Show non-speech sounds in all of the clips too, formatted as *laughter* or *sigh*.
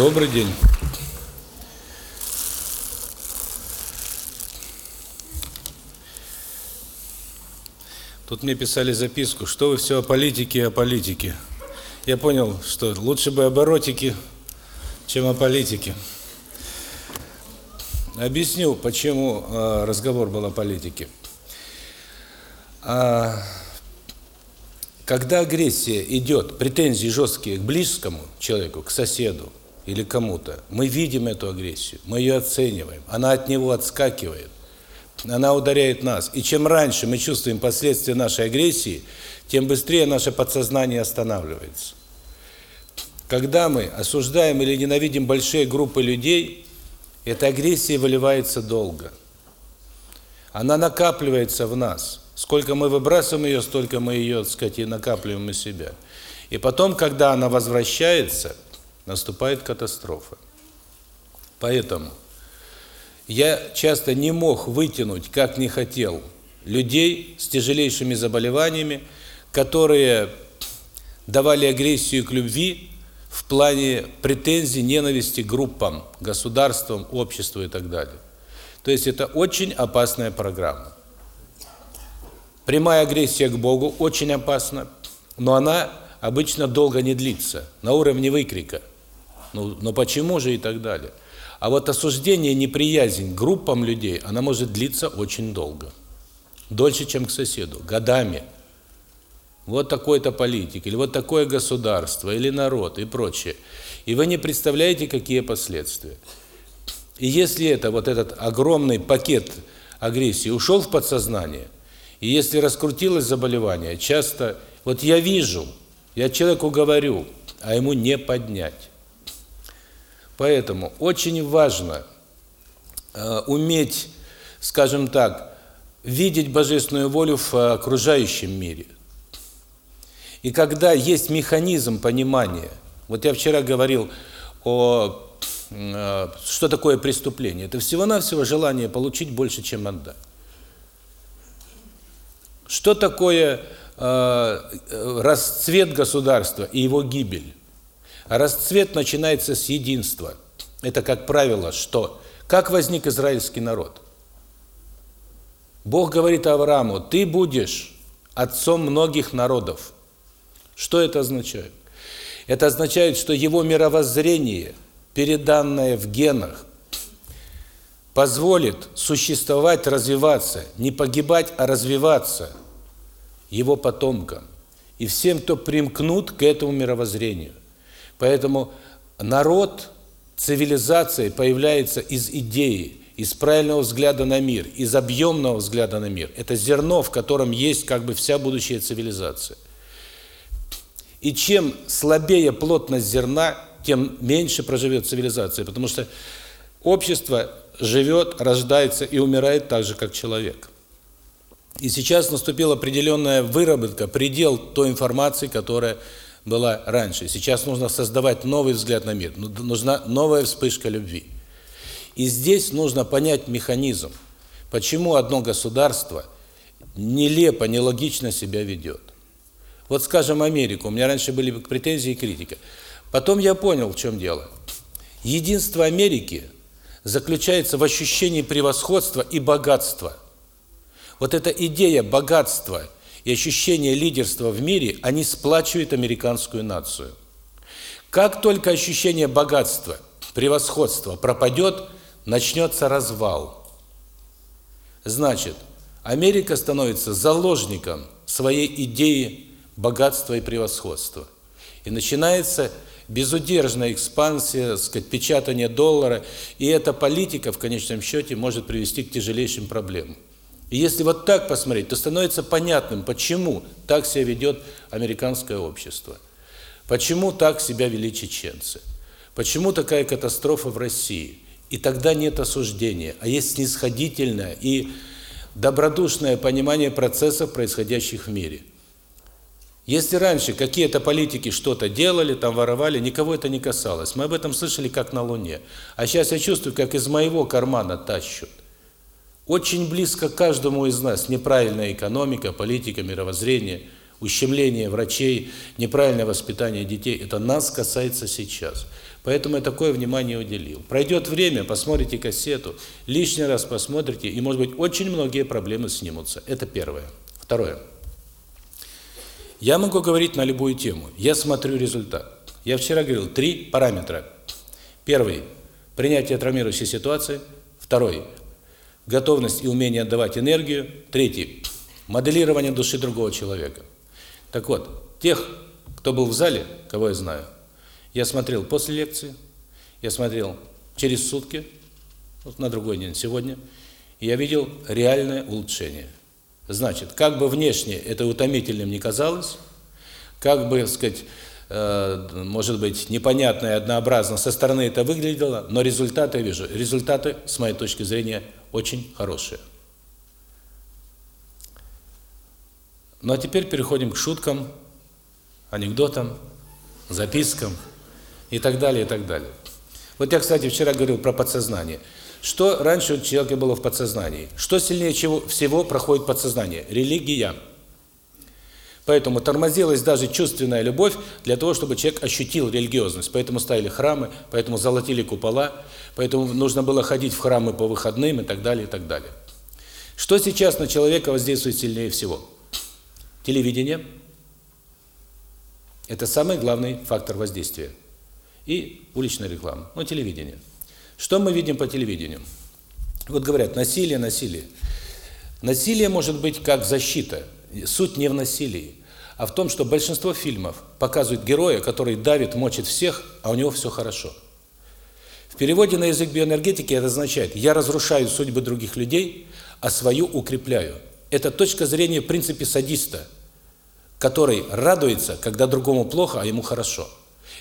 Добрый день. Тут мне писали записку, что вы все о политике, о политике. Я понял, что лучше бы об эротике, чем о политике. Объясню, почему э, разговор был о политике. А, когда агрессия идет, претензии жесткие к близкому человеку, к соседу или кому-то, мы видим эту агрессию, мы ее оцениваем, она от него отскакивает, она ударяет нас. И чем раньше мы чувствуем последствия нашей агрессии, тем быстрее наше подсознание останавливается. Когда мы осуждаем или ненавидим большие группы людей, эта агрессия выливается долго. Она накапливается в нас. Сколько мы выбрасываем ее, столько мы ее, так сказать, и накапливаем из себя. И потом, когда она возвращается, наступает катастрофа. Поэтому я часто не мог вытянуть, как не хотел, людей с тяжелейшими заболеваниями, которые давали агрессию к любви в плане претензий, ненависти группам, государствам, обществу и так далее. То есть это очень опасная программа. Прямая агрессия к Богу очень опасна, но она обычно долго не длится, на уровне выкрика. Ну, но почему же и так далее. А вот осуждение, неприязнь группам людей, она может длиться очень долго. Дольше, чем к соседу, годами. Вот такой-то политик, или вот такое государство, или народ, и прочее. И вы не представляете, какие последствия. И если это, вот этот огромный пакет агрессии ушел в подсознание, и если раскрутилось заболевание, часто, вот я вижу, я человеку говорю, а ему не поднять. Поэтому очень важно э, уметь, скажем так, видеть божественную волю в э, окружающем мире. И когда есть механизм понимания, вот я вчера говорил о э, что такое преступление. Это всего-навсего желание получить больше, чем отдать. Что такое э, расцвет государства и его гибель? Расцвет начинается с единства. Это, как правило, что? Как возник израильский народ? Бог говорит Аврааму, ты будешь отцом многих народов. Что это означает? Это означает, что его мировоззрение, переданное в генах, позволит существовать, развиваться, не погибать, а развиваться его потомкам и всем, кто примкнут к этому мировоззрению. Поэтому народ, цивилизация появляется из идеи, из правильного взгляда на мир, из объемного взгляда на мир. Это зерно, в котором есть как бы вся будущая цивилизация. И чем слабее плотность зерна, тем меньше проживет цивилизация, потому что общество живет, рождается и умирает так же, как человек. И сейчас наступила определенная выработка, предел той информации, которая была раньше. Сейчас нужно создавать новый взгляд на мир, ну, нужна новая вспышка любви. И здесь нужно понять механизм, почему одно государство нелепо, нелогично себя ведет. Вот, скажем, Америку. У меня раньше были претензии и критика. Потом я понял, в чем дело. Единство Америки заключается в ощущении превосходства и богатства. Вот эта идея богатства – и ощущение лидерства в мире, они сплачивают американскую нацию. Как только ощущение богатства, превосходства пропадет, начнется развал. Значит, Америка становится заложником своей идеи богатства и превосходства. И начинается безудержная экспансия, сказать, печатание доллара, и эта политика в конечном счете может привести к тяжелейшим проблемам. И если вот так посмотреть, то становится понятным, почему так себя ведет американское общество. Почему так себя вели чеченцы. Почему такая катастрофа в России. И тогда нет осуждения, а есть снисходительное и добродушное понимание процессов, происходящих в мире. Если раньше какие-то политики что-то делали, там воровали, никого это не касалось. Мы об этом слышали как на Луне. А сейчас я чувствую, как из моего кармана тащут. Очень близко каждому из нас неправильная экономика, политика, мировоззрение, ущемление врачей, неправильное воспитание детей. Это нас касается сейчас. Поэтому я такое внимание уделил. Пройдет время, посмотрите кассету, лишний раз посмотрите, и, может быть, очень многие проблемы снимутся. Это первое. Второе. Я могу говорить на любую тему. Я смотрю результат. Я вчера говорил, три параметра. Первый – принятие травмирующей ситуации. Второй – готовность и умение отдавать энергию. Третий – моделирование души другого человека. Так вот, тех, кто был в зале, кого я знаю, я смотрел после лекции, я смотрел через сутки, вот на другой день, сегодня, и я видел реальное улучшение. Значит, как бы внешне это утомительным не казалось, как бы, сказать, э, может быть, непонятно и однообразно со стороны это выглядело, но результаты я вижу. Результаты, с моей точки зрения, очень хорошие. Ну а теперь переходим к шуткам, анекдотам, запискам и так далее, и так далее. Вот я, кстати, вчера говорил про подсознание. Что раньше у человека было в подсознании? Что сильнее чего, всего проходит подсознание? Религия. Поэтому тормозилась даже чувственная любовь для того, чтобы человек ощутил религиозность. Поэтому ставили храмы, поэтому золотили купола, поэтому нужно было ходить в храмы по выходным и так далее, и так далее. Что сейчас на человека воздействует сильнее всего? Телевидение – это самый главный фактор воздействия. И уличная реклама, ну, телевидение. Что мы видим по телевидению? Вот говорят, насилие, насилие. Насилие может быть как защита. Суть не в насилии, а в том, что большинство фильмов показывают героя, который давит, мочит всех, а у него все хорошо. В переводе на язык биоэнергетики это означает, я разрушаю судьбы других людей, а свою укрепляю. Это точка зрения в принципе садиста, который радуется, когда другому плохо, а ему хорошо.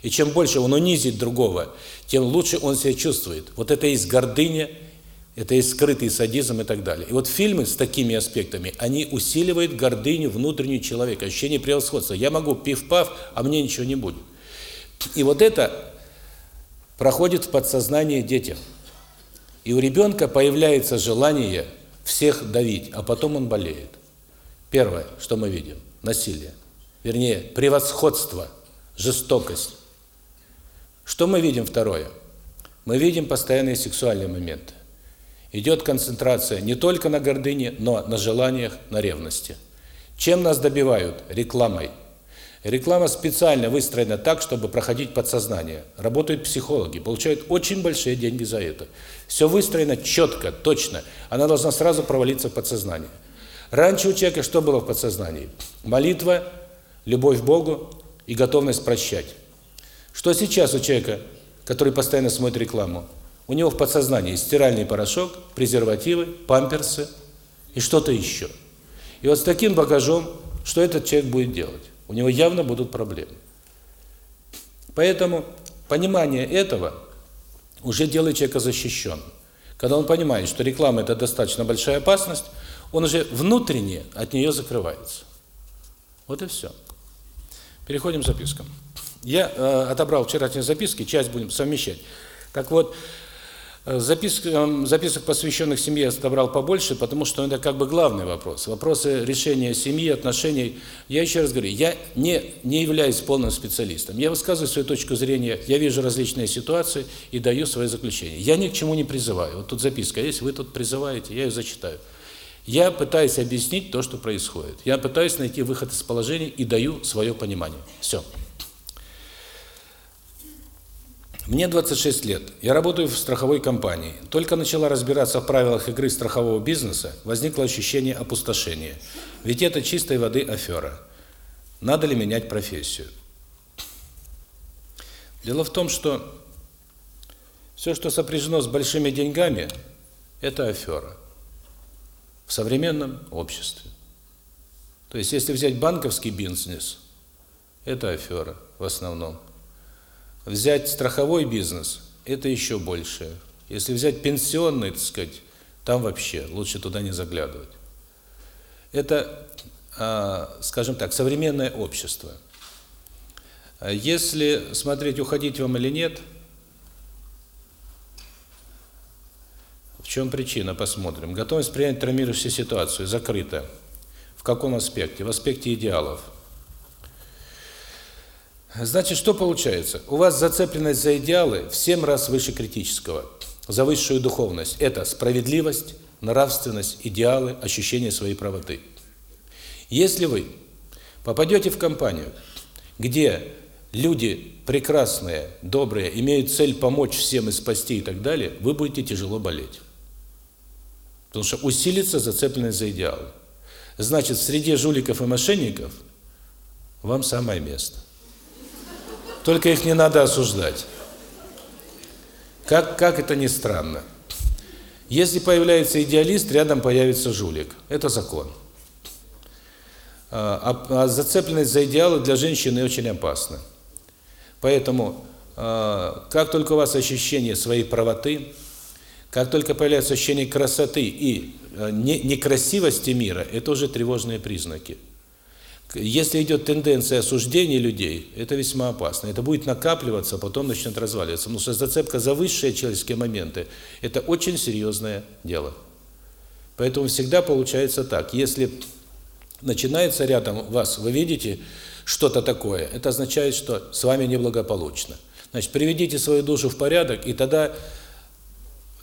И чем больше он унизит другого, тем лучше он себя чувствует. Вот это есть гордыня, это есть скрытый садизм и так далее. И вот фильмы с такими аспектами, они усиливают гордыню внутреннюю человека, ощущение превосходства. Я могу пив-пав, а мне ничего не будет. И вот это проходит в подсознание детям. И у ребенка появляется желание всех давить, а потом он болеет. Первое, что мы видим – насилие. Вернее, превосходство, жестокость. Что мы видим второе? Мы видим постоянные сексуальные моменты. Идет концентрация не только на гордыне, но на желаниях, на ревности. Чем нас добивают? Рекламой. Реклама специально выстроена так, чтобы проходить подсознание. Работают психологи, получают очень большие деньги за это. Все выстроено четко, точно. Она должна сразу провалиться в подсознание. Раньше у человека что было в подсознании? Молитва, любовь к Богу и готовность прощать. Что сейчас у человека, который постоянно смотрит рекламу? У него в подсознании стиральный порошок, презервативы, памперсы и что-то еще. И вот с таким багажом, что этот человек будет делать? У него явно будут проблемы. Поэтому понимание этого уже делает человека защищенным. Когда он понимает, что реклама – это достаточно большая опасность, он уже внутренне от нее закрывается. Вот и все. Переходим к запискам. Я э, отобрал вчерашние записки, часть будем совмещать. Так вот, Записок, записок, посвященных семье, я отобрал побольше, потому что это как бы главный вопрос. Вопросы решения семьи, отношений. Я еще раз говорю, я не, не являюсь полным специалистом. Я высказываю свою точку зрения, я вижу различные ситуации и даю свои заключения. Я ни к чему не призываю. Вот тут записка есть, вы тут призываете, я ее зачитаю. Я пытаюсь объяснить то, что происходит. Я пытаюсь найти выход из положения и даю свое понимание. Все. Мне 26 лет. Я работаю в страховой компании. Только начала разбираться в правилах игры страхового бизнеса, возникло ощущение опустошения. Ведь это чистой воды афера. Надо ли менять профессию? Дело в том, что все, что сопряжено с большими деньгами, это афера в современном обществе. То есть, если взять банковский бизнес, это афера в основном. Взять страховой бизнес – это еще больше. Если взять пенсионный, так сказать, там вообще лучше туда не заглядывать. Это, а, скажем так, современное общество. Если смотреть, уходить вам или нет, в чем причина, посмотрим. Готовность принять травмирующую ситуацию, закрыта. В каком аспекте? В аспекте идеалов. Значит, что получается? У вас зацепленность за идеалы в 7 раз выше критического, за высшую духовность. Это справедливость, нравственность, идеалы, ощущение своей правоты. Если вы попадете в компанию, где люди прекрасные, добрые, имеют цель помочь всем и спасти и так далее, вы будете тяжело болеть. Потому что усилится зацепленность за идеалы. Значит, среди жуликов и мошенников вам самое место. Только их не надо осуждать. Как, как это ни странно. Если появляется идеалист, рядом появится жулик. Это закон. А, а, а зацепленность за идеалы для женщины очень опасна. Поэтому, а, как только у вас ощущение своей правоты, как только появляется ощущение красоты и а, некрасивости мира, это уже тревожные признаки. Если идет тенденция осуждения людей, это весьма опасно. Это будет накапливаться, а потом начнет разваливаться. Потому что зацепка за высшие человеческие моменты – это очень серьезное дело. Поэтому всегда получается так. Если начинается рядом вас, вы видите что-то такое, это означает, что с вами неблагополучно. Значит, приведите свою душу в порядок, и тогда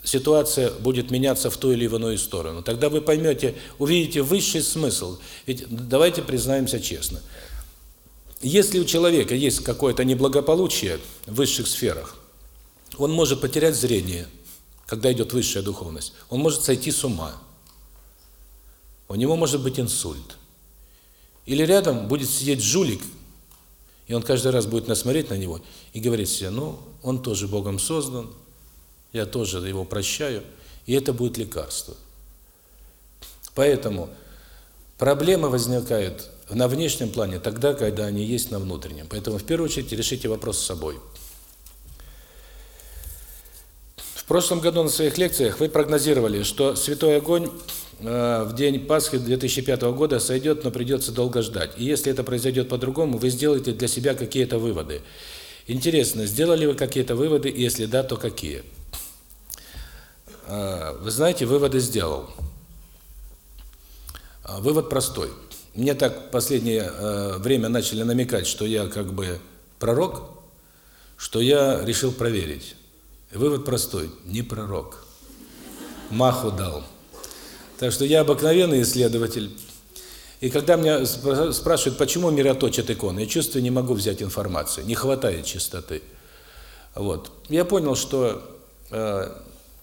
ситуация будет меняться в ту или иную сторону. Тогда вы поймете, увидите высший смысл. Ведь давайте признаемся честно. Если у человека есть какое-то неблагополучие в высших сферах, он может потерять зрение, когда идет высшая духовность. Он может сойти с ума. У него может быть инсульт. Или рядом будет сидеть жулик, и он каждый раз будет насмотреть на него и говорить себе, ну, он тоже Богом создан, я тоже его прощаю, и это будет лекарство. Поэтому проблемы возникают на внешнем плане тогда, когда они есть на внутреннем. Поэтому в первую очередь решите вопрос с собой. В прошлом году на своих лекциях вы прогнозировали, что святой огонь э, в день Пасхи 2005 года сойдет, но придется долго ждать. И если это произойдет по-другому, вы сделаете для себя какие-то выводы. Интересно, сделали вы какие-то выводы, если да, то какие? А, вы знаете, выводы сделал. А, вывод простой. Мне так последнее а, время начали намекать, что я как бы пророк, что я решил проверить. Вывод простой. Не пророк. Маху дал. Так что я обыкновенный исследователь. И когда меня спрашивают, почему мироточат иконы, я чувствую, не могу взять информацию, не хватает чистоты. Вот. Я понял, что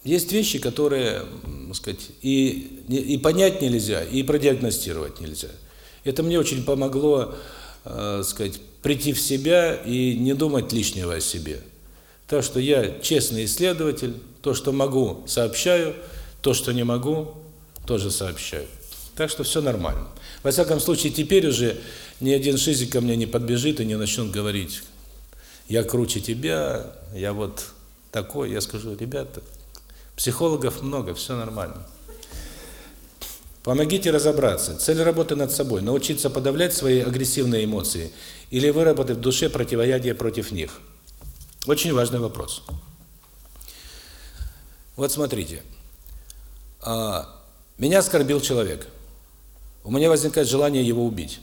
есть вещи, которые, так сказать, и и понять нельзя, и продиагностировать нельзя. Это мне очень помогло, э, сказать, прийти в себя и не думать лишнего о себе. Так что я честный исследователь, то, что могу, сообщаю, то, что не могу, тоже сообщаю. Так что все нормально. Во всяком случае, теперь уже ни один шизик ко мне не подбежит и не начнет говорить, я круче тебя, я вот такой. Я скажу, ребята, Психологов много, все нормально. Помогите разобраться. Цель работы над собой – научиться подавлять свои агрессивные эмоции или выработать в душе противоядие против них. Очень важный вопрос. Вот смотрите. А, меня оскорбил человек. У меня возникает желание его убить.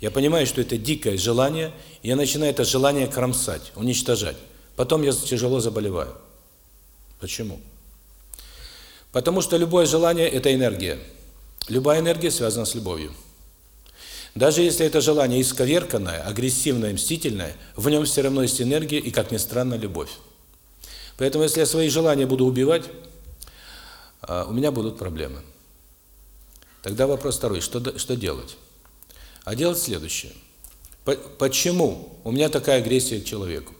Я понимаю, что это дикое желание, и я начинаю это желание кромсать, уничтожать. Потом я тяжело заболеваю. Почему? Потому что любое желание – это энергия. Любая энергия связана с любовью. Даже если это желание исковерканное, агрессивное, мстительное, в нем все равно есть энергия и, как ни странно, любовь. Поэтому, если я свои желания буду убивать, а, у меня будут проблемы. Тогда вопрос второй, что, что делать? А делать следующее. Почему у меня такая агрессия к человеку?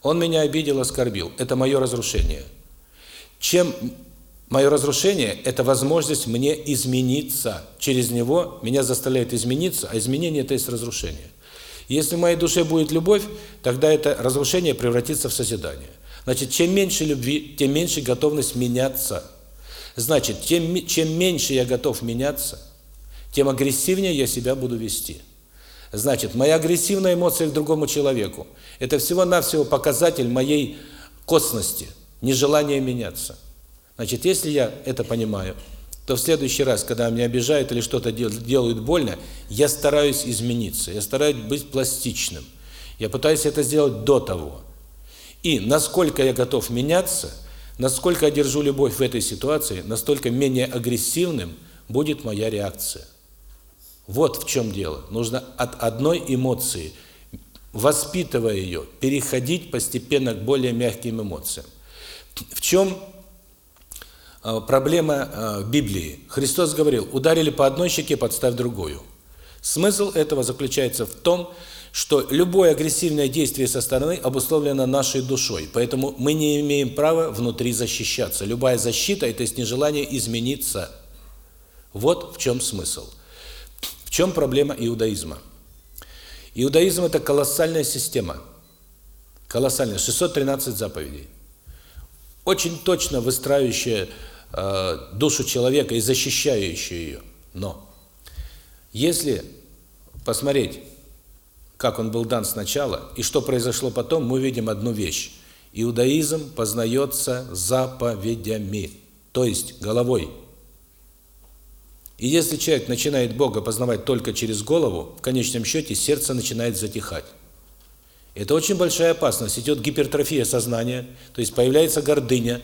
Он меня обидел, оскорбил. Это мое разрушение. Чем мое разрушение – это возможность мне измениться. Через него меня заставляет измениться, а изменение – это есть разрушение. Если в моей душе будет любовь, тогда это разрушение превратится в созидание. Значит, чем меньше любви, тем меньше готовность меняться. Значит, тем, чем меньше я готов меняться, тем агрессивнее я себя буду вести. Значит, моя агрессивная эмоция к другому человеку – это всего-навсего показатель моей косности – нежелание меняться. Значит, если я это понимаю, то в следующий раз, когда меня обижают или что-то делают больно, я стараюсь измениться, я стараюсь быть пластичным. Я пытаюсь это сделать до того. И насколько я готов меняться, насколько я держу любовь в этой ситуации, настолько менее агрессивным будет моя реакция. Вот в чем дело. Нужно от одной эмоции, воспитывая ее, переходить постепенно к более мягким эмоциям. В чем а, проблема а, Библии? Христос говорил, ударили по одной щеке, подставь другую. Смысл этого заключается в том, что любое агрессивное действие со стороны обусловлено нашей душой, поэтому мы не имеем права внутри защищаться. Любая защита – это есть нежелание измениться. Вот в чем смысл. В чем проблема иудаизма? Иудаизм – это колоссальная система, колоссальная, 613 заповедей, очень точно выстраивающая э, душу человека и защищающая ее. Но если посмотреть как он был дан сначала, и что произошло потом, мы видим одну вещь. Иудаизм познается заповедями, то есть головой. И если человек начинает Бога познавать только через голову, в конечном счете сердце начинает затихать. Это очень большая опасность. Идет гипертрофия сознания, то есть появляется гордыня,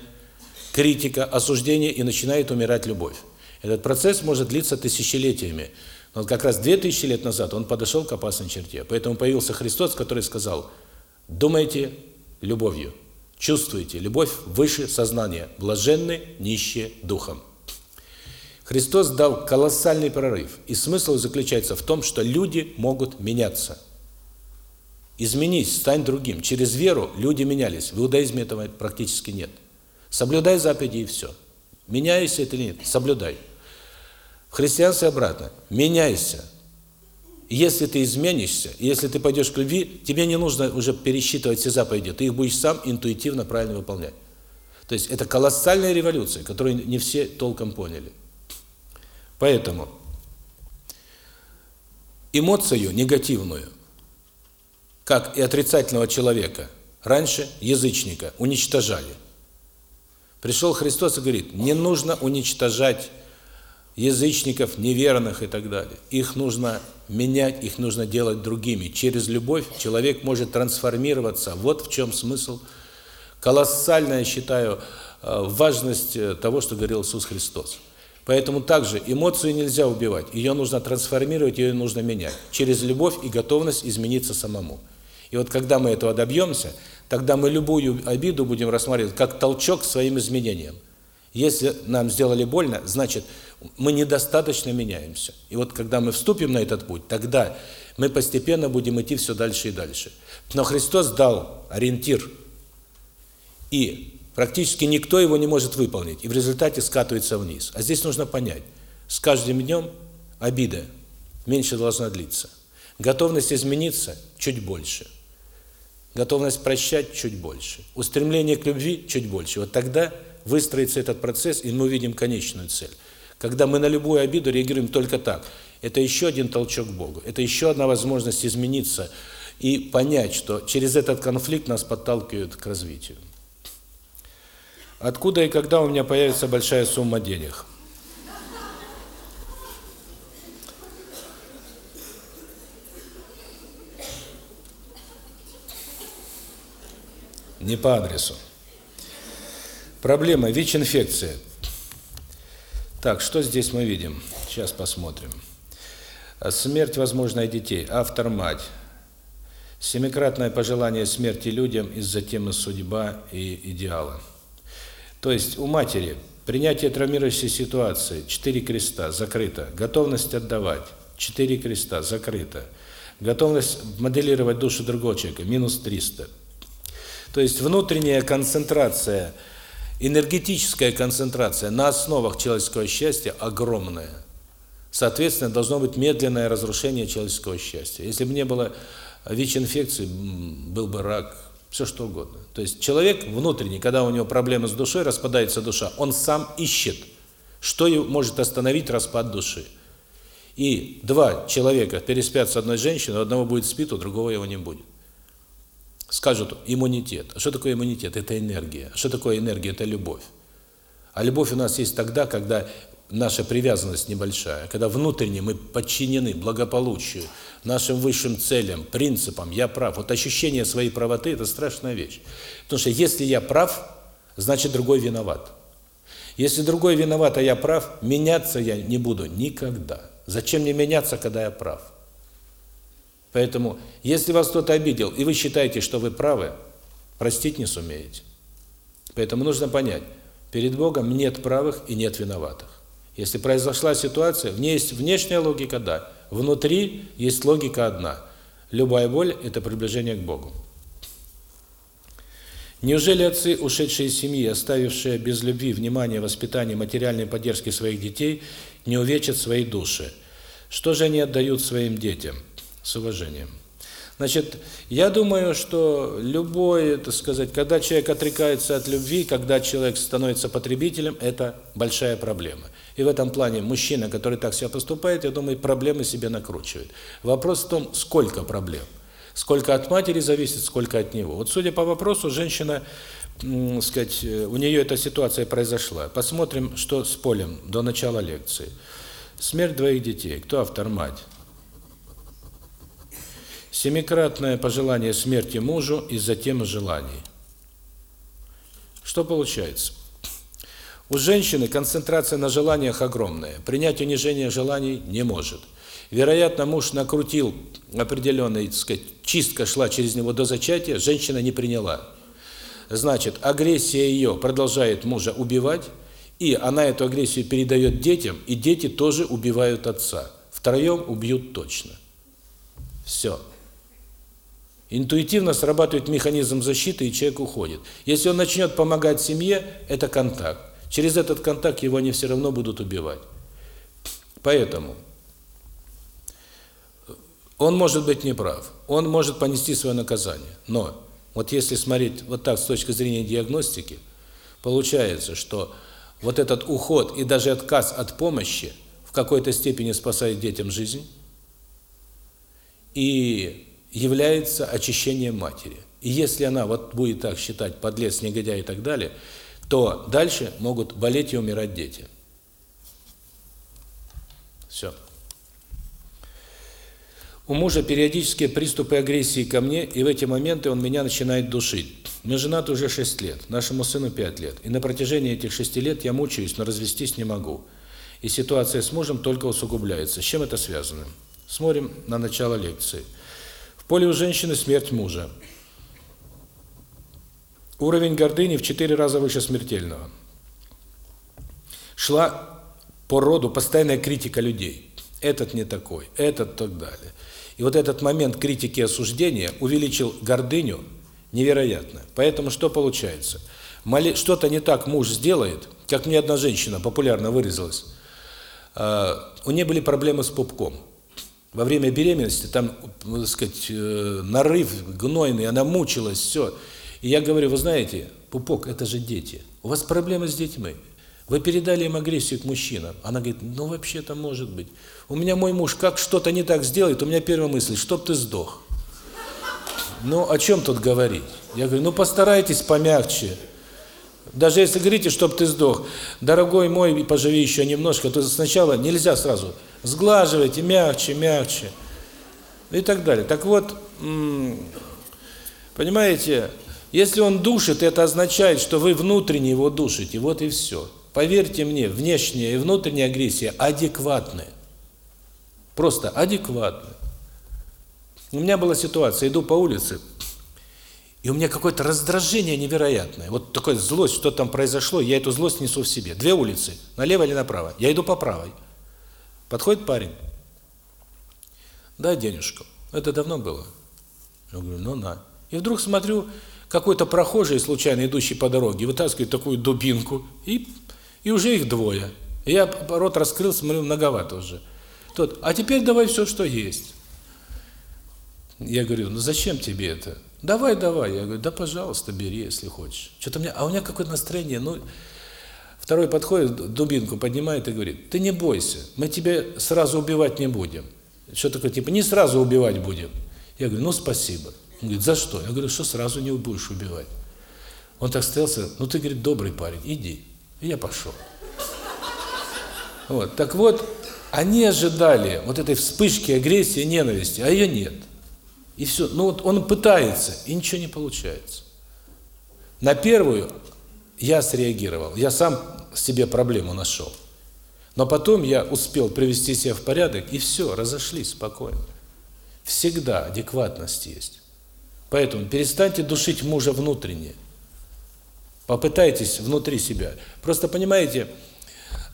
критика, осуждение и начинает умирать любовь. Этот процесс может длиться тысячелетиями. Но как раз 2000 лет назад он подошел к опасной черте. Поэтому появился Христос, который сказал, думайте любовью, чувствуйте любовь выше сознания, блаженны нищие духом. Христос дал колоссальный прорыв, и смысл заключается в том, что люди могут меняться. Изменись, стань другим. Через веру люди менялись. В иудаизме этого практически нет. Соблюдай заповеди и все. Меняешься это или нет, соблюдай. В христианстве обратно. Меняйся. Если ты изменишься, если ты пойдешь к любви, тебе не нужно уже пересчитывать все заповеди, ты их будешь сам интуитивно правильно выполнять. То есть это колоссальная революция, которую не все толком поняли. Поэтому эмоцию негативную, как и отрицательного человека, раньше язычника уничтожали. Пришел Христос и говорит, не нужно уничтожать язычников, неверных и так далее. Их нужно менять, их нужно делать другими. Через любовь человек может трансформироваться. Вот в чем смысл. Колоссальная, считаю, э, важность э, того, что говорил Иисус Христос. Поэтому также эмоцию нельзя убивать, ее нужно трансформировать, ее нужно менять. Через любовь и готовность измениться самому. И вот когда мы этого добьемся, тогда мы любую обиду будем рассматривать как толчок к своим изменениям. Если нам сделали больно, значит, мы недостаточно меняемся. И вот когда мы вступим на этот путь, тогда мы постепенно будем идти все дальше и дальше. Но Христос дал ориентир, и практически никто его не может выполнить, и в результате скатывается вниз. А здесь нужно понять, с каждым днем обида меньше должна длиться. Готовность измениться чуть больше. Готовность прощать чуть больше. Устремление к любви чуть больше. Вот тогда выстроится этот процесс, и мы увидим конечную цель. Когда мы на любую обиду реагируем только так, это еще один толчок к Богу, это еще одна возможность измениться и понять, что через этот конфликт нас подталкивают к развитию. Откуда и когда у меня появится большая сумма денег? Не по адресу. Проблема ВИЧ-инфекция. Так, что здесь мы видим? Сейчас посмотрим. Смерть возможная детей. Автор мать. Семикратное пожелание смерти людям из-за темы судьба и идеала. То есть у матери принятие травмирующей ситуации, четыре креста, закрыто. Готовность отдавать, четыре креста, закрыто. Готовность моделировать душу другого человека, минус 300. То есть внутренняя концентрация – Энергетическая концентрация на основах человеческого счастья огромная. Соответственно, должно быть медленное разрушение человеческого счастья. Если бы не было ВИЧ-инфекции, был бы рак, все что угодно. То есть человек внутренний, когда у него проблемы с душой, распадается душа, он сам ищет, что может остановить распад души. И два человека переспят с одной женщиной, у одного будет спит, у другого его не будет. Скажут иммунитет. А что такое иммунитет? Это энергия. А что такое энергия? Это любовь. А любовь у нас есть тогда, когда наша привязанность небольшая, когда внутренне мы подчинены благополучию, нашим высшим целям, принципам, я прав. Вот ощущение своей правоты – это страшная вещь. Потому что если я прав, значит другой виноват. Если другой виноват, а я прав, меняться я не буду никогда. Зачем мне меняться, когда я прав? Поэтому, если вас кто-то обидел, и вы считаете, что вы правы, простить не сумеете. Поэтому нужно понять, перед Богом нет правых и нет виноватых. Если произошла ситуация, в ней есть внешняя логика, да, внутри есть логика одна. Любая боль – это приближение к Богу. Неужели отцы, ушедшие из семьи, оставившие без любви, внимания, воспитания, материальной поддержки своих детей, не увечат свои души? Что же они отдают своим детям? С уважением. Значит, я думаю, что любой, так сказать, когда человек отрекается от любви, когда человек становится потребителем, это большая проблема. И в этом плане мужчина, который так себя поступает, я думаю, проблемы себе накручивает. Вопрос в том, сколько проблем. Сколько от матери зависит, сколько от него. Вот судя по вопросу, женщина, сказать, у нее эта ситуация произошла. Посмотрим, что с полем до начала лекции. Смерть двоих детей. Кто автор? Мать. Семикратное пожелание смерти мужу из-за темы желаний. Что получается? У женщины концентрация на желаниях огромная. Принять унижение желаний не может. Вероятно, муж накрутил определенный, так сказать, чистка шла через него до зачатия, женщина не приняла. Значит, агрессия ее продолжает мужа убивать, и она эту агрессию передает детям, и дети тоже убивают отца. Втроем убьют точно. Все. Интуитивно срабатывает механизм защиты, и человек уходит. Если он начнет помогать семье, это контакт. Через этот контакт его они все равно будут убивать. Поэтому он может быть неправ, он может понести свое наказание. Но вот если смотреть вот так с точки зрения диагностики, получается, что вот этот уход и даже отказ от помощи в какой-то степени спасает детям жизнь, и является очищением матери. И если она вот будет так считать, подлец, негодяй и так далее, то дальше могут болеть и умирать дети. Все. У мужа периодические приступы агрессии ко мне, и в эти моменты он меня начинает душить. Мы женаты уже 6 лет, нашему сыну 5 лет. И на протяжении этих 6 лет я мучаюсь, но развестись не могу. И ситуация с мужем только усугубляется. С чем это связано? Смотрим на начало лекции. В поле у женщины смерть мужа. Уровень гордыни в четыре раза выше смертельного. Шла по роду постоянная критика людей. Этот не такой, этот так далее. И вот этот момент критики и осуждения увеличил гордыню невероятно. Поэтому что получается? Что-то не так муж сделает, как мне одна женщина популярно вырезалась. А, у нее были проблемы с пупком. Во время беременности там, так сказать, э, нарыв гнойный, она мучилась, все. И я говорю, вы знаете, пупок – это же дети. У вас проблемы с детьми. Вы передали им агрессию к мужчинам. Она говорит, ну вообще-то может быть. У меня мой муж как что-то не так сделает, у меня первая мысль, чтоб ты сдох. Ну, о чем тут говорить? Я говорю, ну постарайтесь помягче. Даже если говорите, чтоб ты сдох, дорогой мой, поживи еще немножко, то сначала нельзя сразу – Сглаживайте мягче, мягче. И так далее. Так вот, понимаете, если он душит, это означает, что вы внутренне его душите. Вот и все. Поверьте мне, внешняя и внутренняя агрессия адекватны. Просто адекватны. У меня была ситуация, иду по улице, и у меня какое-то раздражение невероятное. Вот такая злость, что там произошло, я эту злость несу в себе. Две улицы, налево или направо. Я иду по правой. Подходит парень. Дай денежку. Это давно было. Я говорю, ну на. И вдруг смотрю, какой-то прохожий, случайно идущий по дороге, вытаскивает такую дубинку, и, и уже их двое. Я рот раскрыл, смотрю, многовато уже. Тот, а теперь давай все, что есть. Я говорю, ну зачем тебе это? Давай, давай. Я говорю, да пожалуйста, бери, если хочешь. Что-то у меня, а у меня какое-то настроение, ну, Второй подходит, дубинку поднимает и говорит, ты не бойся, мы тебя сразу убивать не будем. Что такое, типа, не сразу убивать будем. Я говорю, ну спасибо. Он говорит, за что? Я говорю, что сразу не будешь убивать. Он так стоялся, ну ты, говорит, добрый парень, иди. И я пошел. Вот. Так вот, они ожидали вот этой вспышки агрессии, ненависти, а ее нет. И все. Ну вот он пытается, и ничего не получается. На первую я среагировал, я сам себе проблему нашел. Но потом я успел привести себя в порядок, и все, разошлись спокойно. Всегда адекватность есть. Поэтому перестаньте душить мужа внутренне. Попытайтесь внутри себя. Просто понимаете,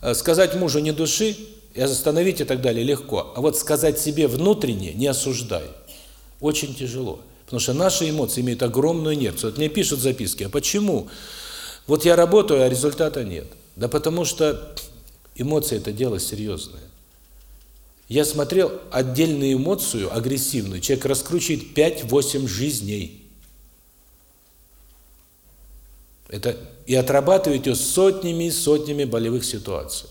э, сказать мужу не души, и остановить и так далее легко. А вот сказать себе внутренне не осуждай. Очень тяжело. Потому что наши эмоции имеют огромную инерцию. Вот мне пишут записки, а почему? Вот я работаю, а результата нет. Да потому что эмоции – это дело серьезное. Я смотрел отдельную эмоцию, агрессивную, человек раскручивает 5-8 жизней. Это и отрабатывает ее сотнями и сотнями болевых ситуаций.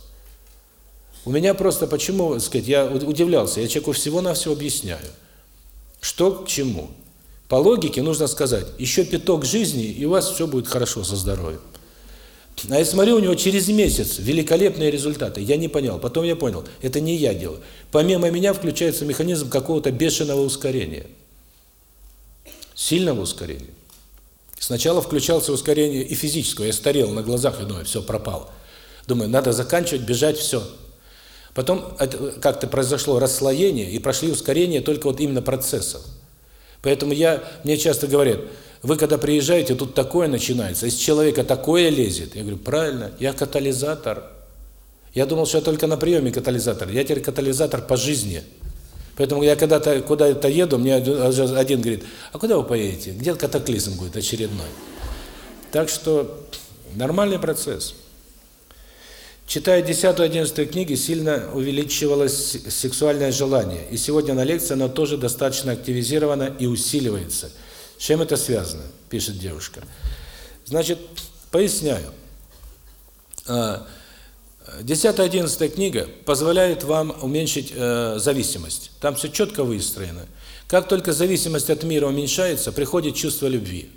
У меня просто почему, сказать, я удивлялся, я человеку всего-навсего объясняю, что к чему. По логике нужно сказать, еще пяток жизни, и у вас все будет хорошо со здоровьем. А я смотрю, у него через месяц великолепные результаты. Я не понял. Потом я понял, это не я делаю. Помимо меня включается механизм какого-то бешеного ускорения. Сильного ускорения. Сначала включался ускорение и физического. Я старел на глазах и думаю, все, пропал. Думаю, надо заканчивать, бежать, все. Потом как-то произошло расслоение и прошли ускорения только вот именно процессов. Поэтому я, мне часто говорят, вы когда приезжаете, тут такое начинается, из человека такое лезет. Я говорю, правильно, я катализатор. Я думал, что я только на приеме катализатор, я теперь катализатор по жизни. Поэтому я когда-то куда-то еду, мне один говорит, а куда вы поедете? Где катаклизм будет очередной? Так что нормальный процесс. Читая 10-11 книги, сильно увеличивалось сексуальное желание. И сегодня на лекции оно тоже достаточно активизировано и усиливается. С чем это связано, пишет девушка. Значит, поясняю. 10-11 а, книга позволяет вам уменьшить э, зависимость. Там все четко выстроено. Как только зависимость от мира уменьшается, приходит чувство любви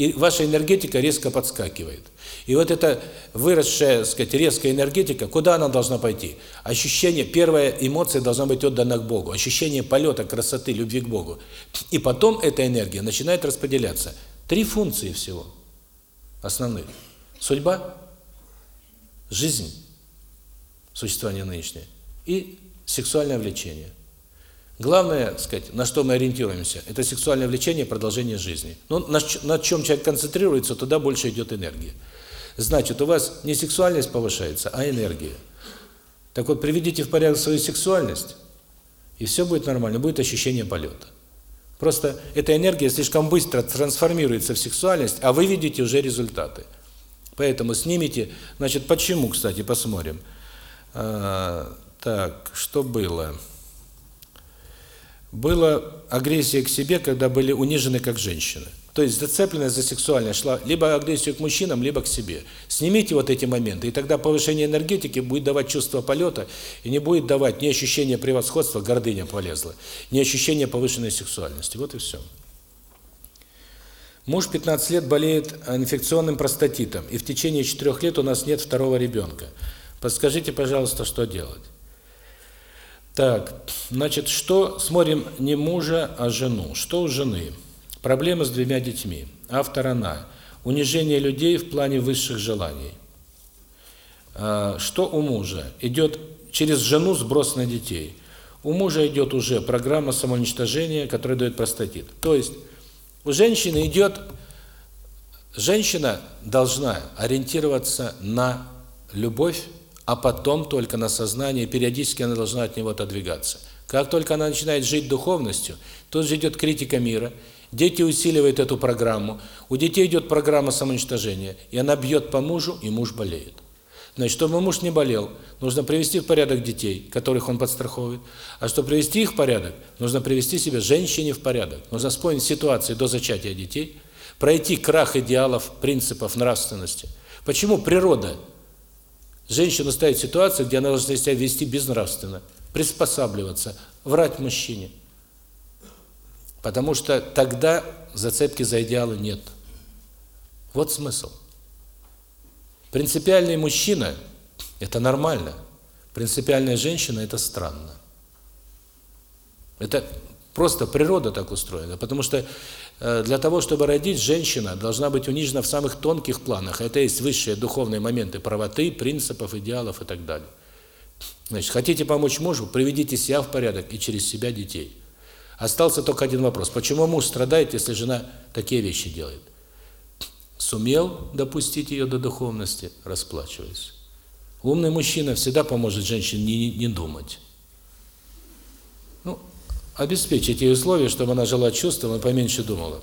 и ваша энергетика резко подскакивает. И вот эта выросшая, так сказать, резкая энергетика, куда она должна пойти? Ощущение, первая эмоция должна быть отдана к Богу, ощущение полета, красоты, любви к Богу. И потом эта энергия начинает распределяться. Три функции всего основных. Судьба, жизнь, существование нынешнее и сексуальное влечение. Главное, сказать, на что мы ориентируемся, это сексуальное влечение, продолжение жизни. Ну, на, на чем человек концентрируется, туда больше идет энергия. Значит, у вас не сексуальность повышается, а энергия. Так вот, приведите в порядок свою сексуальность, и все будет нормально, будет ощущение полета. Просто эта энергия слишком быстро трансформируется в сексуальность, а вы видите уже результаты. Поэтому снимите, значит, почему, кстати, посмотрим. А, так, что было? Была агрессия к себе, когда были унижены как женщины. То есть зацепленность за сексуальное шла либо агрессию к мужчинам, либо к себе. Снимите вот эти моменты, и тогда повышение энергетики будет давать чувство полета, и не будет давать ни ощущения превосходства, гордыня полезла, ни ощущения повышенной сексуальности. Вот и все. Муж 15 лет болеет инфекционным простатитом, и в течение 4 лет у нас нет второго ребенка. Подскажите, пожалуйста, что делать? Так, значит, что смотрим не мужа, а жену. Что у жены? Проблема с двумя детьми. Автор она. Унижение людей в плане высших желаний. А, что у мужа? Идет через жену сброс на детей. У мужа идет уже программа самоуничтожения, которая дает простатит. То есть у женщины идет... Женщина должна ориентироваться на любовь, а потом только на сознание, периодически она должна от него отодвигаться. Как только она начинает жить духовностью, тут же идет критика мира, дети усиливают эту программу, у детей идет программа самоуничтожения, и она бьет по мужу, и муж болеет. Значит, чтобы муж не болел, нужно привести в порядок детей, которых он подстраховывает. А чтобы привести их в порядок, нужно привести себя женщине в порядок. Нужно вспомнить ситуации до зачатия детей, пройти крах идеалов, принципов нравственности. Почему природа Женщину ставит в ситуацию, где она должна себя вести безнравственно, приспосабливаться, врать мужчине. Потому что тогда зацепки за идеалы нет. Вот смысл. Принципиальный мужчина – это нормально. Принципиальная женщина – это странно. Это просто природа так устроена. Потому что для того, чтобы родить, женщина должна быть унижена в самых тонких планах. Это есть высшие духовные моменты правоты, принципов, идеалов и так далее. Значит, хотите помочь мужу, приведите себя в порядок и через себя детей. Остался только один вопрос. Почему муж страдает, если жена такие вещи делает? Сумел допустить ее до духовности, расплачиваясь. Умный мужчина всегда поможет женщине не, не думать. Обеспечить ей условия, чтобы она жила чувством и поменьше думала.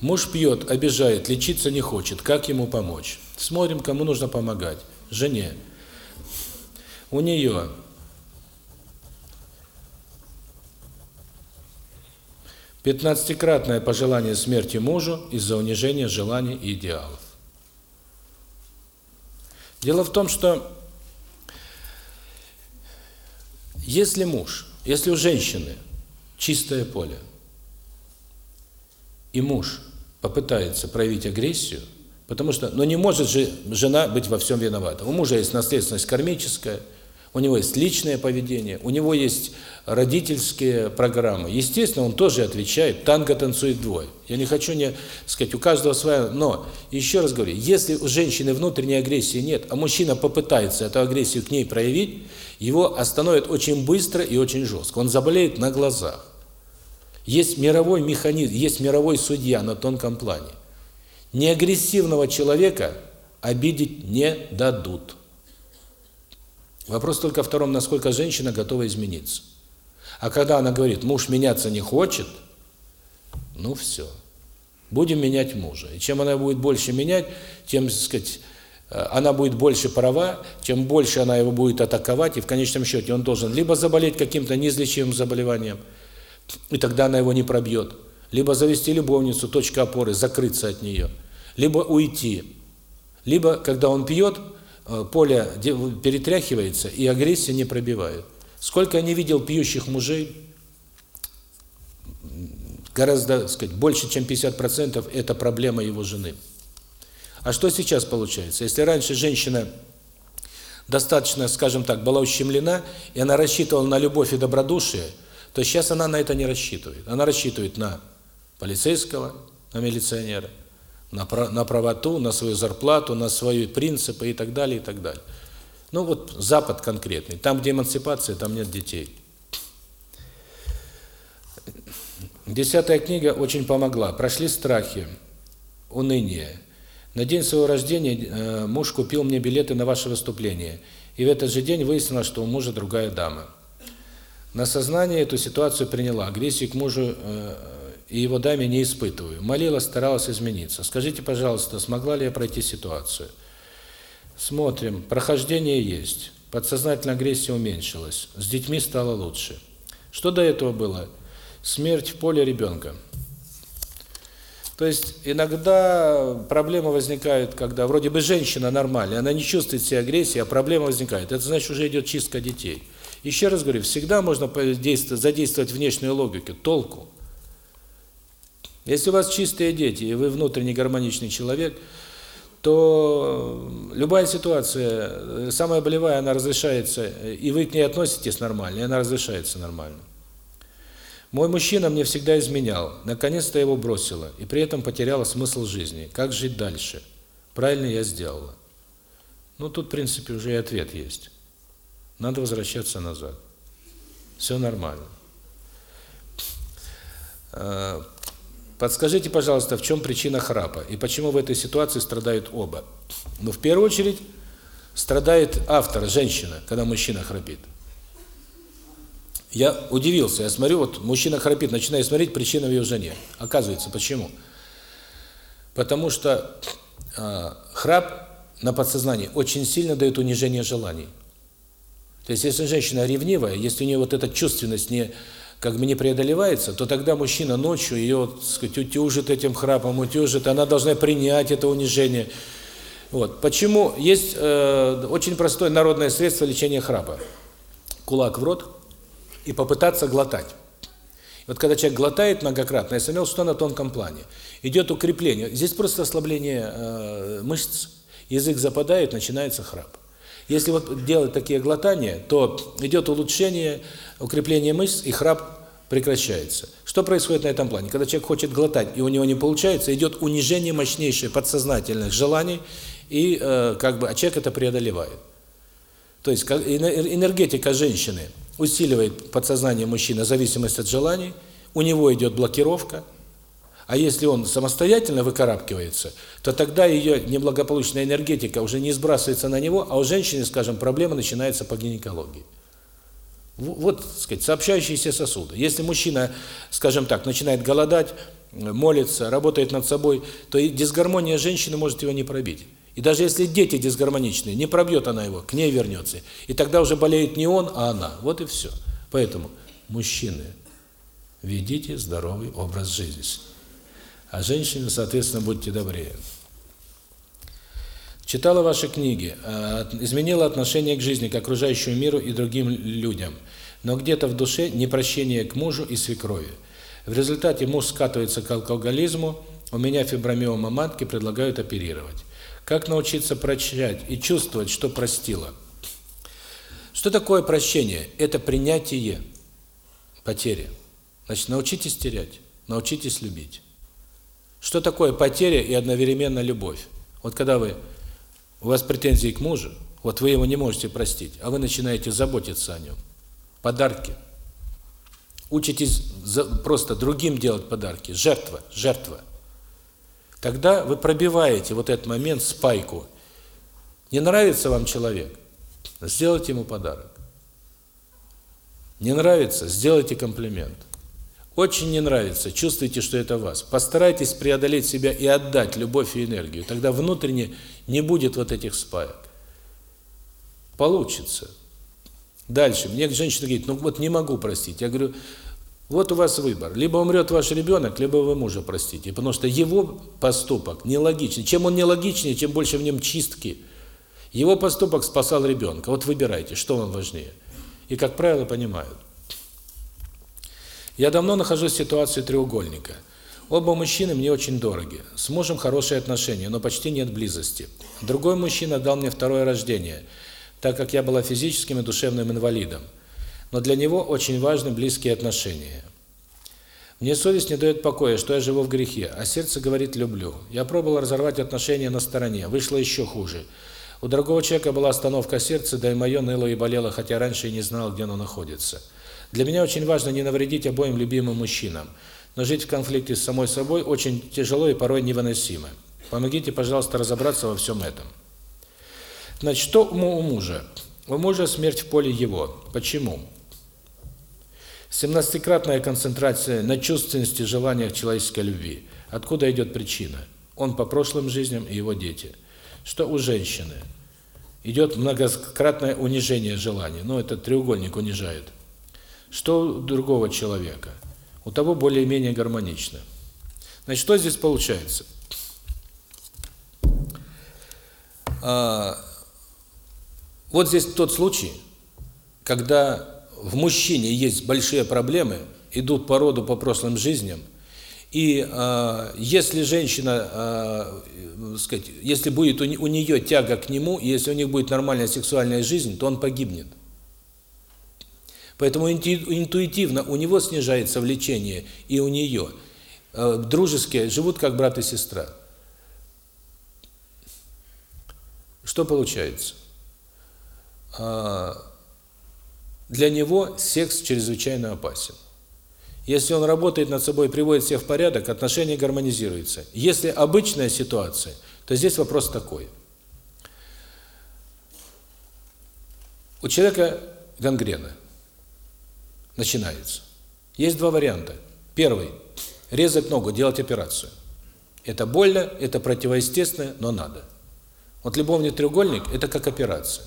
Муж пьет, обижает, лечиться не хочет. Как ему помочь? Смотрим, кому нужно помогать. Жене. У нее пятнадцатикратное пожелание смерти мужу из-за унижения желаний и идеалов. Дело в том, что если муж, если у женщины чистое поле, и муж попытается проявить агрессию, потому что, ну, не может же жена быть во всем виновата. У мужа есть наследственность кармическая, у него есть личное поведение, у него есть родительские программы. Естественно, он тоже отвечает, танго танцует двое. Я не хочу не сказать, у каждого своя, но еще раз говорю, если у женщины внутренней агрессии нет, а мужчина попытается эту агрессию к ней проявить, его остановят очень быстро и очень жестко. Он заболеет на глазах. Есть мировой механизм, есть мировой судья на тонком плане. Неагрессивного человека обидеть не дадут. Вопрос только в том, насколько женщина готова измениться. А когда она говорит, муж меняться не хочет, ну все. Будем менять мужа. И чем она будет больше менять, тем, так сказать, э, она будет больше права, чем больше она его будет атаковать, и в конечном счете он должен либо заболеть каким-то неизлечимым заболеванием, и тогда она его не пробьет, либо завести любовницу, точка опоры, закрыться от нее, либо уйти, либо, когда он пьет, поле перетряхивается, и агрессия не пробивает. Сколько я не видел пьющих мужей, гораздо, сказать, больше, чем 50% это проблема его жены. А что сейчас получается? Если раньше женщина достаточно, скажем так, была ущемлена, и она рассчитывала на любовь и добродушие, то сейчас она на это не рассчитывает. Она рассчитывает на полицейского, на милиционера, на, на правоту, на свою зарплату, на свои принципы и так далее, и так далее. Ну вот Запад конкретный. Там, где эмансипация, там нет детей. Десятая книга очень помогла. Прошли страхи, уныние. На день своего рождения э, муж купил мне билеты на ваше выступление. И в этот же день выяснилось, что у мужа другая дама. На сознание эту ситуацию приняла. Агрессию к мужу э, и его даме не испытываю. Молилась, старалась измениться. Скажите, пожалуйста, смогла ли я пройти ситуацию? Смотрим. Прохождение есть. Подсознательная агрессия уменьшилась. С детьми стало лучше. Что до этого было? Смерть в поле ребенка. То есть иногда проблема возникает, когда вроде бы женщина нормальная, она не чувствует себе агрессии, а проблема возникает. Это значит, уже идет чистка детей. Еще раз говорю, всегда можно задействовать внешнюю логику, толку. Если у вас чистые дети, и вы внутренне гармоничный человек, то любая ситуация, самая болевая, она разрешается, и вы к ней относитесь нормально, и она разрешается нормально. Мой мужчина мне всегда изменял. Наконец-то его бросила, и при этом потеряла смысл жизни. Как жить дальше? Правильно я сделала. Ну, тут, в принципе, уже и ответ есть. Надо возвращаться назад. Все нормально. Подскажите, пожалуйста, в чем причина храпа и почему в этой ситуации страдают оба? Ну, в первую очередь, страдает автор, женщина, когда мужчина храпит. Я удивился, я смотрю, вот мужчина храпит, начинаю смотреть причину в ее жене. Оказывается, почему? Потому что э, храп на подсознании очень сильно дает унижение желаний. То есть, если женщина ревнивая, если у нее вот эта чувственность не как бы не преодолевается, то тогда мужчина ночью ее, так сказать, утюжит этим храпом, утюжит, она должна принять это унижение. Вот. Почему? Есть э, очень простое народное средство лечения храпа. Кулак в рот и попытаться глотать. Вот когда человек глотает многократно, я смотрел, что на тонком плане. Идет укрепление. Здесь просто ослабление э, мышц, язык западает, начинается храп. Если вот делать такие глотания, то идет улучшение, укрепление мышц, и храп прекращается. Что происходит на этом плане? Когда человек хочет глотать, и у него не получается, идет унижение мощнейшее подсознательных желаний, и э, как бы, а человек это преодолевает. То есть энергетика женщины усиливает подсознание мужчины зависимость от желаний, у него идет блокировка, а если он самостоятельно выкарабкивается, то тогда ее неблагополучная энергетика уже не сбрасывается на него, а у женщины, скажем, проблема начинается по гинекологии. Вот, так сказать, сообщающиеся сосуды. Если мужчина, скажем так, начинает голодать, молится, работает над собой, то и дисгармония женщины может его не пробить. И даже если дети дисгармоничные, не пробьет она его, к ней вернется. И тогда уже болеет не он, а она. Вот и все. Поэтому, мужчины, ведите здоровый образ жизни. А женщины, соответственно, будьте добрее. Читала ваши книги, э, изменила отношение к жизни, к окружающему миру и другим людям, но где-то в душе непрощение к мужу и свекрови. В результате муж скатывается к алкоголизму, у меня фибромиома матки, предлагают оперировать. Как научиться прощать и чувствовать, что простила? Что такое прощение? Это принятие потери. Значит, научитесь терять, научитесь любить. Что такое потеря и одновременно любовь? Вот когда вы у вас претензии к мужу, вот вы его не можете простить, а вы начинаете заботиться о нем. Подарки. Учитесь просто другим делать подарки. Жертва, жертва. Тогда вы пробиваете вот этот момент, спайку. Не нравится вам человек? Сделайте ему подарок. Не нравится? Сделайте комплимент. Очень не нравится, чувствуете, что это вас. Постарайтесь преодолеть себя и отдать любовь и энергию. Тогда внутренне не будет вот этих спаек. Получится. Дальше. Мне женщина говорит, ну вот не могу простить. Я говорю, вот у вас выбор. Либо умрет ваш ребенок, либо вы мужа простите. Потому что его поступок нелогичный. Чем он нелогичнее, чем больше в нем чистки. Его поступок спасал ребенка. Вот выбирайте, что вам важнее. И, как правило, понимают. Я давно нахожусь в ситуации треугольника. Оба мужчины мне очень дороги. С мужем хорошие отношения, но почти нет близости. Другой мужчина дал мне второе рождение, так как я была физическим и душевным инвалидом. Но для него очень важны близкие отношения. Мне совесть не дает покоя, что я живу в грехе, а сердце говорит «люблю». Я пробовал разорвать отношения на стороне, вышло еще хуже. У другого человека была остановка сердца, да и мое ныло и болело, хотя раньше и не знал, где оно находится. Для меня очень важно не навредить обоим любимым мужчинам, но жить в конфликте с самой собой очень тяжело и порой невыносимо. Помогите, пожалуйста, разобраться во всем этом. Значит, что у мужа? У мужа смерть в поле его. Почему? Семнадцатикратная концентрация на чувственности, желаниях человеческой любви. Откуда идет причина? Он по прошлым жизням и его дети. Что у женщины? Идет многократное унижение желаний. Ну, это треугольник унижает. Что у другого человека? У того более-менее гармонично. Значит, что здесь получается? А, вот здесь тот случай, когда в мужчине есть большие проблемы, идут по роду, по прошлым жизням, и э, если женщина, э, сказать, если будет у, у нее тяга к нему, если у них будет нормальная сексуальная жизнь, то он погибнет. Поэтому интуитивно у него снижается влечение, и у нее. Э, дружеские живут как брат и сестра. Что получается? А, для него секс чрезвычайно опасен. Если он работает над собой, приводит всех в порядок, отношения гармонизируются. Если обычная ситуация, то здесь вопрос такой. У человека гангрена начинается. Есть два варианта. Первый – резать ногу, делать операцию. Это больно, это противоестественно, но надо. Вот любовный треугольник – это как операция.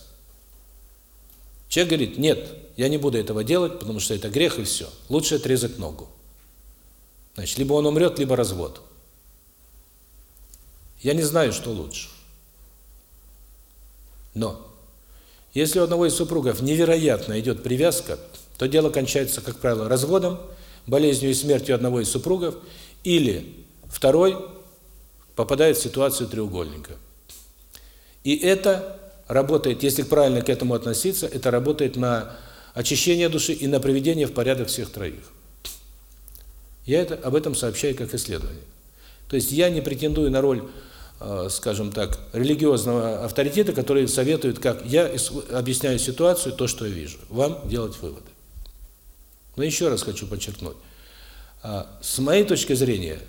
Человек говорит, нет, я не буду этого делать, потому что это грех и все. Лучше отрезать ногу. Значит, либо он умрет, либо развод. Я не знаю, что лучше. Но, если у одного из супругов невероятно идет привязка, то дело кончается, как правило, разводом, болезнью и смертью одного из супругов, или второй попадает в ситуацию треугольника. И это работает, если правильно к этому относиться, это работает на очищение души и на приведение в порядок всех троих. Я это об этом сообщаю как исследование. То есть я не претендую на роль, э, скажем так, религиозного авторитета, который советует, как я объясняю ситуацию, то, что я вижу. Вам делать выводы. Но еще раз хочу подчеркнуть. А, с моей точки зрения,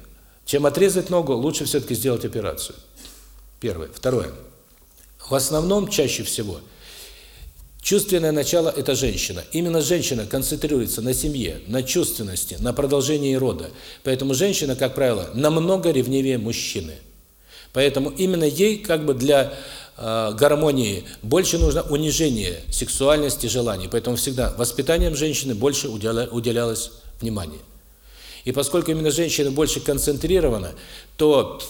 чем отрезать ногу, лучше все-таки сделать операцию. Первое. Второе. В основном, чаще всего, чувственное начало – это женщина. Именно женщина концентрируется на семье, на чувственности, на продолжении рода. Поэтому женщина, как правило, намного ревнивее мужчины. Поэтому именно ей как бы для гармонии больше нужно унижение сексуальности, желаний. Поэтому всегда воспитанием женщины больше уделялось внимание. И поскольку именно женщина больше концентрирована, то,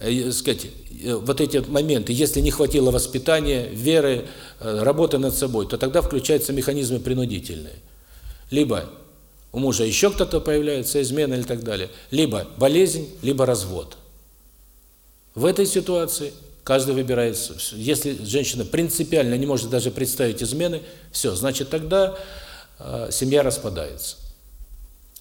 э, сказать, э, вот эти моменты, если не хватило воспитания, веры, э, работы над собой, то тогда включаются механизмы принудительные. Либо у мужа еще кто-то появляется, измена или так далее, либо болезнь, либо развод. В этой ситуации каждый выбирает, если женщина принципиально не может даже представить измены, все, значит тогда э, семья распадается.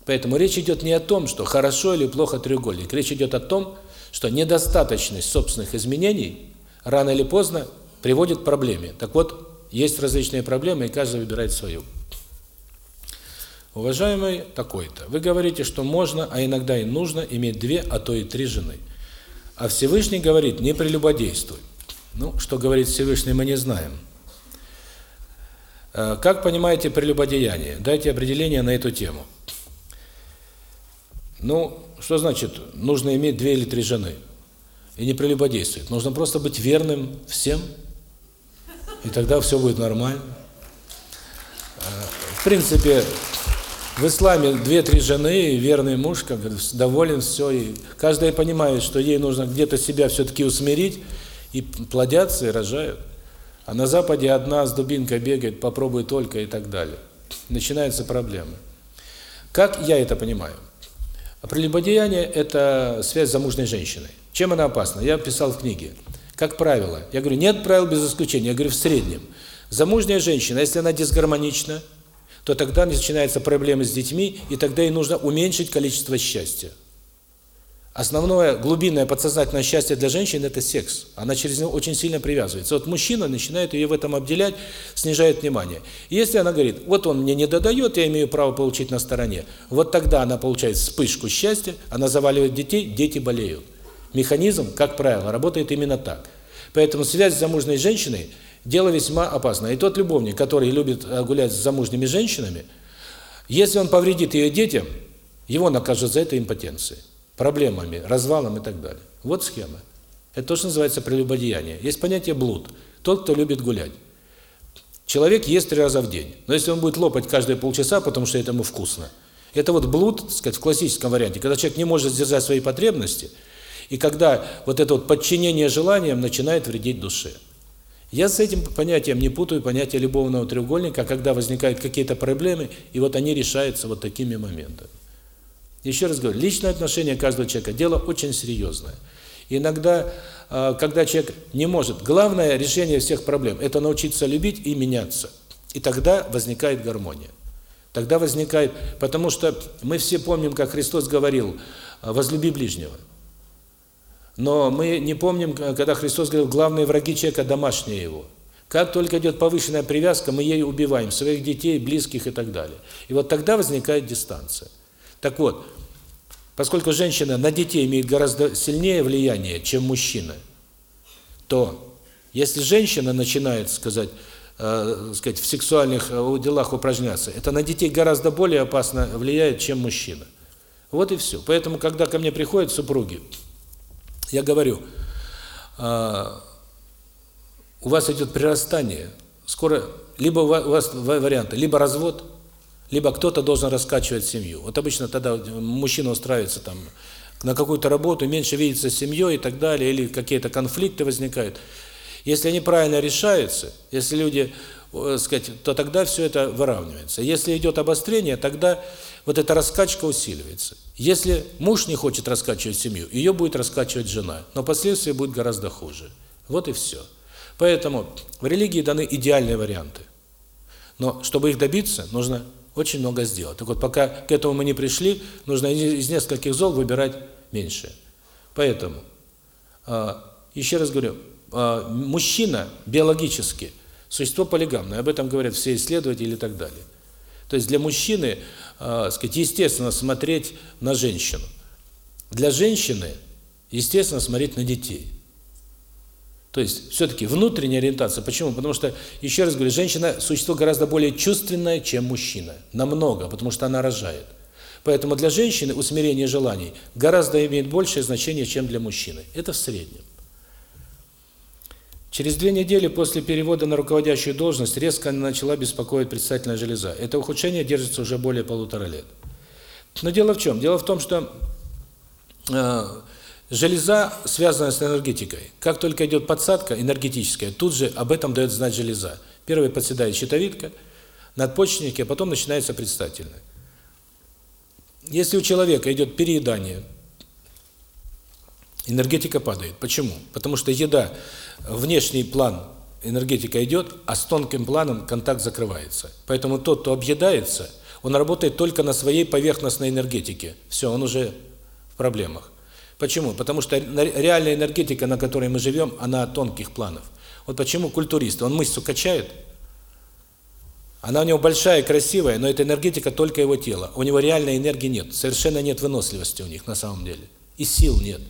Поэтому речь идет не о том, что хорошо или плохо треугольник. Речь идет о том, что недостаточность собственных изменений рано или поздно приводит к проблеме. Так вот, есть различные проблемы, и каждый выбирает свою. Уважаемый такой-то, вы говорите, что можно, а иногда и нужно иметь две, а то и три жены. А Всевышний говорит, не прелюбодействуй. Ну, что говорит Всевышний, мы не знаем. Э, как понимаете прелюбодеяние? Дайте определение на эту тему. Ну, что значит, нужно иметь две или три жены? И не прелюбодействовать. Нужно просто быть верным всем, и тогда все будет нормально. А, в принципе, в исламе две-три жены, верный муж, как доволен, все, и каждая понимает, что ей нужно где-то себя все-таки усмирить, и плодятся, и рожают. А на Западе одна с дубинкой бегает, попробуй только, и так далее. Начинаются проблемы. Как я это понимаю? Прелюбодеяние – это связь с замужней женщиной. Чем она опасна? Я писал в книге. Как правило, я говорю, нет правил без исключения, я говорю в среднем. Замужняя женщина, если она дисгармонична, то тогда начинаются проблемы с детьми, и тогда ей нужно уменьшить количество счастья. Основное глубинное подсознательное счастье для женщины – это секс. Она через него очень сильно привязывается. Вот мужчина начинает ее в этом обделять, снижает внимание. И если она говорит, вот он мне не додает, я имею право получить на стороне, вот тогда она получает вспышку счастья, она заваливает детей, дети болеют. Механизм, как правило, работает именно так. Поэтому связь с замужней женщиной – дело весьма опасное. И тот любовник, который любит э, гулять с замужними женщинами, если он повредит ее детям, его накажут за это импотенцией проблемами, развалом и так далее. Вот схема. Это то, что называется прелюбодеяние. Есть понятие блуд. Тот, кто любит гулять. Человек ест три раза в день. Но если он будет лопать каждые полчаса, потому что это ему вкусно, это вот блуд, так сказать, в классическом варианте, когда человек не может сдержать свои потребности, и когда вот это вот подчинение желаниям начинает вредить душе. Я с этим понятием не путаю понятие любовного треугольника, когда возникают какие-то проблемы, и вот они решаются вот такими моментами. Еще раз говорю, личное отношение каждого человека – дело очень серьезное. Иногда, а, когда человек не может, главное решение всех проблем – это научиться любить и меняться. И тогда возникает гармония. Тогда возникает, потому что мы все помним, как Христос говорил, возлюби ближнего. Но мы не помним, когда Христос говорил, главные враги человека – домашние его. Как только идет повышенная привязка, мы ей убиваем своих детей, близких и так далее. И вот тогда возникает дистанция. Так вот, поскольку женщина на детей имеет гораздо сильнее влияние, чем мужчина, то если женщина начинает, сказать, э, сказать, в сексуальных э, делах упражняться, это на детей гораздо более опасно влияет, чем мужчина. Вот и все. Поэтому, когда ко мне приходят супруги, я говорю, э, у вас идет прирастание, скоро либо у вас варианты, либо развод, либо кто-то должен раскачивать семью. Вот обычно тогда мужчина устраивается там на какую-то работу, меньше видится с семьей и так далее, или какие-то конфликты возникают. Если они правильно решаются, если люди, сказать, то тогда все это выравнивается. Если идет обострение, тогда вот эта раскачка усиливается. Если муж не хочет раскачивать семью, ее будет раскачивать жена, но последствия будут гораздо хуже. Вот и все. Поэтому в религии даны идеальные варианты. Но чтобы их добиться, нужно очень много сделать. Так вот, пока к этому мы не пришли, нужно из нескольких зол выбирать меньшее. Поэтому, а, еще раз говорю, а, мужчина биологически существо полигамное, об этом говорят все исследователи и так далее. То есть для мужчины, сказать, естественно смотреть на женщину. Для женщины естественно смотреть на детей. То есть все-таки внутренняя ориентация. Почему? Потому что, еще раз говорю, женщина – существо гораздо более чувственное, чем мужчина. Намного, потому что она рожает. Поэтому для женщины усмирение желаний гораздо имеет большее значение, чем для мужчины. Это в среднем. Через две недели после перевода на руководящую должность резко начала беспокоить предстательная железа. Это ухудшение держится уже более полутора лет. Но дело в чем? Дело в том, что э, железа связана с энергетикой. Как только идет подсадка энергетическая, тут же об этом дает знать железа. Первой подседает щитовидка, надпочечники, а потом начинается предстательная. Если у человека идет переедание, энергетика падает. Почему? Потому что еда внешний план энергетика идет, а с тонким планом контакт закрывается. Поэтому тот, кто объедается, он работает только на своей поверхностной энергетике. Все, он уже в проблемах. Почему? Потому что реальная энергетика, на которой мы живем, она тонких планов. Вот почему культурист, он мышцу качает, она у него большая, красивая, но это энергетика только его тела. У него реальной энергии нет, совершенно нет выносливости у них на самом деле. И сил нет.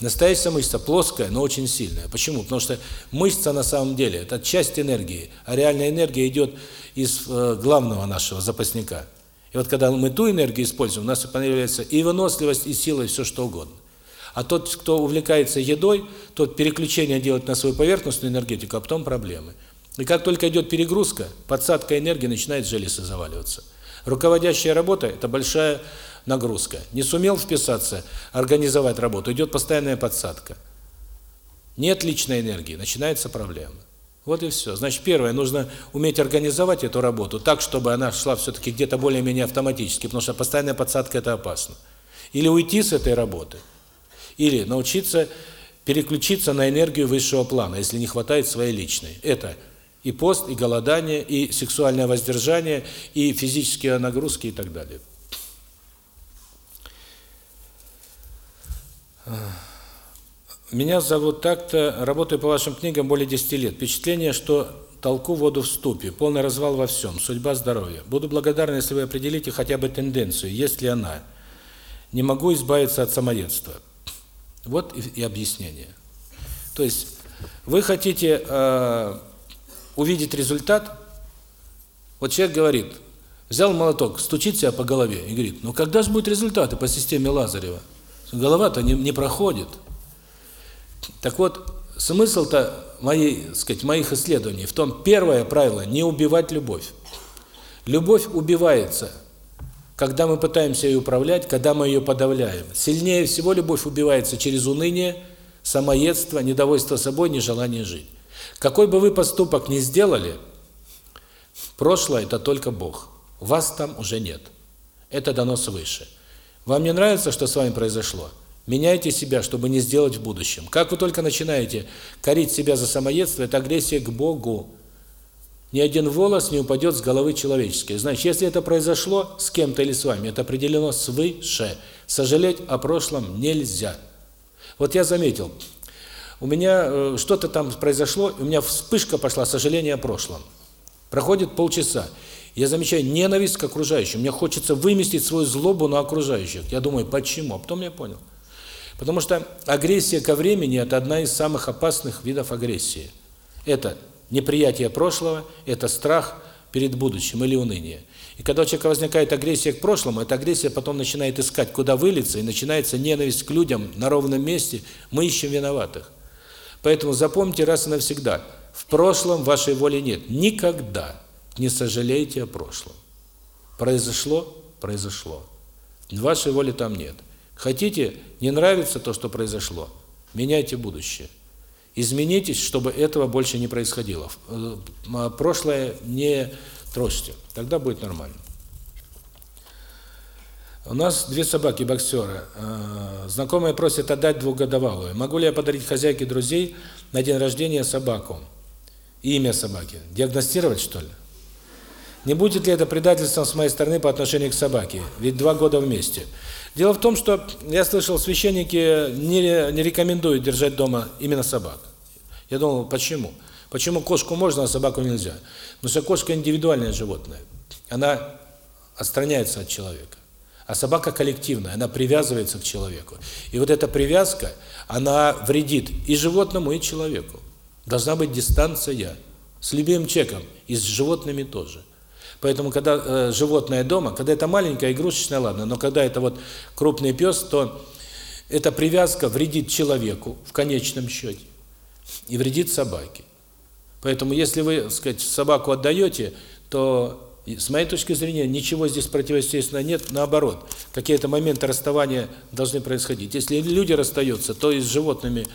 Настоящая мышца плоская, но очень сильная. Почему? Потому что мышца на самом деле – это часть энергии, а реальная энергия идет из э, главного нашего запасника. И вот когда мы ту энергию используем, у нас появляется и выносливость, и сила, и все что угодно. А тот, кто увлекается едой, тот переключение делает на свою поверхностную энергетику, а потом проблемы. И как только идет перегрузка, подсадка энергии, начинает железы заваливаться. Руководящая работа – это большая нагрузка. Не сумел вписаться, организовать работу, идет постоянная подсадка. Нет личной энергии, начинается проблема. Вот и все. Значит, первое, нужно уметь организовать эту работу так, чтобы она шла все-таки где-то более-менее автоматически, потому что постоянная подсадка – это опасно. Или уйти с этой работы, или научиться переключиться на энергию высшего плана, если не хватает своей личной. Это и пост, и голодание, и сексуальное воздержание, и физические нагрузки и так далее. Меня зовут так-то, работаю по вашим книгам более 10 лет. Впечатление, что толку воду в ступе, полный развал во всем, судьба здоровья. Буду благодарен, если вы определите хотя бы тенденцию, есть ли она. Не могу избавиться от самоедства. Вот и, объяснение. То есть вы хотите э, увидеть результат, вот человек говорит, взял молоток, стучит себя по голове и говорит, ну когда же будут результаты по системе Лазарева? Голова-то не, не проходит. Так вот, смысл-то моей, сказать, моих исследований в том, первое правило – не убивать любовь. Любовь убивается, когда мы пытаемся ее управлять, когда мы ее подавляем. Сильнее всего любовь убивается через уныние, самоедство, недовольство собой, нежелание жить. Какой бы вы поступок ни сделали, прошлое – это только Бог. Вас там уже нет. Это дано свыше. Вам не нравится, что с вами произошло? Меняйте себя, чтобы не сделать в будущем. Как вы только начинаете корить себя за самоедство, это агрессия к Богу. Ни один волос не упадет с головы человеческой. Значит, если это произошло с кем-то или с вами, это определено свыше. Сожалеть о прошлом нельзя. Вот я заметил, у меня э, что-то там произошло, у меня вспышка пошла, сожаление о прошлом. Проходит полчаса. Я замечаю ненависть к окружающим. Мне хочется выместить свою злобу на окружающих. Я думаю, почему? А потом я понял. Потому что агрессия ко времени – это одна из самых опасных видов агрессии. Это неприятие прошлого, это страх перед будущим или уныние. И когда у человека возникает агрессия к прошлому, эта агрессия потом начинает искать, куда вылиться, и начинается ненависть к людям на ровном месте. Мы ищем виноватых. Поэтому запомните раз и навсегда, в прошлом вашей воли нет. Никогда не сожалейте о прошлом. Произошло – произошло. Вашей воли там нет. Хотите, не нравится то, что произошло, меняйте будущее. Изменитесь, чтобы этого больше не происходило. Э, прошлое не тросьте, тогда будет нормально. У нас две собаки-боксера. Э, знакомая просит отдать двухгодовалую. Могу ли я подарить хозяйке друзей на день рождения собаку. Имя собаки. Диагностировать, что ли? Не будет ли это предательством с моей стороны по отношению к собаке? Ведь два года вместе. Дело в том, что я слышал, священники не, не рекомендуют держать дома именно собак. Я думал, почему? Почему кошку можно, а собаку нельзя? Потому что кошка индивидуальное животное. Она отстраняется от человека. А собака коллективная, она привязывается к человеку. И вот эта привязка, она вредит и животному, и человеку. Должна быть дистанция с любым человеком, и с животными тоже. Поэтому, когда э, животное дома, когда это маленькая игрушечная, ладно, но когда это вот крупный пес, то эта привязка вредит человеку в конечном счете и вредит собаке. Поэтому, если вы, так сказать, собаку отдаете, то с моей точки зрения, ничего здесь противоестественного нет, наоборот. Какие-то моменты расставания должны происходить. Если люди расстаются, то и с животными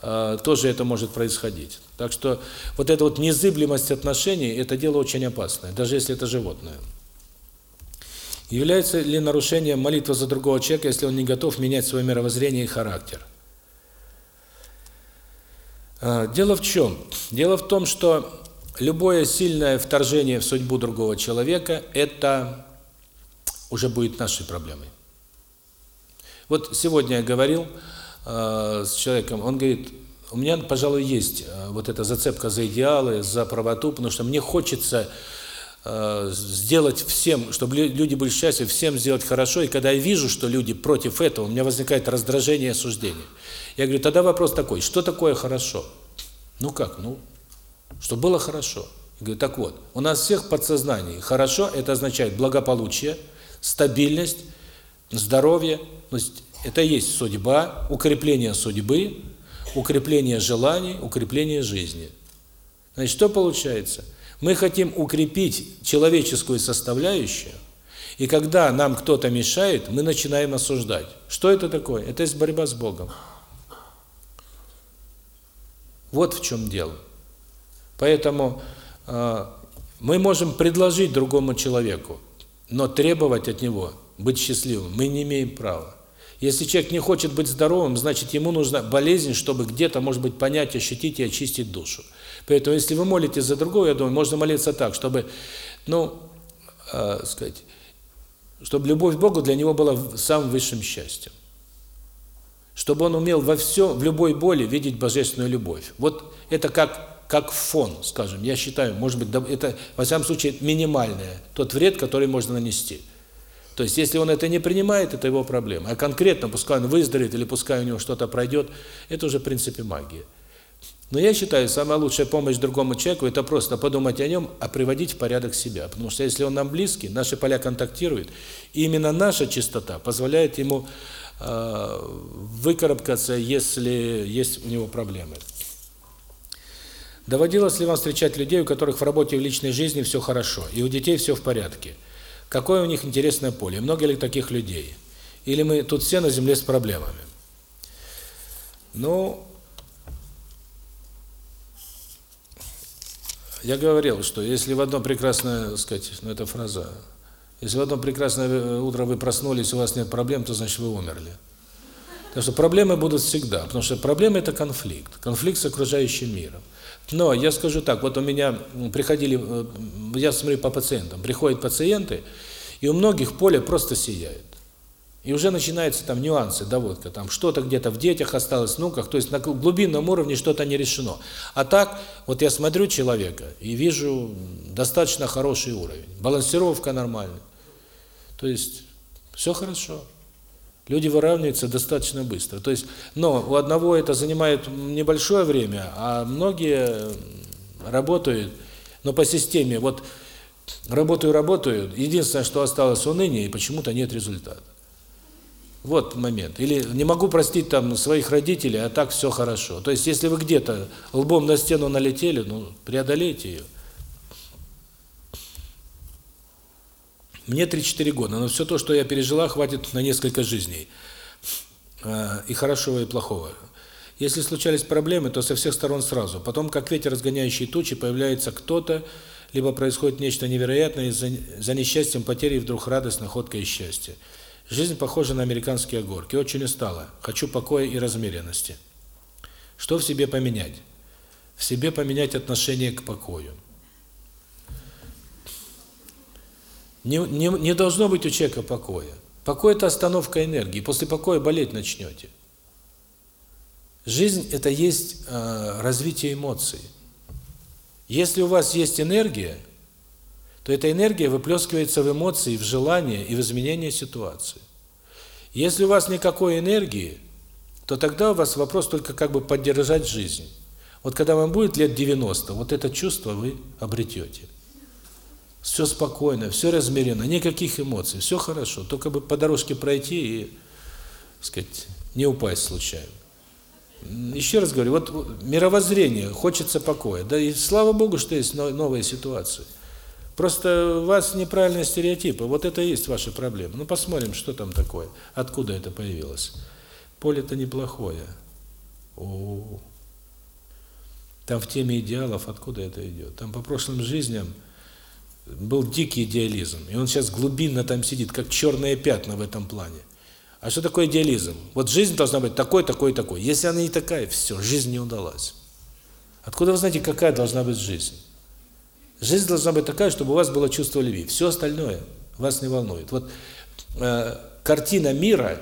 тоже это может происходить. Так что вот эта вот незыблемость отношений – это дело очень опасное, даже если это животное. Является ли нарушением молитва за другого человека, если он не готов менять свое мировоззрение и характер? Э, дело в чем? Дело в том, что любое сильное вторжение в судьбу другого человека – это уже будет нашей проблемой. Вот сегодня я говорил э, с человеком, он говорит, у меня, пожалуй, есть э, вот эта зацепка за идеалы, за правоту, потому что мне хочется э, сделать всем, чтобы люди были счастливы, всем сделать хорошо, и когда я вижу, что люди против этого, у меня возникает раздражение и осуждение. Я говорю, тогда вопрос такой, что такое хорошо? Ну как, ну чтобы было хорошо. Я говорю, так вот, у нас всех подсознании хорошо, это означает благополучие, стабильность, здоровье, то есть это есть судьба, укрепление судьбы, укрепление желаний, укрепление жизни. Значит, что получается? Мы хотим укрепить человеческую составляющую, и когда нам кто-то мешает, мы начинаем осуждать. Что это такое? Это есть борьба с Богом. Вот в чем дело. Поэтому э, мы можем предложить другому человеку, но требовать от него быть счастливым мы не имеем права. Если человек не хочет быть здоровым, значит ему нужна болезнь, чтобы где-то, может быть, понять, ощутить и очистить душу. Поэтому, если вы молитесь за другого, я думаю, можно молиться так, чтобы, ну, э, сказать, чтобы любовь к Богу для него была самым высшим счастьем. Чтобы он умел во всем, в любой боли видеть божественную любовь. Вот это как как фон, скажем, я считаю, может быть, это, во всяком случае, минимальное, тот вред, который можно нанести. То есть, если он это не принимает, это его проблема. А конкретно, пускай он выздоровеет или пускай у него что-то пройдет, это уже, в принципе, магия. Но я считаю, самая лучшая помощь другому человеку – это просто подумать о нем, а приводить в порядок себя. Потому что если он нам близкий, наши поля контактируют, и именно наша чистота позволяет ему э, выкарабкаться, если есть у него проблемы. Доводилось ли вам встречать людей, у которых в работе и в личной жизни все хорошо, и у детей все в порядке? Какое у них интересное поле? Много ли таких людей? Или мы тут все на земле с проблемами? Ну, я говорил, что если в одно прекрасное, так сказать, ну это фраза, если в одно прекрасное утро вы проснулись, у вас нет проблем, то значит вы умерли. Так что проблемы будут всегда, потому что проблемы – это конфликт, конфликт с окружающим миром. Но я скажу так, вот у меня приходили, э, я смотрю по пациентам, приходят пациенты, и у многих поле просто сияет. И уже начинаются там нюансы, доводка, там что-то где-то в детях осталось, в внуках, то есть на глубинном уровне что-то не решено. А так, вот я смотрю человека и вижу достаточно хороший уровень, балансировка нормальная. То есть все хорошо. Люди выравниваются достаточно быстро. То есть, но у одного это занимает небольшое время, а многие работают, но по системе, вот работаю, работаю, единственное, что осталось уныние, и почему-то нет результата. Вот момент. Или не могу простить там своих родителей, а так все хорошо. То есть, если вы где-то лбом на стену налетели, ну, преодолейте ее. Мне 3-4 года, но все то, что я пережила, хватит на несколько жизней. А, и хорошего, и плохого. Если случались проблемы, то со всех сторон сразу. Потом, как ветер, разгоняющий тучи, появляется кто-то, либо происходит нечто невероятное, и за, за несчастьем потери вдруг радость, находка и счастье. Жизнь похожа на американские горки. Очень устала. Хочу покоя и размеренности. Что в себе поменять? в себе поменять отношение к покою. Не, не, не должно быть у человека покоя. Покой – это остановка энергии. После покоя болеть начнете. Жизнь – это есть э, развитие эмоций. Если у вас есть энергия, то эта энергия выплескивается в эмоции, в желания и в изменение ситуации. Если у вас никакой энергии, то тогда у вас вопрос только как бы поддержать жизнь. Вот когда вам будет лет 90, вот это чувство вы обретете. Все спокойно, все размеренно, никаких эмоций, все хорошо, только бы по дорожке пройти и, сказать, не упасть случайно. Еще раз говорю, вот мировоззрение, хочется покоя. Да и слава Богу, что есть новые ситуации. Просто у вас неправильные стереотипы. Вот это и есть ваша проблема. Ну, посмотрим, что там такое. Откуда это появилось. Поле-то неплохое. О, -о, О, Там в теме идеалов откуда это идет? Там по прошлым жизням был дикий идеализм. И он сейчас глубинно там сидит, как черные пятна в этом плане. А что такое идеализм? Вот жизнь должна быть такой, такой, такой. Если она не такая, все, жизнь не удалась. Откуда вы знаете, какая должна быть жизнь? Жизнь должна быть такая, чтобы у вас было чувство любви. Все остальное вас не волнует. Вот э, картина мира,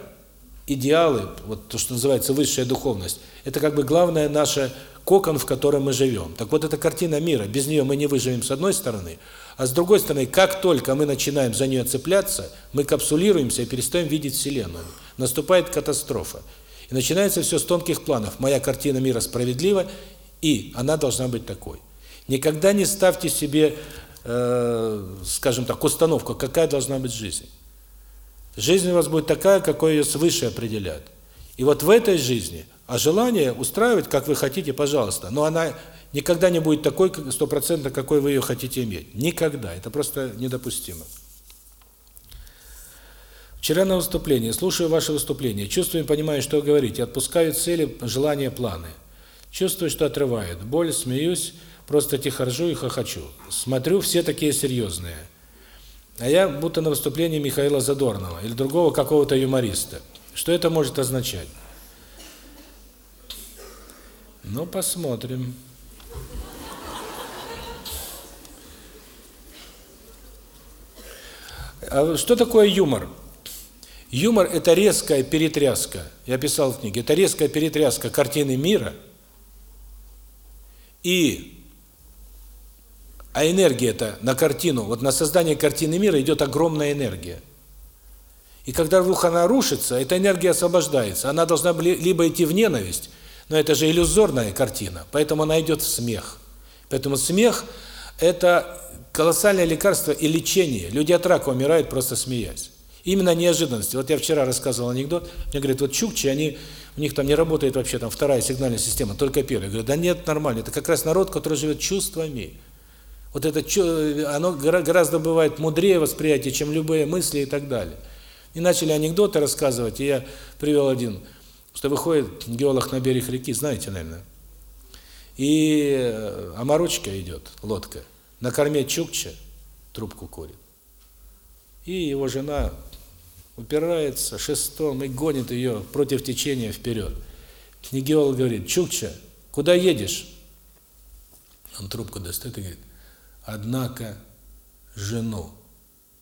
идеалы, вот то, что называется высшая духовность, это как бы главная наша кокон, в котором мы живем. Так вот, эта картина мира, без нее мы не выживем с одной стороны, а с другой стороны, как только мы начинаем за нее цепляться, мы капсулируемся и перестаем видеть Вселенную. Наступает катастрофа. И начинается все с тонких планов. Моя картина мира справедлива, и она должна быть такой. Никогда не ставьте себе, э, скажем так, установку, какая должна быть жизнь. Жизнь у вас будет такая, какой ее свыше определяют. И вот в этой жизни, а желание устраивать, как вы хотите, пожалуйста, но она никогда не будет такой, стопроцентно, какой вы ее хотите иметь. Никогда. Это просто недопустимо. Вчера на выступлении, слушаю ваше выступление, чувствую и понимаю, что вы говорите, отпускаю цели, желания, планы. Чувствую, что отрывает. Боль, смеюсь, просто тихо ржу и хохочу. Смотрю, все такие серьезные. А я будто на выступлении Михаила Задорнова или другого какого-то юмориста. Что это может означать? Ну, посмотрим. А что такое юмор? Юмор – это резкая перетряска, я писал в книге, это резкая перетряска картины мира, и, а энергия это на картину, вот на создание картины мира идет огромная энергия. И когда вдруг она рушится, эта энергия освобождается, она должна либо идти в ненависть, но это же иллюзорная картина, поэтому она идет в смех. Поэтому смех – это колоссальное лекарство и лечение. Люди от рака умирают, просто смеясь. Именно неожиданности. Вот я вчера рассказывал анекдот, мне говорят, вот чукчи, они, у них там не работает вообще там вторая сигнальная система, только первая. Я говорю, да нет, нормально, это как раз народ, который живет чувствами. Вот это, оно гораздо бывает мудрее восприятие, чем любые мысли и так далее. И начали анекдоты рассказывать, и я привел один, что выходит геолог на берег реки, знаете, наверное, и э, оморочка идет, лодка, на корме Чукча трубку курит. И его жена упирается шестом и гонит ее против течения вперед. Книгиол говорит, Чукча, куда едешь? Он трубку достает и говорит, однако жену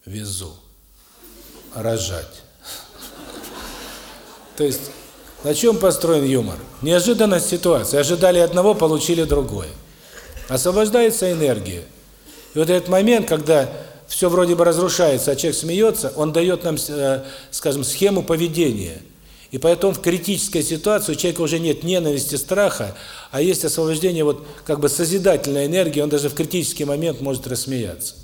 везу рожать. То есть, на чем построен юмор? Неожиданность ситуации. Ожидали одного, получили другое. Освобождается энергия. И вот этот момент, когда все вроде бы разрушается, а человек смеется, он дает нам, э, скажем, схему поведения. И поэтому в критической ситуации у человека уже нет ненависти, страха, а есть освобождение вот как бы созидательной энергии, он даже в критический момент может рассмеяться.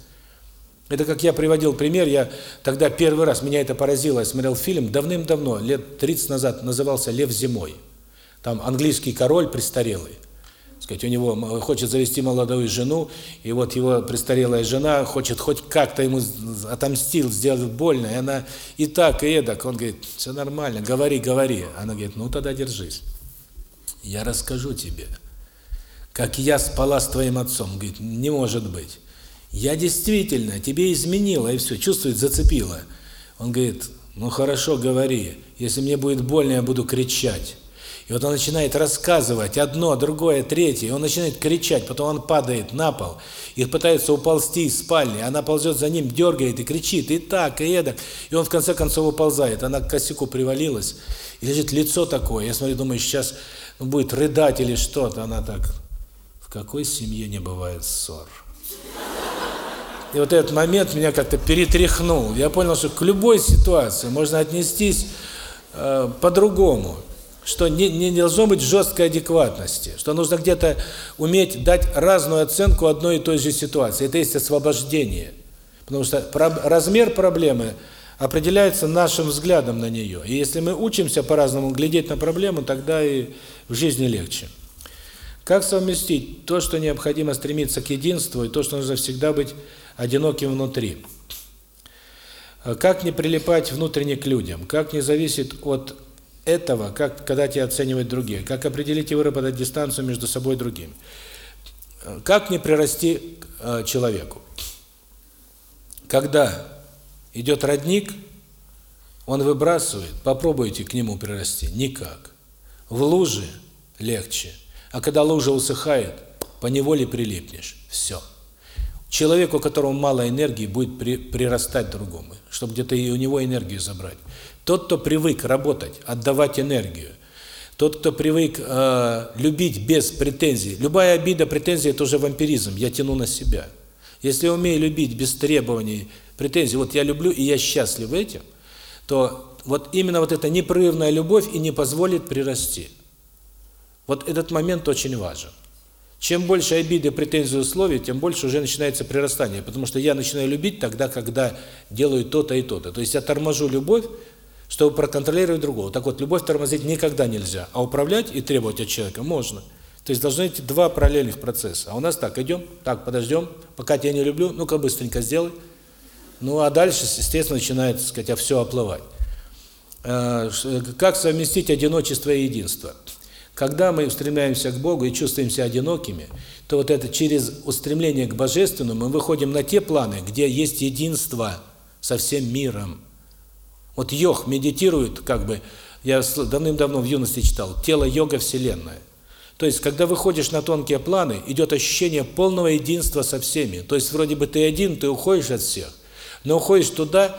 Это как я приводил пример, я тогда первый раз, меня это поразило, я смотрел фильм давным-давно, лет 30 назад, назывался «Лев зимой». Там английский король престарелый сказать, у него хочет завести молодую жену, и вот его престарелая жена хочет хоть как-то ему отомстил, сделать больно, и она и так, и эдак. Он говорит, все нормально, говори, говори. Она говорит, ну тогда держись. Я расскажу тебе, как я спала с твоим отцом. Говорит, не может быть. Я действительно тебе изменила, и все, чувствует, зацепила. Он говорит, ну хорошо, говори, если мне будет больно, я буду кричать. И вот он начинает рассказывать одно, другое, третье, он начинает кричать, потом он падает на пол, и пытается уползти из спальни, она ползет за ним, дергает и кричит, и так, и эдак, и он в конце концов уползает, она к косяку привалилась, и лежит лицо такое, я смотрю, думаю, сейчас будет рыдать или что-то, она так, в какой семье не бывает ссор? И вот этот момент меня как-то перетряхнул. Я понял, что к любой ситуации можно отнестись э, по-другому. Что не, не должно быть жесткой адекватности. Что нужно где-то уметь дать разную оценку одной и той же ситуации. Это есть освобождение. Потому что про, размер проблемы определяется нашим взглядом на нее. И если мы учимся по-разному глядеть на проблему, тогда и в жизни легче. Как совместить то, что необходимо стремиться к единству, и то, что нужно всегда быть одиноким внутри. Как не прилипать внутренне к людям? Как не зависит от этого, как когда тебя оценивают другие? Как определить и выработать дистанцию между собой и другими? Как не прирасти э, человеку? Когда идет родник, он выбрасывает, попробуйте к нему прирасти. Никак. В луже легче. А когда лужа усыхает, по неволе прилипнешь. Все. Человеку, у которого мало энергии, будет при, прирастать другому, чтобы где-то и у него энергию забрать. Тот, кто привык работать, отдавать энергию, тот, кто привык э, любить без претензий, любая обида, претензия – это уже вампиризм, я тяну на себя. Если я умею любить без требований, претензий, вот я люблю и я счастлив этим, то вот именно вот эта непрерывная любовь и не позволит прирасти. Вот этот момент очень важен. Чем больше обиды, претензий, условий, тем больше уже начинается прирастание, потому что я начинаю любить тогда, когда делаю то-то и то-то. То есть я торможу любовь, чтобы проконтролировать другого. Так вот, любовь тормозить никогда нельзя, а управлять и требовать от человека можно. То есть должны быть два параллельных процесса. А у нас так, идем, так, подождем, пока тебя не люблю, ну-ка быстренько сделай. Ну а дальше, естественно, начинает, так сказать, а все оплывать. Э, как совместить одиночество и единство? Когда мы устремляемся к Богу и чувствуем себя одинокими, то вот это через устремление к Божественному мы выходим на те планы, где есть единство со всем миром. Вот йог медитирует, как бы, я давным-давно в юности читал, тело йога – вселенная. То есть, когда выходишь на тонкие планы, идет ощущение полного единства со всеми. То есть, вроде бы ты один, ты уходишь от всех, но уходишь туда,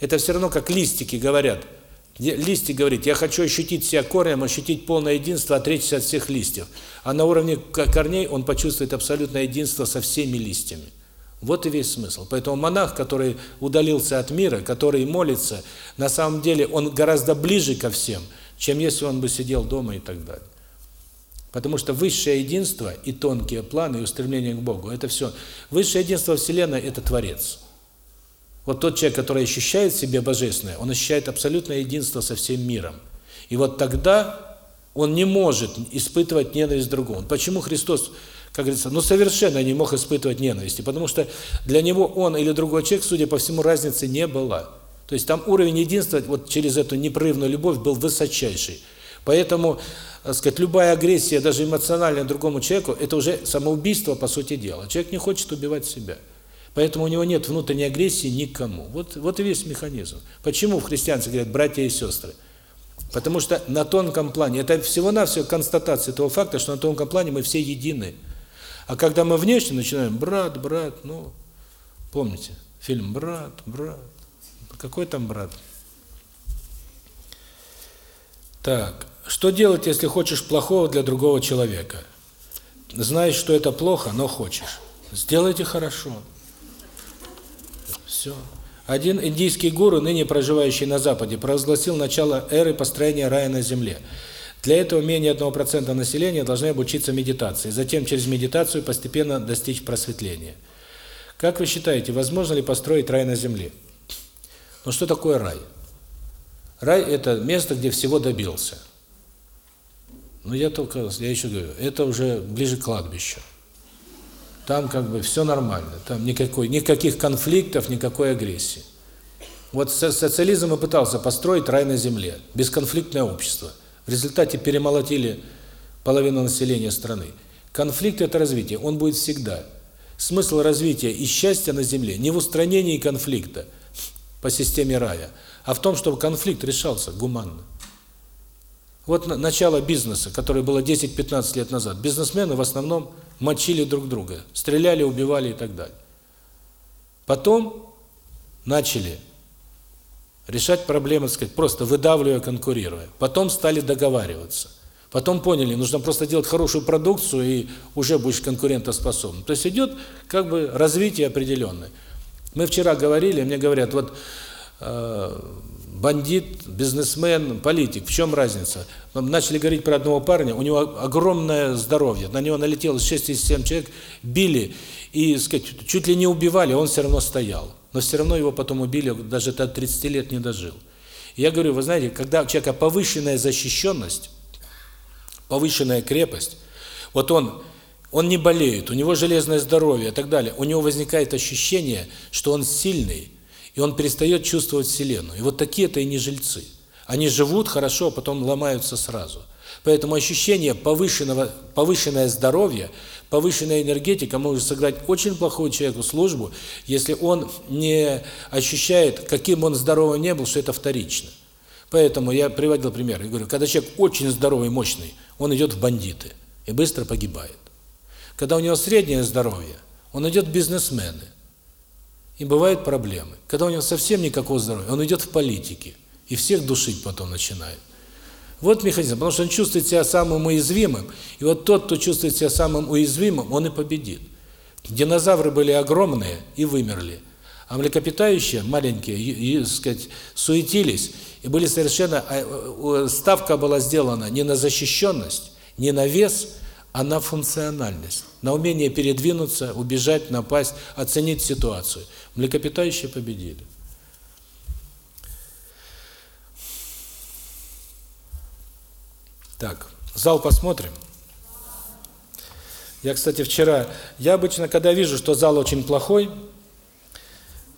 это все равно как листики говорят – Листик говорит, я хочу ощутить себя корнем, ощутить полное единство, отречься от всех листьев. А на уровне корней он почувствует абсолютное единство со всеми листьями. Вот и весь смысл. Поэтому монах, который удалился от мира, который молится, на самом деле он гораздо ближе ко всем, чем если он бы сидел дома и так далее. Потому что высшее единство и тонкие планы, и устремление к Богу – это все. Высшее единство Вселенной – это Творец. Вот тот человек, который ощущает себе Божественное, он ощущает абсолютное единство со всем миром. И вот тогда он не может испытывать ненависть другому. Почему Христос, как говорится, ну совершенно не мог испытывать ненависти? Потому что для него он или другой человек, судя по всему, разницы не было. То есть там уровень единства вот через эту непрерывную любовь был высочайший. Поэтому, так сказать, любая агрессия, даже эмоциональная другому человеку, это уже самоубийство по сути дела. Человек не хочет убивать себя. Поэтому у него нет внутренней агрессии никому. Вот, вот и весь механизм. Почему в христианстве говорят «братья и сестры»? Потому что на тонком плане, это всего-навсего констатация того факта, что на тонком плане мы все едины. А когда мы внешне начинаем «брат, брат», ну, помните, фильм «брат, брат», какой там брат? Так, что делать, если хочешь плохого для другого человека? Знаешь, что это плохо, но хочешь. Сделайте хорошо. Все. Один индийский гуру, ныне проживающий на Западе, провозгласил начало эры построения рая на земле. Для этого менее 1% населения должны обучиться медитации, затем через медитацию постепенно достичь просветления. Как вы считаете, возможно ли построить рай на земле? Ну что такое рай? Рай – это место, где всего добился. Ну я только, я еще говорю, это уже ближе к кладбищу. Там как бы все нормально, там никакой, никаких конфликтов, никакой агрессии. Вот социализм и пытался построить рай на земле, бесконфликтное общество. В результате перемолотили половину населения страны. Конфликт – это развитие, он будет всегда. Смысл развития и счастья на земле не в устранении конфликта по системе рая, а в том, чтобы конфликт решался гуманно. Вот начало бизнеса, которое было 10-15 лет назад, бизнесмены в основном мочили друг друга, стреляли, убивали и так далее. Потом начали решать проблемы, так сказать, просто выдавливая, конкурируя. Потом стали договариваться. Потом поняли, нужно просто делать хорошую продукцию, и уже будешь конкурентоспособным. То есть идет как бы развитие определенное. Мы вчера говорили, мне говорят, вот э, бандит, бизнесмен, политик, в чем разница? Мы начали говорить про одного парня, у него огромное здоровье, на него налетело 6 из 7 человек, били и, сказать, чуть ли не убивали, он все равно стоял. Но все равно его потом убили, даже до 30 лет не дожил. я говорю, вы знаете, когда у человека повышенная защищенность, повышенная крепость, вот он, он не болеет, у него железное здоровье и так далее, у него возникает ощущение, что он сильный, и он перестает чувствовать Вселенную. И вот такие-то и не жильцы. Они живут хорошо, а потом ломаются сразу. Поэтому ощущение повышенного, повышенное здоровье, повышенная энергетика может сыграть очень плохую человеку службу, если он не ощущает, каким он здоровым не был, что это вторично. Поэтому я приводил пример. Я говорю, когда человек очень здоровый, мощный, он идет в бандиты и быстро погибает. Когда у него среднее здоровье, он идет в бизнесмены. И бывают проблемы. Когда у него совсем никакого здоровья, он идет в политики. И всех душить потом начинает. Вот механизм, потому что он чувствует себя самым уязвимым. И вот тот, кто чувствует себя самым уязвимым, он и победит. Динозавры были огромные и вымерли. А млекопитающие, маленькие, и, и, сказать, суетились и были совершенно... А, ставка была сделана не на защищенность, не на вес, а на функциональность, на умение передвинуться, убежать, напасть, оценить ситуацию. Млекопитающие победили. Так, зал посмотрим. Я, кстати, вчера... Я обычно, когда вижу, что зал очень плохой,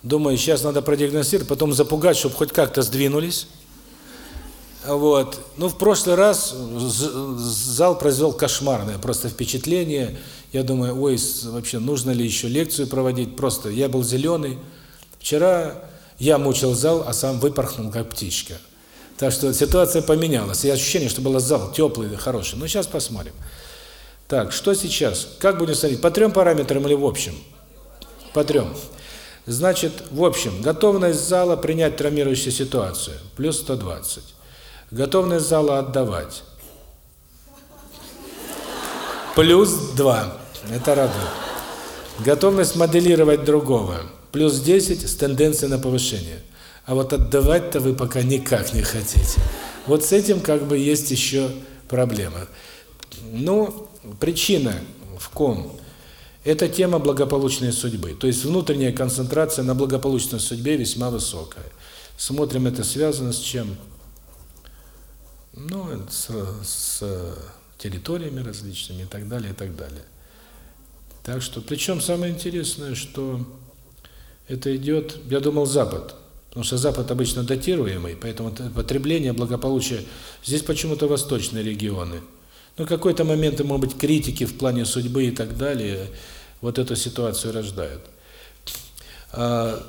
думаю, сейчас надо продиагностировать, потом запугать, чтобы хоть как-то сдвинулись. Вот. Ну, в прошлый раз зал произвел кошмарное просто впечатление. Я думаю, ой, вообще нужно ли еще лекцию проводить? Просто я был зеленый. Вчера я мучил зал, а сам выпорхнул как птичка. Так что ситуация поменялась. И ощущение, что был зал теплый хороший. Ну, сейчас посмотрим. Так, что сейчас? Как будем смотреть? По трем параметрам или в общем? По трем. Значит, в общем, готовность зала принять травмирующую ситуацию. Плюс 120. Готовность зала отдавать. Плюс 2. Это радует. Готовность моделировать другого. Плюс 10 с тенденцией на повышение. А вот отдавать-то вы пока никак не хотите. Вот с этим как бы есть еще проблема. Ну, причина в ком? Это тема благополучной судьбы. То есть внутренняя концентрация на благополучной судьбе весьма высокая. Смотрим, это связано с чем? Ну, с, с территориями различными и так далее, и так далее. Так что, причем самое интересное, что это идет, я думал, Запад. Потому что Запад обычно датируемый, поэтому потребление, благополучие. Здесь почему-то восточные регионы. Ну, какой-то момент, может быть, критики в плане судьбы и так далее, вот эту ситуацию рождают. А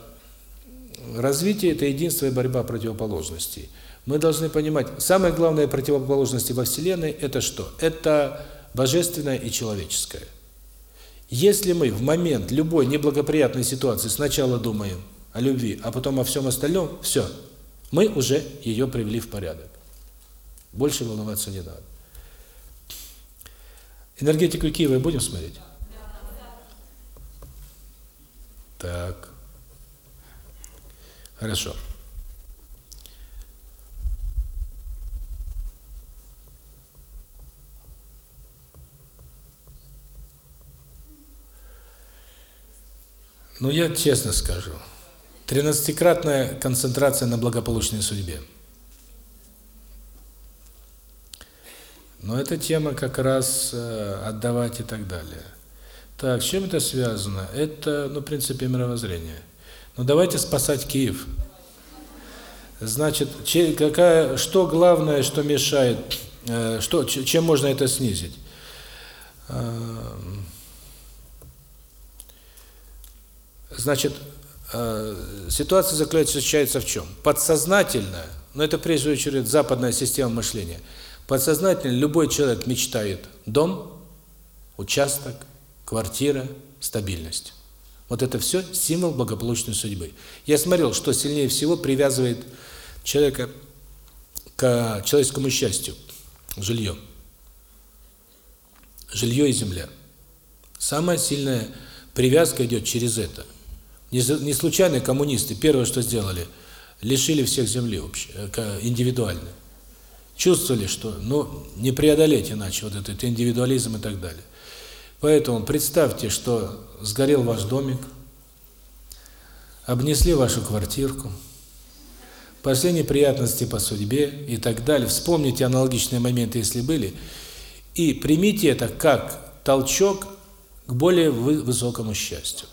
развитие – это единство и борьба противоположностей. Мы должны понимать, самое главное противоположности во Вселенной – это что? Это божественное и человеческое. Если мы в момент любой неблагоприятной ситуации сначала думаем о любви, а потом о всем остальном, все, мы уже ее привели в порядок. Больше волноваться не надо. Энергетику Киева будем смотреть? Так. Хорошо. Ну, я честно скажу. Тринадцатикратная концентрация на благополучной судьбе. Но эта тема как раз э, отдавать и так далее. Так, с чем это связано? Это, ну, в принципе, мировоззрение. Ну, давайте спасать Киев. Значит, какая, что главное, что мешает, э, что, чем можно это снизить? Э, Значит, ситуация заключается в чем? Подсознательно, но это прежде очередь западная система мышления, Подсознательно любой человек мечтает дом, участок, квартира, стабильность. Вот это все символ благополучной судьбы. Я смотрел, что сильнее всего привязывает человека к человеческому счастью. Жилье. Жилье и земля. Самая сильная привязка идет через это. Не, случайно коммунисты первое, что сделали, лишили всех земли вообще, э, индивидуально. Чувствовали, что ну не преодолеть иначе вот этот индивидуализм и так далее. Поэтому представьте, что сгорел ваш домик, обнесли вашу квартирку, пошли неприятности по судьбе и так далее. Вспомните аналогичные моменты, если были, и примите это как толчок к более высокому счастью.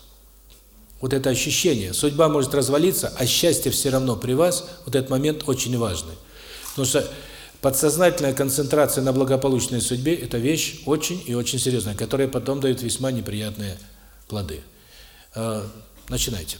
Вот это ощущение. Судьба может развалиться, а счастье все равно при вас. Вот этот момент очень важный. Потому что подсознательная концентрация на благополучной судьбе – это вещь очень и очень серьезная, которая потом дает весьма неприятные плоды. А, начинайте.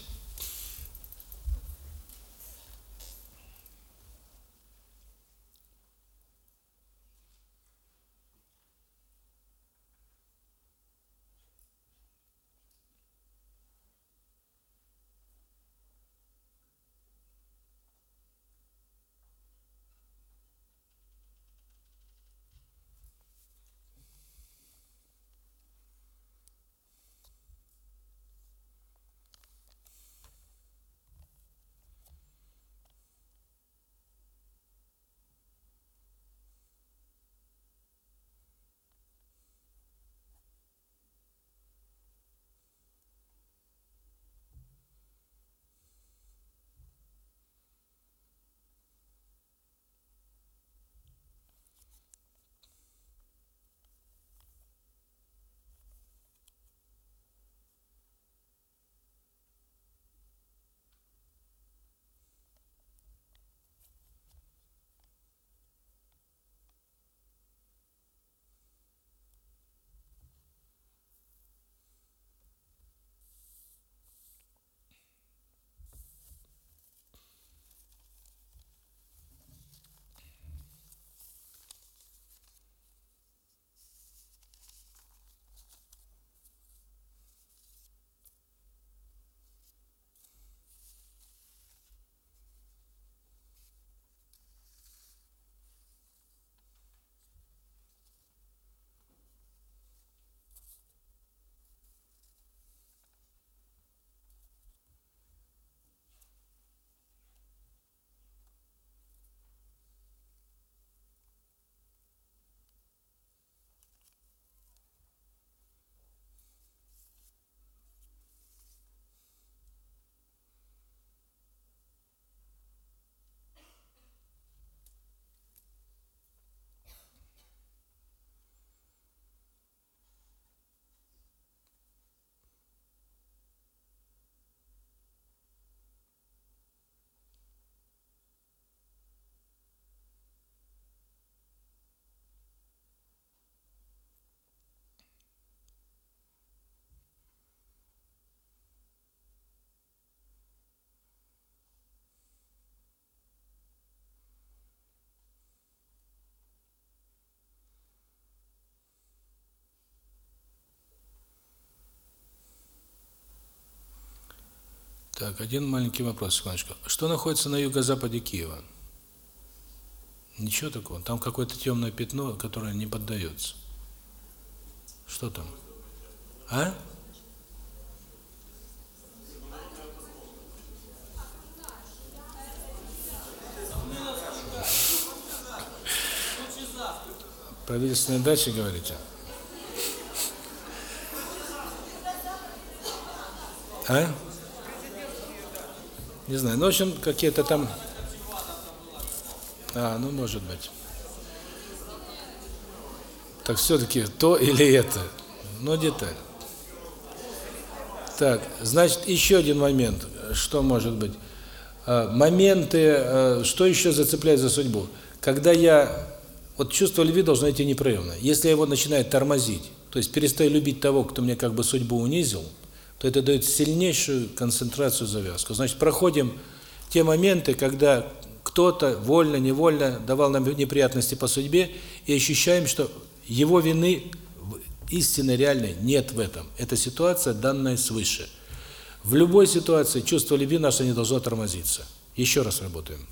Так, один маленький вопрос, секундочку. Что находится на юго-западе Киева? Ничего такого. Там какое-то темное пятно, которое не поддается. Что там? А? Правительственная дача, говорите? А? Не знаю. Ну, в общем, какие-то там... А, ну, может быть. Так все-таки то или это? Ну, деталь. Так, значит, еще один момент. Что может быть? А, моменты, а, что еще зацепляет за судьбу? Когда я... Вот чувство любви должно идти непрерывно. Если его начинает тормозить, то есть перестаю любить того, кто мне как бы судьбу унизил, то это дает сильнейшую концентрацию, завязку. Значит, проходим те моменты, когда кто-то вольно-невольно давал нам неприятности по судьбе, и ощущаем, что его вины истинной реальной нет в этом. Это ситуация, данная свыше. В любой ситуации чувство любви наше не должно тормозиться. Еще раз работаем.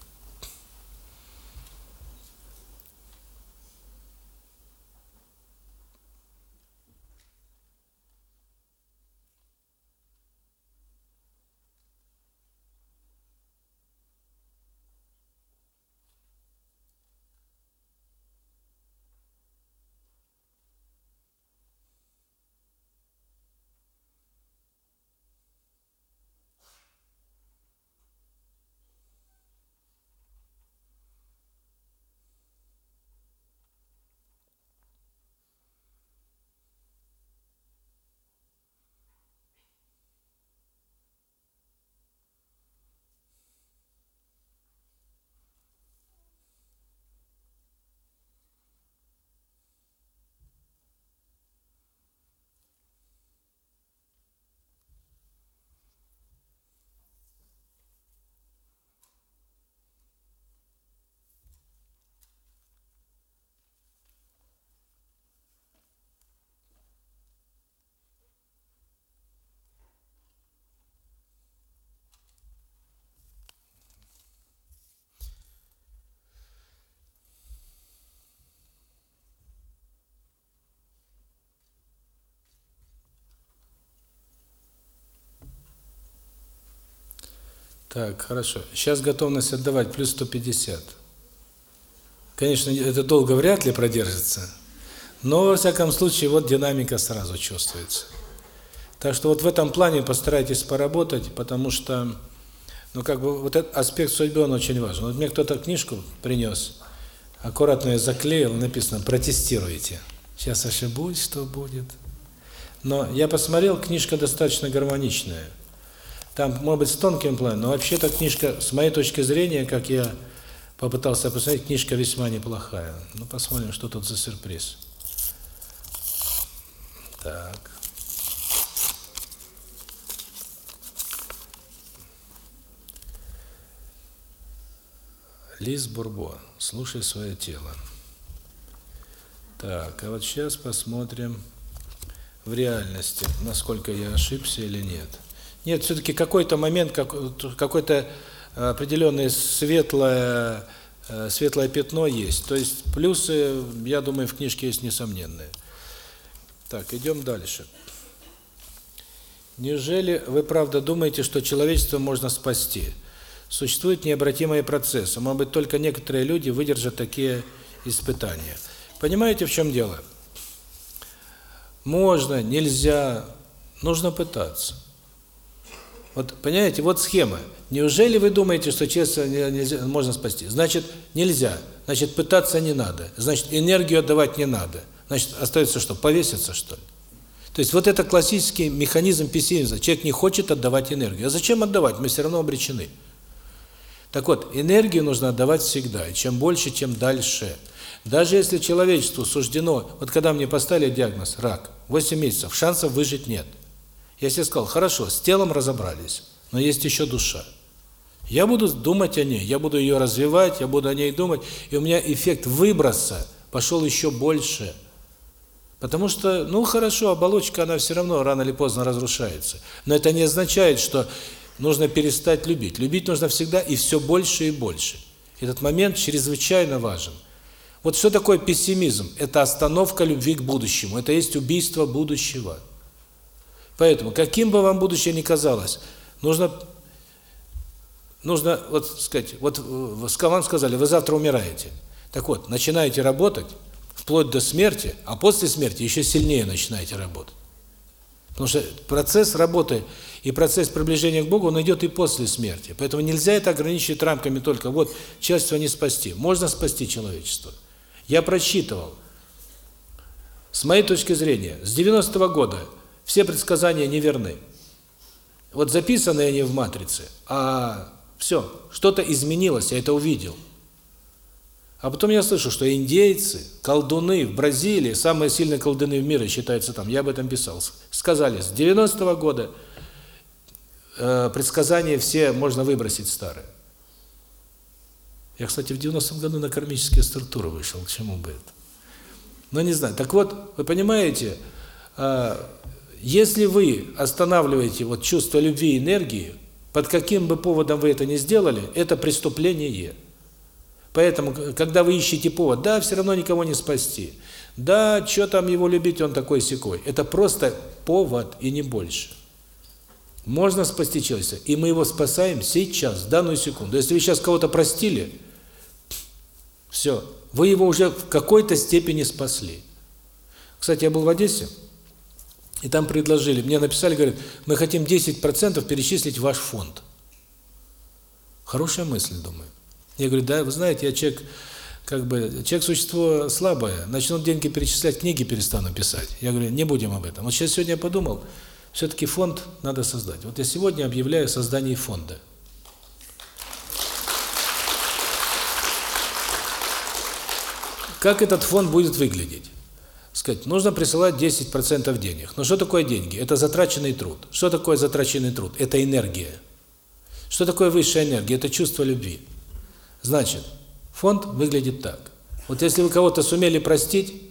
Так, хорошо. Сейчас готовность отдавать плюс 150. Конечно, это долго вряд ли продержится, но, во всяком случае, вот динамика сразу чувствуется. Так что вот в этом плане постарайтесь поработать, потому что, ну, как бы, вот этот аспект судьбы, он очень важен. Вот мне кто-то книжку принес, аккуратно я заклеил, написано «Протестируйте». Сейчас ошибусь, что будет. Но я посмотрел, книжка достаточно гармоничная. Там, может быть, с тонким планом, но вообще-то книжка, с моей точки зрения, как я попытался посмотреть, книжка весьма неплохая. Ну, посмотрим, что тут за сюрприз. Так. Лиз Бурбо. Слушай свое тело. Так, а вот сейчас посмотрим в реальности, насколько я ошибся или нет. Нет, все-таки какой-то момент, какое-то определенное светлое, э, светлое пятно есть. То есть плюсы, я думаю, в книжке есть несомненные. Так, идем дальше. Неужели вы правда думаете, что человечество можно спасти? Существуют необратимые процессы. Может быть, только некоторые люди выдержат такие испытания. Понимаете, в чем дело? Можно, нельзя, нужно пытаться. Вот, понимаете, вот схема. Неужели вы думаете, что честно можно спасти? Значит, нельзя. Значит, пытаться не надо. Значит, энергию отдавать не надо. Значит, остается что? Повеситься, что ли? То есть вот это классический механизм пессимизма. Человек не хочет отдавать энергию. А зачем отдавать? Мы все равно обречены. Так вот, энергию нужно отдавать всегда. И чем больше, тем дальше. Даже если человечеству суждено... Вот когда мне поставили диагноз рак, 8 месяцев, шансов выжить нет. Я себе сказал, хорошо, с телом разобрались, но есть еще душа. Я буду думать о ней, я буду ее развивать, я буду о ней думать, и у меня эффект выброса пошел еще больше. Потому что, ну хорошо, оболочка, она все равно рано или поздно разрушается. Но это не означает, что нужно перестать любить. Любить нужно всегда и все больше и больше. Этот момент чрезвычайно важен. Вот что такое пессимизм? Это остановка любви к будущему, это есть убийство будущего. Поэтому, каким бы вам будущее ни казалось, нужно, нужно, вот сказать, вот вам сказали, вы завтра умираете. Так вот, начинаете работать вплоть до смерти, а после смерти еще сильнее начинаете работать. Потому что процесс работы и процесс приближения к Богу, он идет и после смерти. Поэтому нельзя это ограничивать рамками только вот человечество не спасти. Можно спасти человечество. Я просчитывал. С моей точки зрения, с 90-го года все предсказания неверны. Вот записаны они в матрице, а все, что-то изменилось, я это увидел. А потом я слышу, что индейцы, колдуны в Бразилии, самые сильные колдуны в мире считаются там, я об этом писал, сказали, с 90-го года э, предсказания все можно выбросить старые. Я, кстати, в 90-м году на кармические структуры вышел, к чему бы это. Но не знаю. Так вот, вы понимаете, а, если вы останавливаете вот чувство любви и энергии, под каким бы поводом вы это ни сделали, это преступление. Поэтому, когда вы ищете повод, да, все равно никого не спасти. Да, что там его любить, он такой секой. Это просто повод и не больше. Можно спасти человека, и мы его спасаем сейчас, в данную секунду. Если вы сейчас кого-то простили, все, вы его уже в какой-то степени спасли. Кстати, я был в Одессе, и там предложили, мне написали, говорят, мы хотим 10% перечислить в ваш фонд. Хорошая мысль, думаю. Я говорю, да, вы знаете, я человек, как бы, человек существо слабое, начнут деньги перечислять, книги перестану писать. Я говорю, не будем об этом. Вот сейчас сегодня я подумал, все-таки фонд надо создать. Вот я сегодня объявляю о создании фонда. Как этот фонд будет выглядеть? Сказать, нужно присылать 10% денег. Но что такое деньги? Это затраченный труд. Что такое затраченный труд? Это энергия. Что такое высшая энергия? Это чувство любви. Значит, фонд выглядит так. Вот если вы кого-то сумели простить,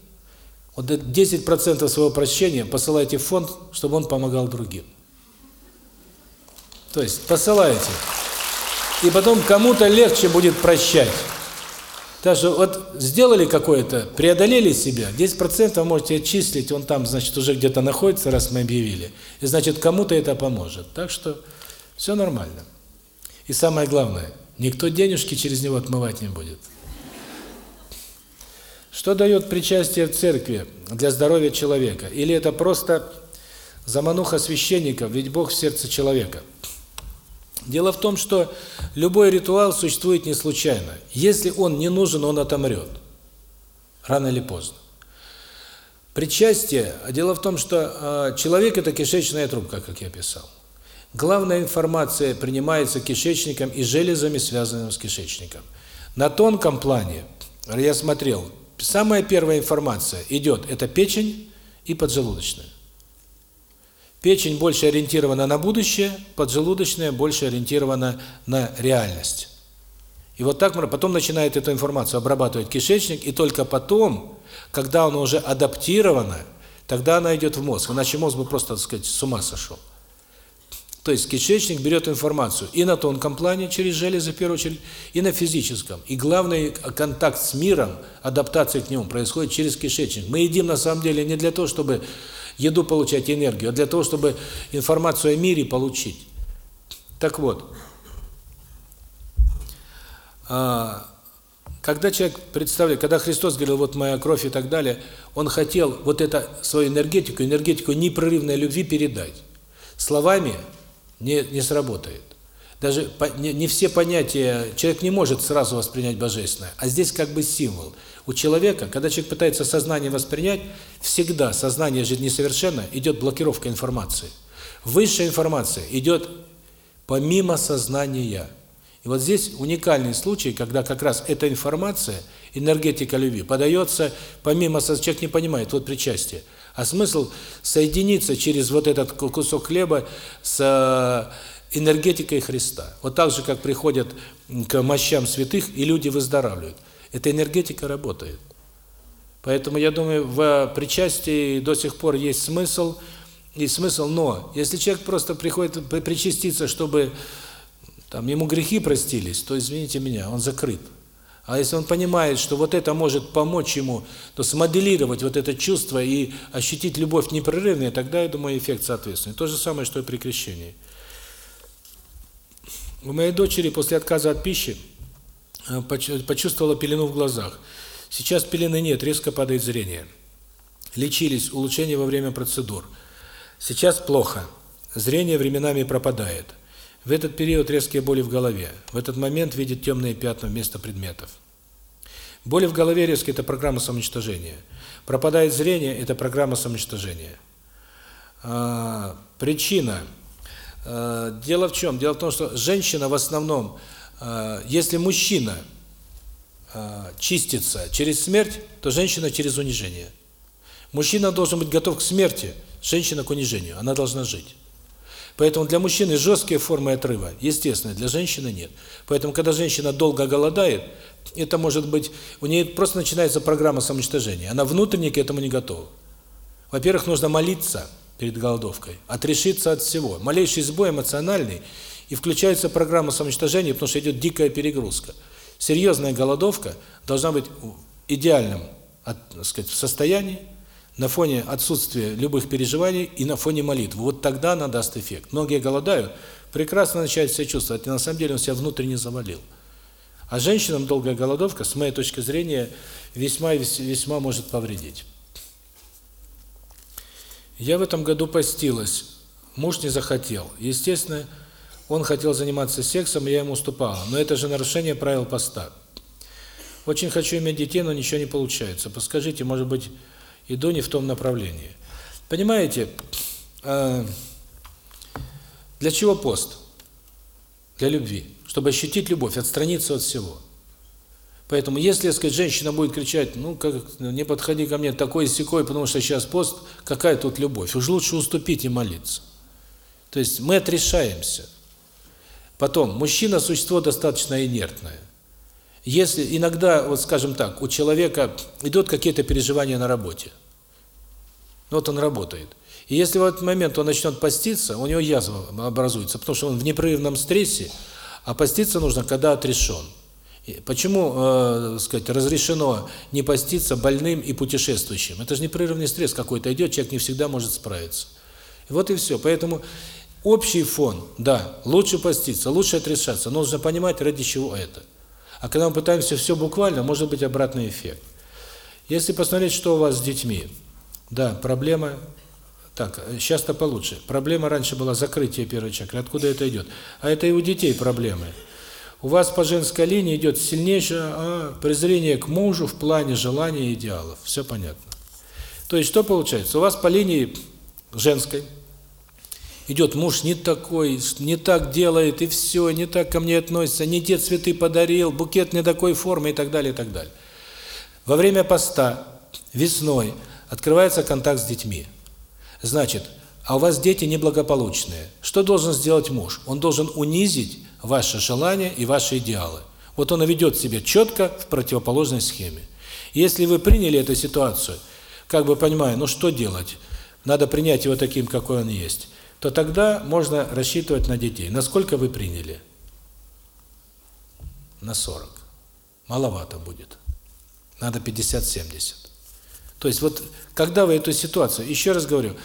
вот 10% своего прощения посылайте в фонд, чтобы он помогал другим. То есть посылаете. И потом кому-то легче будет прощать. Так что вот сделали какое-то, преодолели себя, 10% можете отчислить, он там, значит, уже где-то находится, раз мы объявили. И значит, кому-то это поможет. Так что все нормально. И самое главное, никто денежки через него отмывать не будет. Что дает причастие в церкви для здоровья человека? Или это просто замануха священников, ведь Бог в сердце человека – Дело в том, что любой ритуал существует не случайно. Если он не нужен, он отомрет. Рано или поздно. Причастие, дело в том, что э, человек – это кишечная трубка, как я писал. Главная информация принимается кишечником и железами, связанными с кишечником. На тонком плане, я смотрел, самая первая информация идет – это печень и поджелудочная. Печень больше ориентирована на будущее, поджелудочная больше ориентирована на реальность. И вот так потом начинает эту информацию обрабатывать кишечник, и только потом, когда она уже адаптирована, тогда она идет в мозг. Иначе мозг бы просто, так сказать, с ума сошел. То есть кишечник берет информацию и на тонком плане, через железы, в первую очередь, и на физическом. И главный контакт с миром, адаптация к нему происходит через кишечник. Мы едим на самом деле не для того, чтобы еду получать, энергию, а для того, чтобы информацию о мире получить. Так вот, а, когда человек представляет, когда Христос говорил, вот моя кровь и так далее, он хотел вот это свою энергетику, энергетику непрерывной любви передать. Словами не, не сработает. Даже не, все понятия, человек не может сразу воспринять божественное, а здесь как бы символ – у человека, когда человек пытается сознание воспринять, всегда сознание же несовершенно, идет блокировка информации. Высшая информация идет помимо сознания. И вот здесь уникальный случай, когда как раз эта информация, энергетика любви, подается помимо сознания, человек не понимает, вот причастие. А смысл соединиться через вот этот кусок хлеба с энергетикой Христа. Вот так же, как приходят к мощам святых, и люди выздоравливают. Эта энергетика работает. Поэтому, я думаю, в причастии до сих пор есть смысл, и смысл, но если человек просто приходит причаститься, чтобы там ему грехи простились, то, извините меня, он закрыт. А если он понимает, что вот это может помочь ему, то смоделировать вот это чувство и ощутить любовь непрерывную, тогда, я думаю, эффект соответственный. То же самое, что и при крещении. У моей дочери после отказа от пищи Э, почувствовала пелену в глазах. Сейчас пелены нет, резко падает зрение. Лечились, улучшение во время процедур. Сейчас плохо. Зрение временами пропадает. В этот период резкие боли в голове. В этот момент видит темные пятна вместо предметов. Боли в голове резкие – это программа самоуничтожения. Пропадает зрение – это программа самоуничтожения. А, причина. А, дело в чем? Дело в том, что женщина в основном а, если мужчина а, чистится через смерть, то женщина через унижение. Мужчина должен быть готов к смерти, женщина к унижению. Она должна жить. Поэтому для мужчины жесткие формы отрыва, естественно, для женщины нет. Поэтому, когда женщина долго голодает, это может быть, у нее просто начинается программа самоуничтожения. Она внутренне к этому не готова. Во-первых, нужно молиться перед голодовкой, отрешиться от всего. Малейший сбой эмоциональный, и включается программа самоуничтожения, потому что идет дикая перегрузка. Серьезная голодовка должна быть идеальным так сказать, состоянии, на фоне отсутствия любых переживаний и на фоне молитвы. Вот тогда она даст эффект. Многие голодают, прекрасно начинают себя чувствовать, и на самом деле он себя внутренне завалил. А женщинам долгая голодовка, с моей точки зрения, весьма весьма может повредить. Я в этом году постилась. Муж не захотел. Естественно, он хотел заниматься сексом, я ему уступала. Но это же нарушение правил поста. Очень хочу иметь детей, но ничего не получается. Подскажите, может быть, иду не в том направлении. Понимаете, э, для чего пост? Для любви. Чтобы ощутить любовь, отстраниться от всего. Поэтому, если, сказать, женщина будет кричать, ну, как, не подходи ко мне такой секой, потому что сейчас пост, какая тут любовь? Уж лучше уступить и молиться. То есть мы отрешаемся. Потом, мужчина – существо достаточно инертное. Если иногда, вот скажем так, у человека идут какие-то переживания на работе, вот он работает, и если в этот момент он начнет поститься, у него язва образуется, потому что он в непрерывном стрессе, а поститься нужно, когда отрешен. Почему, э, сказать, разрешено не поститься больным и путешествующим? Это же непрерывный стресс какой-то идет, человек не всегда может справиться. Вот и все. Поэтому общий фон, да, лучше поститься, лучше отрешаться, но нужно понимать, ради чего это. А когда мы пытаемся все буквально, может быть обратный эффект. Если посмотреть, что у вас с детьми, да, проблема... Так, сейчас-то получше. Проблема раньше была закрытие первой чакры. Откуда это идет? А это и у детей проблемы. У вас по женской линии идет сильнейшее а, презрение к мужу в плане желаний и идеалов. Все понятно. То есть что получается? У вас по линии женской идет муж не такой, не так делает, и все, не так ко мне относится, не те цветы подарил, букет не такой формы и так далее, и так далее. Во время поста, весной, открывается контакт с детьми. Значит, а у вас дети неблагополучные. Что должен сделать муж? Он должен унизить ваши желания и ваши идеалы. Вот он ведет себя четко в противоположной схеме. Если вы приняли эту ситуацию, как бы понимая, ну что делать? Надо принять его таким, какой он есть то тогда можно рассчитывать на детей. Насколько вы приняли? На 40. Маловато будет. Надо 50-70. То есть вот, когда вы эту ситуацию, еще раз говорю,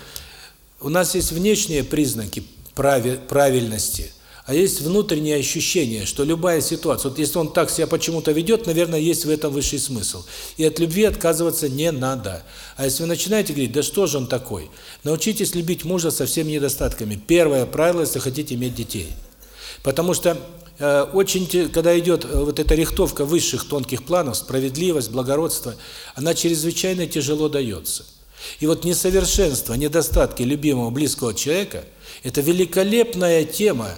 у нас есть внешние признаки правильности, а есть внутреннее ощущение, что любая ситуация, вот если он так себя почему-то ведет, наверное, есть в этом высший смысл. И от любви отказываться не надо. А если вы начинаете говорить, да что же он такой, научитесь любить мужа со всеми недостатками. Первое правило, если хотите иметь детей. Потому что э, очень, когда идет э, вот эта рихтовка высших тонких планов, справедливость, благородство, она чрезвычайно тяжело дается. И вот несовершенство, недостатки любимого, близкого человека – это великолепная тема,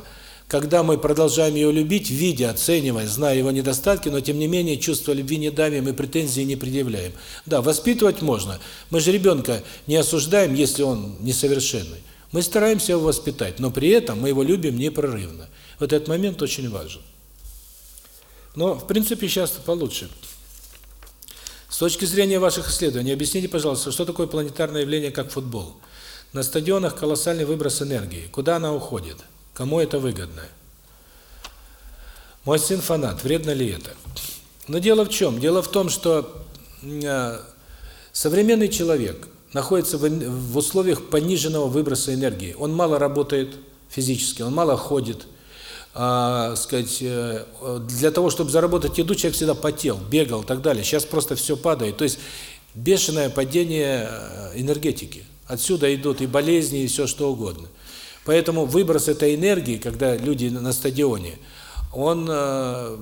когда мы продолжаем ее любить, видя, оценивая, зная его недостатки, но тем не менее чувство любви не давим и претензии не предъявляем. Да, воспитывать можно. Мы же ребенка не осуждаем, если он несовершенный. Мы стараемся его воспитать, но при этом мы его любим непрерывно. Вот этот момент очень важен. Но, в принципе, сейчас получше. С точки зрения ваших исследований, объясните, пожалуйста, что такое планетарное явление, как футбол? На стадионах колоссальный выброс энергии. Куда она уходит? Кому это выгодно? Мой сын фанат, вредно ли это? Но дело в чем? Дело в том, что э, современный человек находится в, в условиях пониженного выброса энергии. Он мало работает физически, он мало ходит. А, сказать, э, для того, чтобы заработать еду, человек всегда потел, бегал и так далее. Сейчас просто все падает. То есть бешеное падение э, энергетики. Отсюда идут и болезни, и все что угодно. Поэтому выброс этой энергии, когда люди на стадионе, он э,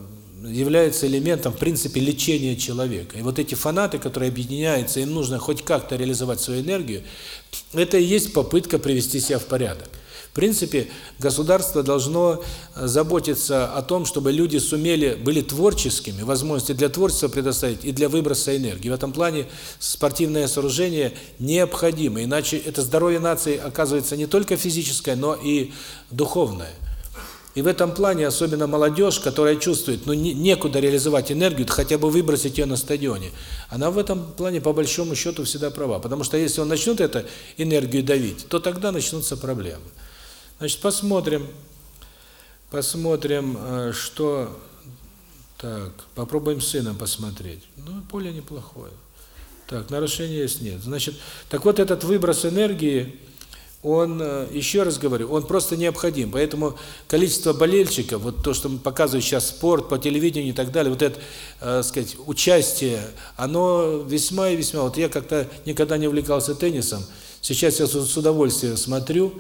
является элементом, в принципе, лечения человека. И вот эти фанаты, которые объединяются, им нужно хоть как-то реализовать свою энергию, это и есть попытка привести себя в порядок. Принципе, государство должно э, заботиться о том, чтобы люди сумели, были творческими, возможности для творчества предоставить и для выброса энергии. В этом плане спортивное сооружение необходимо, иначе это здоровье нации оказывается не только физическое, но и духовное. И в этом плане особенно молодежь, которая чувствует, ну не, некуда реализовать энергию, хотя бы выбросить ее на стадионе. Она в этом плане по большому счету всегда права. Потому что если он начнет эту энергию давить, то тогда начнутся проблемы. Значит, посмотрим, посмотрим, э, что... Так, попробуем с сыном посмотреть. Ну, поле неплохое. Так, нарушения есть? Нет. Значит, так вот этот выброс энергии он, э, еще раз говорю, он просто необходим. Поэтому количество болельщиков, вот то, что показывает сейчас спорт по телевидению и так далее, вот это, э, сказать, участие, оно весьма и весьма. Вот я как-то никогда не увлекался теннисом, сейчас я с удовольствием смотрю.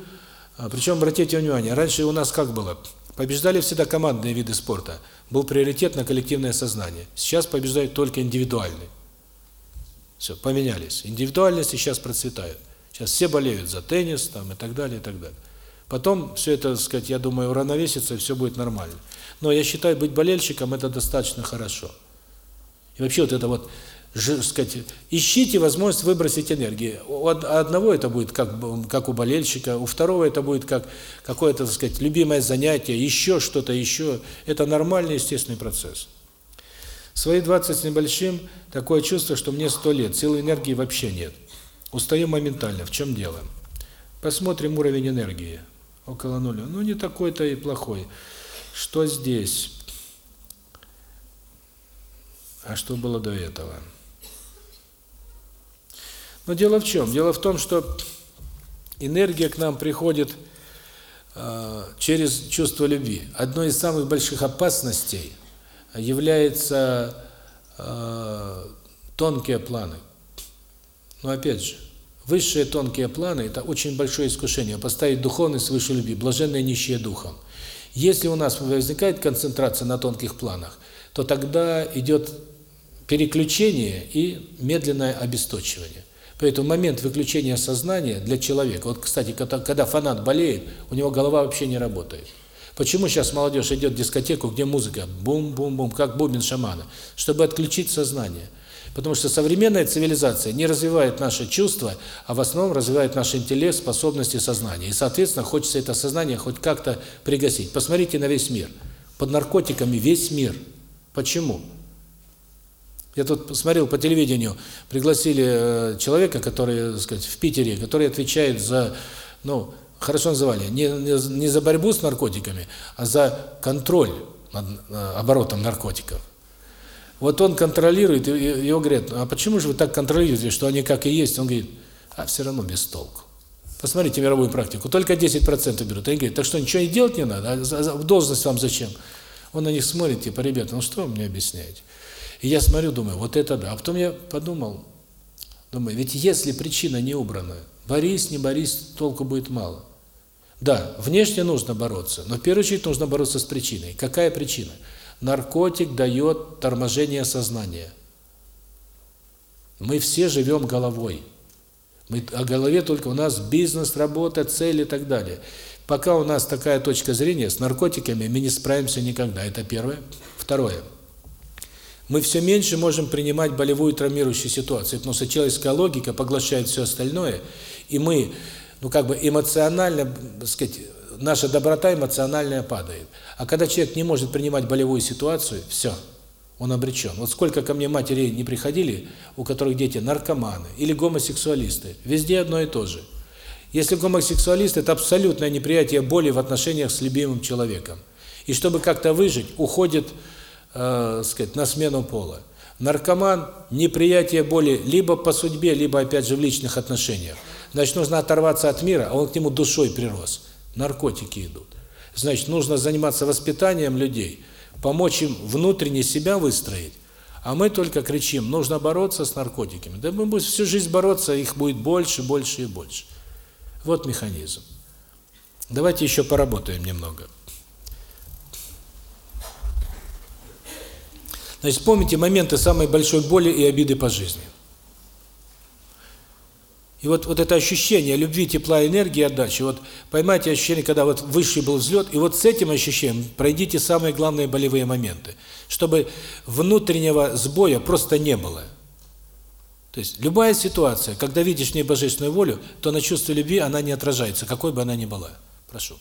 А, Причем, обратите внимание, раньше у нас как было? Побеждали всегда командные виды спорта. Был приоритет на коллективное сознание. Сейчас побеждают только индивидуальные. Все, поменялись. Индивидуальности сейчас процветают. Сейчас все болеют за теннис там и так далее, и так далее. Потом все это, так сказать, я думаю, уравновесится, и все будет нормально. Но я считаю, быть болельщиком – это достаточно хорошо. И вообще вот это вот, сказать, ищите возможность выбросить энергию. У одного это будет как, как у болельщика, у второго это будет как какое-то, так сказать, любимое занятие, еще что-то, еще. Это нормальный, естественный процесс. свои 20 с небольшим такое чувство, что мне 100 лет, силы энергии вообще нет. Устаю моментально. В чем дело? Посмотрим уровень энергии. Около нуля. Ну, не такой-то и плохой. Что здесь? А что было до этого? Но дело в чем? Дело в том, что энергия к нам приходит э, через чувство любви. Одной из самых больших опасностей является э, тонкие планы. Но опять же, высшие тонкие планы – это очень большое искушение, поставить духовность выше любви, блаженные нищие духом. Если у нас возникает концентрация на тонких планах, то тогда идет переключение и медленное обесточивание. Поэтому момент выключения сознания для человека, вот, кстати, когда, фанат болеет, у него голова вообще не работает. Почему сейчас молодежь идет в дискотеку, где музыка бум-бум-бум, как бубен шамана? Чтобы отключить сознание. Потому что современная цивилизация не развивает наши чувства, а в основном развивает наш интеллект, способности, сознание. И, соответственно, хочется это сознание хоть как-то пригасить. Посмотрите на весь мир. Под наркотиками весь мир. Почему? Я тут смотрел по телевидению, пригласили э, человека, который, так сказать, в Питере, который отвечает за, ну, хорошо называли, не, не, не за борьбу с наркотиками, а за контроль над э, оборотом наркотиков. Вот он контролирует, и его говорят, а почему же вы так контролируете, что они как и есть? Он говорит, а все равно без толку. Посмотрите мировую практику, только 10% берут. Они говорят, так что ничего и делать не надо, а должность вам зачем? Он на них смотрит, типа, ребята, ну что вы мне объясняете? И я смотрю, думаю, вот это да. А потом я подумал, думаю, ведь если причина не убрана, борись, не борись, толку будет мало. Да, внешне нужно бороться, но в первую очередь нужно бороться с причиной. Какая причина? Наркотик дает торможение сознания. Мы все живем головой. Мы о голове только у нас бизнес, работа, цели и так далее. Пока у нас такая точка зрения, с наркотиками мы не справимся никогда. Это первое. Второе. Мы все меньше можем принимать болевую травмирующую ситуацию, потому что человеческая логика поглощает все остальное, и мы, ну как бы эмоционально, так сказать, наша доброта эмоциональная падает. А когда человек не может принимать болевую ситуацию, все, он обречен. Вот сколько ко мне матерей не приходили, у которых дети наркоманы или гомосексуалисты, везде одно и то же. Если гомосексуалист – это абсолютное неприятие боли в отношениях с любимым человеком. И чтобы как-то выжить, уходит, э, сказать, на смену пола. Наркоман – неприятие боли либо по судьбе, либо, опять же, в личных отношениях. Значит, нужно оторваться от мира, а он к нему душой прирос наркотики идут. Значит, нужно заниматься воспитанием людей, помочь им внутренне себя выстроить, а мы только кричим, нужно бороться с наркотиками. Да мы будем всю жизнь бороться, их будет больше, больше и больше. Вот механизм. Давайте еще поработаем немного. Значит, помните моменты самой большой боли и обиды по жизни. И вот, вот это ощущение любви, тепла, энергии, отдачи, вот поймайте ощущение, когда вот высший был взлет, и вот с этим ощущением пройдите самые главные болевые моменты, чтобы внутреннего сбоя просто не было. То есть любая ситуация, когда видишь в ней божественную волю, то на чувство любви она не отражается, какой бы она ни была. Прошу.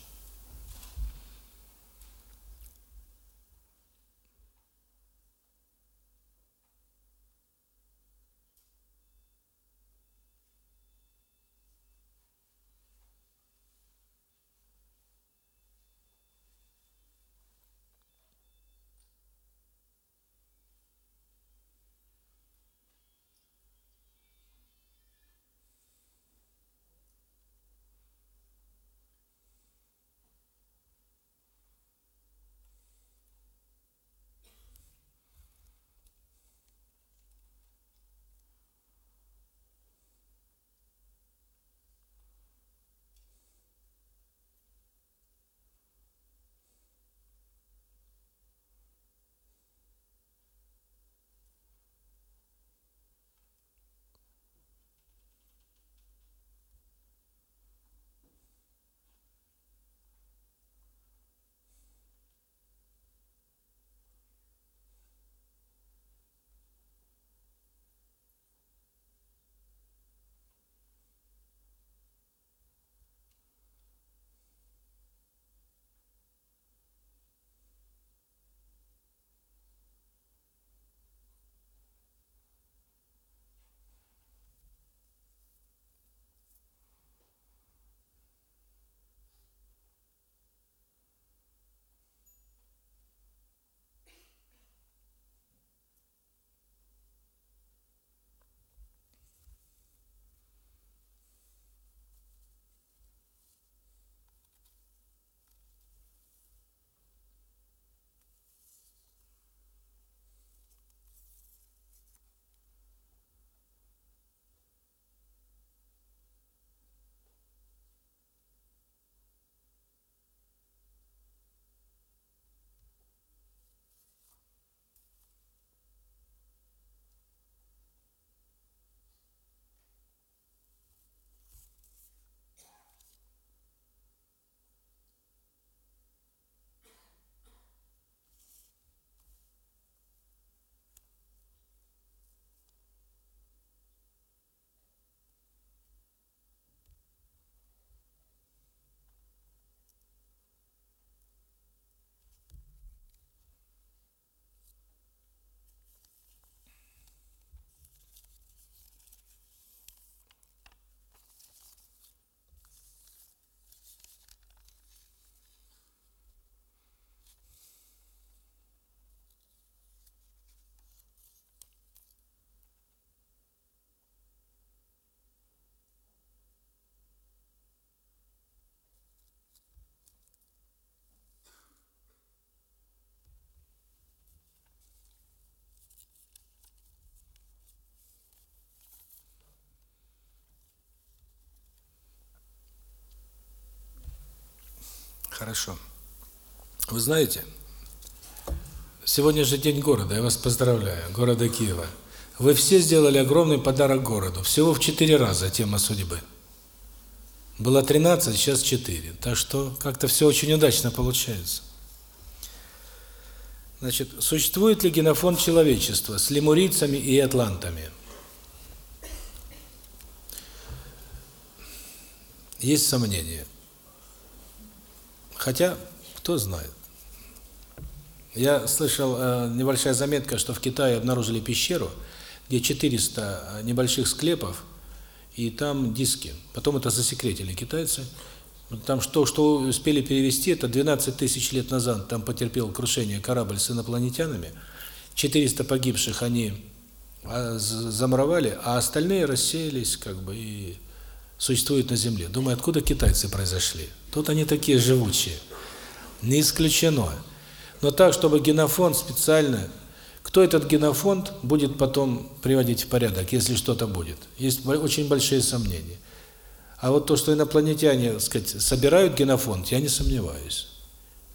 Хорошо. Вы знаете, сегодня же день города, я вас поздравляю, города Киева. Вы все сделали огромный подарок городу, всего в четыре раза тема судьбы. Было 13, сейчас 4. Так что как-то все очень удачно получается. Значит, существует ли генофонд человечества с лемурийцами и атлантами? Есть сомнения. Хотя, кто знает. Я слышал, э, небольшая заметка, что в Китае обнаружили пещеру, где 400 небольших склепов, и там диски. Потом это засекретили китайцы. Там что, что успели перевести, это 12 тысяч лет назад там потерпел крушение корабль с инопланетянами. 400 погибших они а, замуровали, а остальные рассеялись как бы и существуют на Земле. Думаю, откуда китайцы произошли? Тут они такие живучие. Не исключено. Но так, чтобы генофонд специально... Кто этот генофонд будет потом приводить в порядок, если что-то будет? Есть очень большие сомнения. А вот то, что инопланетяне, так сказать, собирают генофонд, я не сомневаюсь.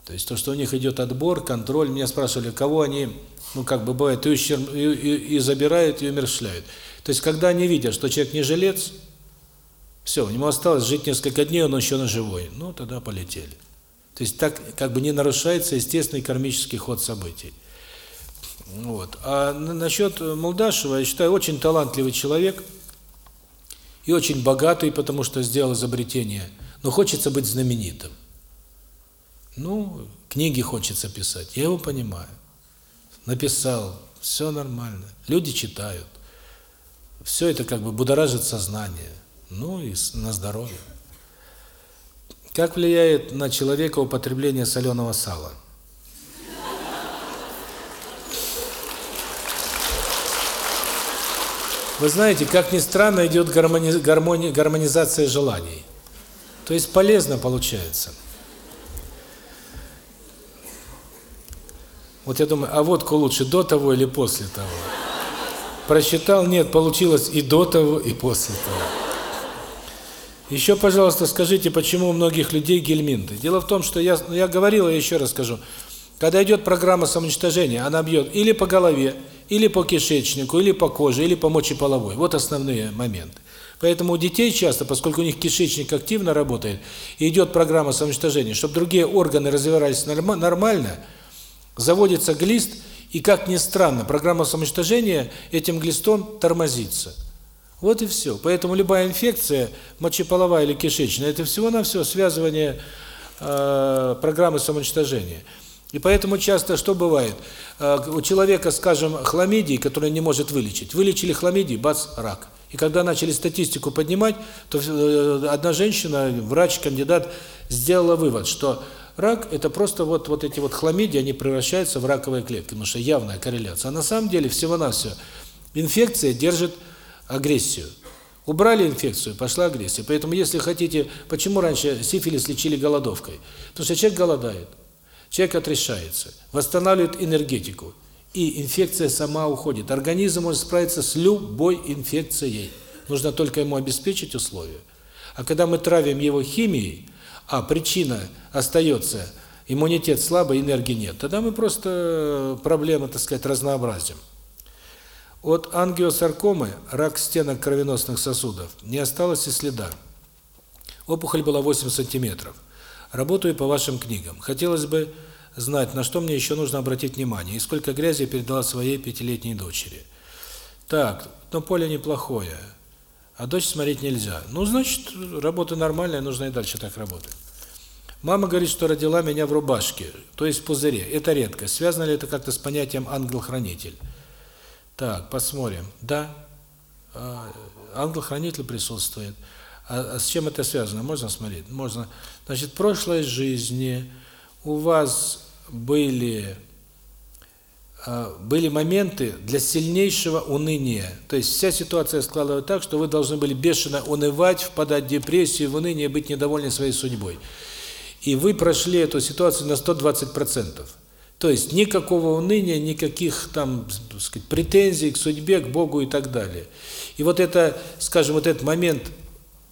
То есть то, что у них идет отбор, контроль. Меня спрашивали, кого они, ну как бы бывает, и, ущерб, и, и, и забирают, и умерщвляют. То есть когда они видят, что человек не жилец, Все, у него осталось жить несколько дней, он еще на живой. Ну, тогда полетели. То есть так как бы не нарушается естественный кармический ход событий. Вот. А насчет Молдашева, я считаю, очень талантливый человек и очень богатый, потому что сделал изобретение, но хочется быть знаменитым. Ну, книги хочется писать, я его понимаю. Написал, все нормально, люди читают. Все это как бы будоражит сознание, ну и на здоровье. Как влияет на человека употребление соленого сала? Вы знаете, как ни странно, идет гармони гармони гармонизация желаний. То есть полезно получается. Вот я думаю, а водку лучше до того или после того? Просчитал, нет, получилось и до того, и после того. Еще, пожалуйста, скажите, почему у многих людей гельминты? Дело в том, что я, я говорил, я еще раз скажу. Когда идет программа самоуничтожения, она бьет или по голове, или по кишечнику, или по коже, или по мочеполовой. Вот основные моменты. Поэтому у детей часто, поскольку у них кишечник активно работает, и идет программа самоуничтожения, чтобы другие органы развивались нормально, заводится глист, и, как ни странно, программа самоуничтожения этим глистом тормозится. Вот и все. Поэтому любая инфекция, мочеполовая или кишечная, это всего-навсего связывание э, программы самоуничтожения. И поэтому часто что бывает? Э, у человека, скажем, хламидии, который не может вылечить. Вылечили хламидии, бац, рак. И когда начали статистику поднимать, то э, одна женщина, врач, кандидат, сделала вывод, что рак – это просто вот, вот эти вот хламидии, они превращаются в раковые клетки, потому что явная корреляция. А на самом деле всего-навсего инфекция держит агрессию. Убрали инфекцию, пошла агрессия. Поэтому если хотите, почему раньше сифилис лечили голодовкой? Потому что человек голодает. Человек отрешается, восстанавливает энергетику, и инфекция сама уходит. Организм может справиться с любой инфекцией. Нужно только ему обеспечить условия. А когда мы травим его химией, а причина остается, иммунитет слабый, энергии нет, тогда мы просто проблемы, так сказать, разнообразим. От ангиосаркомы, рак стенок кровеносных сосудов, не осталось и следа. Опухоль была 8 сантиметров. Работаю по вашим книгам. Хотелось бы знать, на что мне еще нужно обратить внимание, и сколько грязи передала своей пятилетней дочери. Так, но поле неплохое, а дочь смотреть нельзя. Ну, значит, работа нормальная, нужно и дальше так работать. Мама говорит, что родила меня в рубашке, то есть в пузыре. Это редко. Связано ли это как-то с понятием ангел-хранитель? Так, посмотрим. Да, а, ангел-хранитель присутствует. А, а с чем это связано? Можно смотреть? Можно. Значит, в прошлой жизни у вас были а, были моменты для сильнейшего уныния. То есть вся ситуация складывалась так, что вы должны были бешено унывать, впадать в депрессию, в уныние, быть недовольны своей судьбой. И вы прошли эту ситуацию на 120%. То есть никакого уныния, никаких там, так сказать, претензий к судьбе, к Богу и так далее. И вот это, скажем, вот этот момент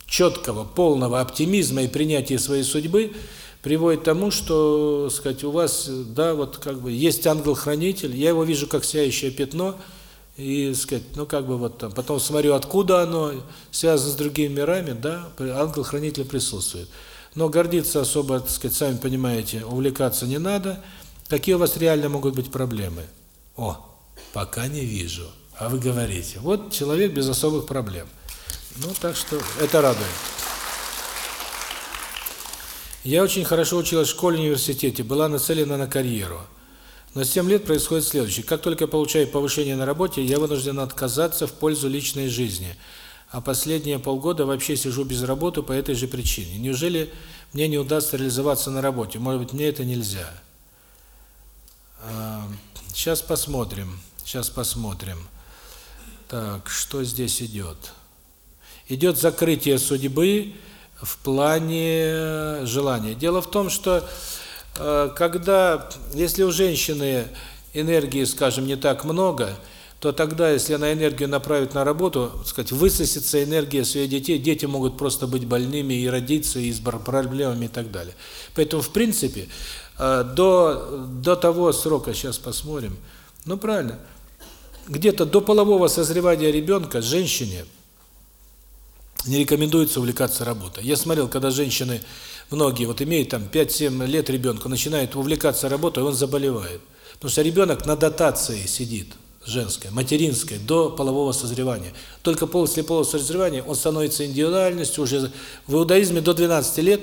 четкого, полного оптимизма и принятия своей судьбы приводит к тому, что, сказать, у вас, да, вот как бы есть ангел-хранитель, я его вижу как сияющее пятно, и, сказать, ну как бы вот там, потом смотрю, откуда оно, связано с другими мирами, да, ангел-хранитель присутствует. Но гордиться особо, так сказать, сами понимаете, увлекаться не надо. Какие у вас реально могут быть проблемы? О, пока не вижу. А вы говорите, вот человек без особых проблем. Ну, так что это радует. Я очень хорошо училась в школе, университете, была нацелена на карьеру. Но с 7 лет происходит следующее. Как только я получаю повышение на работе, я вынужден отказаться в пользу личной жизни. А последние полгода вообще сижу без работы по этой же причине. Неужели мне не удастся реализоваться на работе? Может быть, мне это нельзя? Сейчас посмотрим. Сейчас посмотрим. Так, что здесь идет? идет закрытие судьбы в плане желания. Дело в том, что э, когда, если у женщины энергии, скажем, не так много, то тогда, если она энергию направит на работу, сказать, высосется энергия своих детей, дети могут просто быть больными и родиться, и с проблемами и так далее. Поэтому, в принципе, э, до, до того срока, сейчас посмотрим, ну правильно, где-то до полового созревания ребенка женщине – не рекомендуется увлекаться работой. Я смотрел, когда женщины, многие, вот имеют там 5-7 лет ребенка, начинают увлекаться работой, он заболевает. Потому что ребенок на дотации сидит, женской, материнской, до полового созревания. Только после полового созревания он становится индивидуальностью. Уже в иудаизме до 12 лет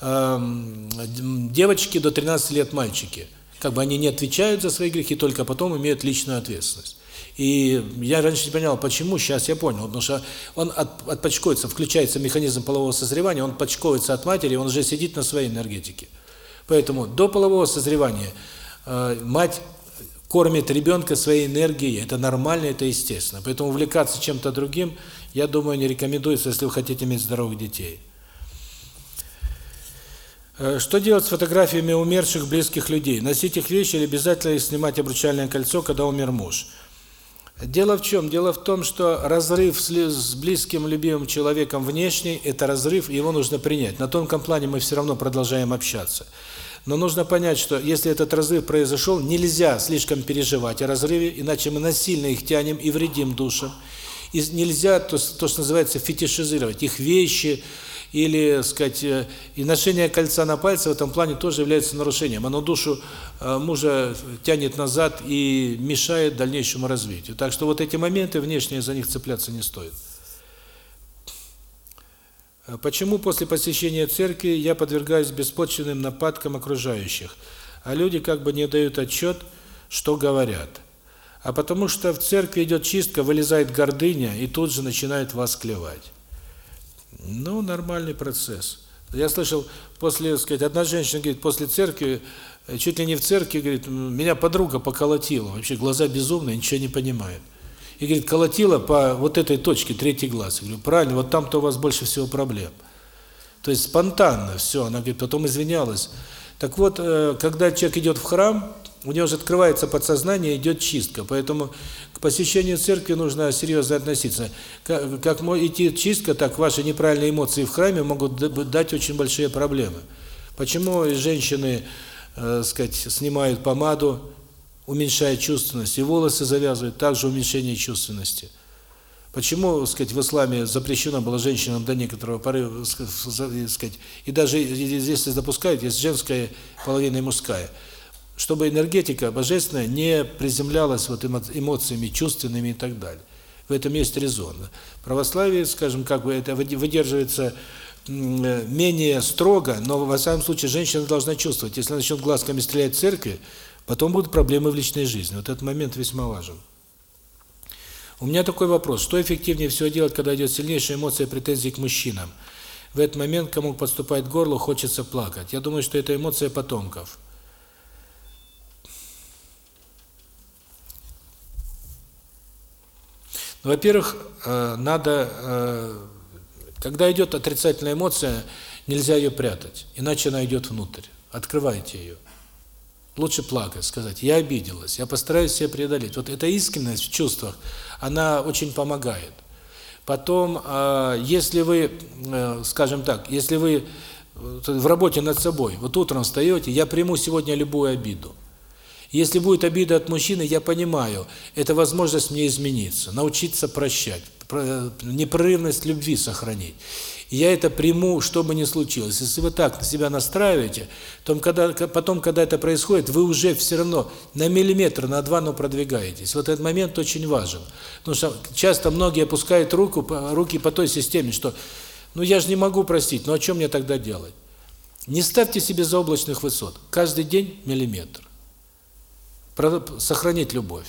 девочки, до 13 лет мальчики. Как бы они не отвечают за свои грехи, только потом имеют личную ответственность. И я раньше не понял, почему, сейчас я понял. Потому что он от, отпочкуется, включается механизм полового созревания, он почковывается от матери, он уже сидит на своей энергетике. Поэтому до полового созревания э, мать кормит ребенка своей энергией, это нормально, это естественно. Поэтому увлекаться чем-то другим, я думаю, не рекомендуется, если вы хотите иметь здоровых детей. Э, что делать с фотографиями умерших близких людей? Носить их вещи или обязательно снимать обручальное кольцо, когда умер муж? Дело в чем? Дело в том, что разрыв с близким, любимым человеком внешний – это разрыв, его нужно принять. На тонком плане мы все равно продолжаем общаться. Но нужно понять, что если этот разрыв произошел, нельзя слишком переживать о разрыве, иначе мы насильно их тянем и вредим душам. И нельзя то, то что называется фетишизировать их вещи, или, сказать, э, и ношение кольца на пальце в этом плане тоже является нарушением. Оно душу э, мужа тянет назад и мешает дальнейшему развитию. Так что вот эти моменты внешние, за них цепляться не стоит. Э, почему после посещения церкви я подвергаюсь беспочвенным нападкам окружающих, а люди как бы не дают отчет, что говорят? А потому что в церкви идет чистка, вылезает гордыня и тут же начинает вас клевать. Ну, нормальный процесс. Я слышал, после, сказать, одна женщина говорит, после церкви, э, чуть ли не в церкви, говорит, меня подруга поколотила, вообще глаза безумные, ничего не понимает. И, говорит, колотила по вот этой точке, третий глаз. Я говорю, правильно, вот там-то у вас больше всего проблем. То есть спонтанно все, она говорит, потом извинялась. Так вот, э, когда человек идет в храм, у него же открывается подсознание, идет чистка. Поэтому к посещению церкви нужно серьезно относиться. Как, как идти чистка, так ваши неправильные эмоции в храме могут дать очень большие проблемы. Почему женщины, э, сказать, снимают помаду, уменьшая чувственность, и волосы завязывают, также уменьшение чувственности. Почему, сказать, в исламе запрещено было женщинам до некоторого поры, сказать, и даже если допускают, есть женская половина и мужская – чтобы энергетика божественная не приземлялась вот эмоциями чувственными и так далее. В этом есть резон. Православие, скажем, как бы это выдерживается менее строго, но во всяком случае женщина должна чувствовать. Если она начнет глазками стрелять в церкви, потом будут проблемы в личной жизни. Вот этот момент весьма важен. У меня такой вопрос. Что эффективнее всего делать, когда идет сильнейшая эмоция претензий к мужчинам? В этот момент, кому подступает к горлу, хочется плакать. Я думаю, что это эмоция потомков. Ну, во-первых, э, надо, э, когда идет отрицательная эмоция, нельзя ее прятать, иначе она идет внутрь. Открывайте ее. Лучше плакать, сказать, я обиделась, я постараюсь себя преодолеть. Вот эта искренность в чувствах, она очень помогает. Потом, э, если вы, скажем так, если вы в работе над собой, вот утром встаете, я приму сегодня любую обиду. Если будет обида от мужчины, я понимаю, это возможность мне измениться, научиться прощать, непрерывность любви сохранить. Я это приму, что бы ни случилось. Если вы так себя настраиваете, то когда, потом, когда это происходит, вы уже все равно на миллиметр, на два, но продвигаетесь. Вот этот момент очень важен. Потому что часто многие опускают руку, руки по той системе, что ну я же не могу простить, ну о чем мне тогда делать? Не ставьте себе заоблачных высот. Каждый день миллиметр сохранить любовь,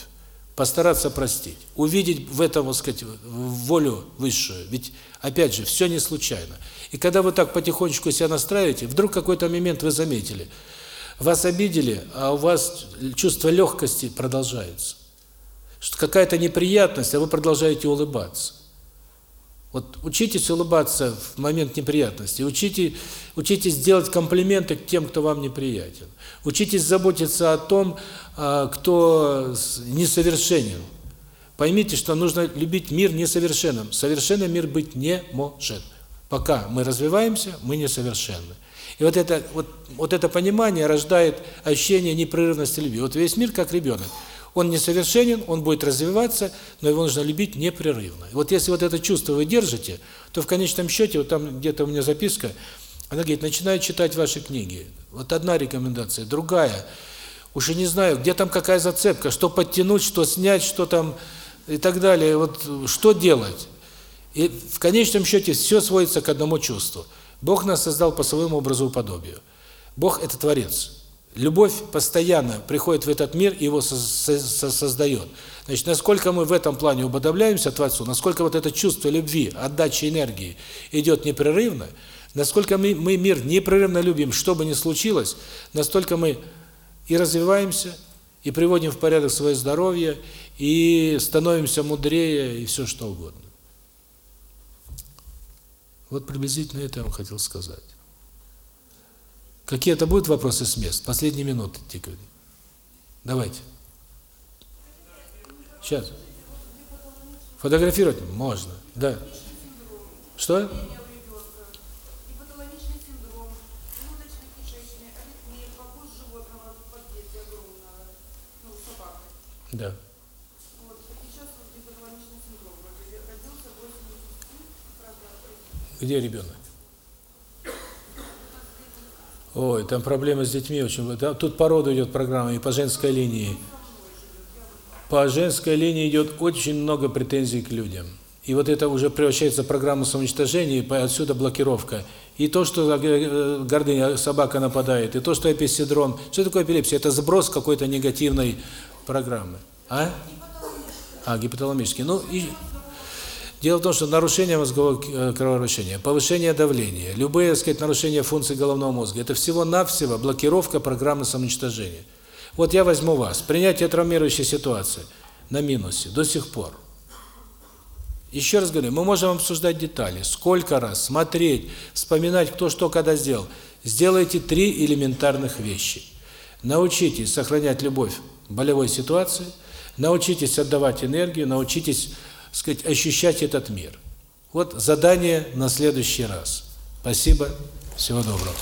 постараться простить, увидеть в этом, так сказать, волю высшую. Ведь, опять же, все не случайно. И когда вы так потихонечку себя настраиваете, вдруг какой-то момент вы заметили, вас обидели, а у вас чувство легкости продолжается. Что какая-то неприятность, а вы продолжаете улыбаться. Вот учитесь улыбаться в момент неприятности, учите, учитесь делать комплименты к тем, кто вам неприятен. Учитесь заботиться о том, а, кто несовершенен. Поймите, что нужно любить мир несовершенным. Совершенный мир быть не может. Пока мы развиваемся, мы несовершенны. И вот это вот вот это понимание рождает ощущение непрерывности любви. Вот весь мир как ребенок. Он несовершенен, он будет развиваться, но его нужно любить непрерывно. И вот если вот это чувство вы держите, то в конечном счете, вот там где-то у меня записка, она говорит, начинаю читать ваши книги. Вот одна рекомендация, другая. Уж и не знаю, где там какая зацепка, что подтянуть, что снять, что там и так далее. Вот что делать? И в конечном счете все сводится к одному чувству. Бог нас создал по своему образу и подобию. Бог – это Творец. Любовь постоянно приходит в этот мир и его создает. Значит, насколько мы в этом плане уподобляемся Творцу, насколько вот это чувство любви, отдачи энергии идет непрерывно, насколько мы, мы мир непрерывно любим, что бы ни случилось, настолько мы и развиваемся, и приводим в порядок свое здоровье, и становимся мудрее, и все что угодно. Вот приблизительно это я вам хотел сказать. Какие-то будут вопросы с мест? Последние минуты тикают. Давайте. Сейчас. Фотографировать можно. Да. Что? Да. Где ребенок? Ой, там проблемы с детьми очень. Да, тут по роду идет программа и по женской линии. По женской линии идет очень много претензий к людям. И вот это уже превращается в программу самоуничтожения, и отсюда блокировка. И то, что э, гордыня, собака нападает, и то, что эписиндром. Что такое эпилепсия? Это сброс какой-то негативной программы. А? А, гипоталамический. Ну, и Дело в том, что нарушение мозгового э, кровообращения, повышение давления, любые, так сказать, нарушения функций головного мозга – это всего-навсего блокировка программы самоуничтожения. Вот я возьму вас. Принятие травмирующей ситуации на минусе до сих пор. Еще раз говорю, мы можем обсуждать детали, сколько раз, смотреть, вспоминать, кто что когда сделал. Сделайте три элементарных вещи. Научитесь сохранять любовь в болевой ситуации, научитесь отдавать энергию, научитесь сказать, ощущать этот мир. Вот задание на следующий раз. Спасибо. Всего доброго.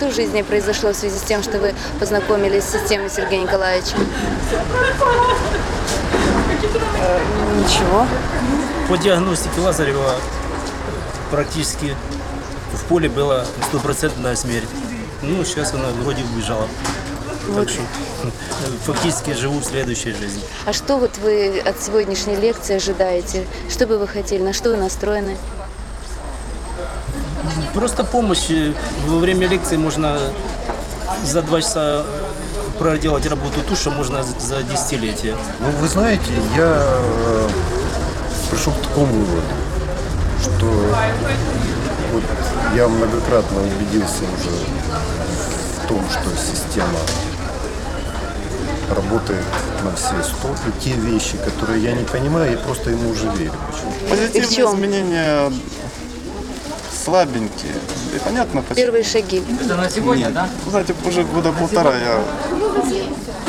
Что в жизни произошло в связи с тем, что вы познакомились с системой Сергея Николаевича? Ничего. По диагностике Лазарева практически в поле была стопроцентная смерть. Ну, сейчас она вроде убежала. Вот. Так что фактически живу в следующей жизни. А что вот вы от сегодняшней лекции ожидаете? Что бы вы хотели? На что вы настроены? Просто помощь. Во время лекции можно за два часа проделать работу ту, что можно за десятилетие. Ну, вы знаете, я э, пришел к такому выводу, что вот я многократно убедился уже в том, что система работает на все сто. И те вещи, которые я не понимаю, я просто ему уже верю. Позитивные изменения слабенькие. И понятно, почему. Первые шаги. Это на сегодня, Нет. да? Знаете, уже года полтора я,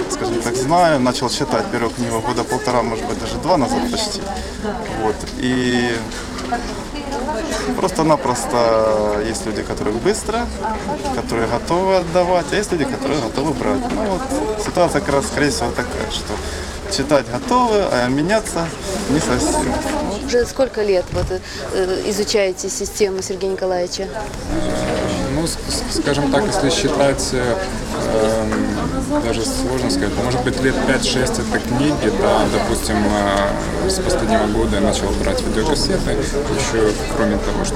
скажем так, знаю, начал читать первую книгу года полтора, может быть, даже два назад почти. Вот. И Просто-напросто есть люди, которые быстро, которые готовы отдавать, а есть люди, которые готовы брать. Ну вот ситуация как раз, скорее всего, такая, что читать готовы, а меняться не совсем. Уже сколько лет вот э, изучаете систему Сергея Николаевича? Ну, скажем так, если считать, э, эм, даже сложно сказать, может быть, лет 5-6 это книги, да, допустим, э, с последнего года я начал брать видеокассеты, еще, кроме того, что,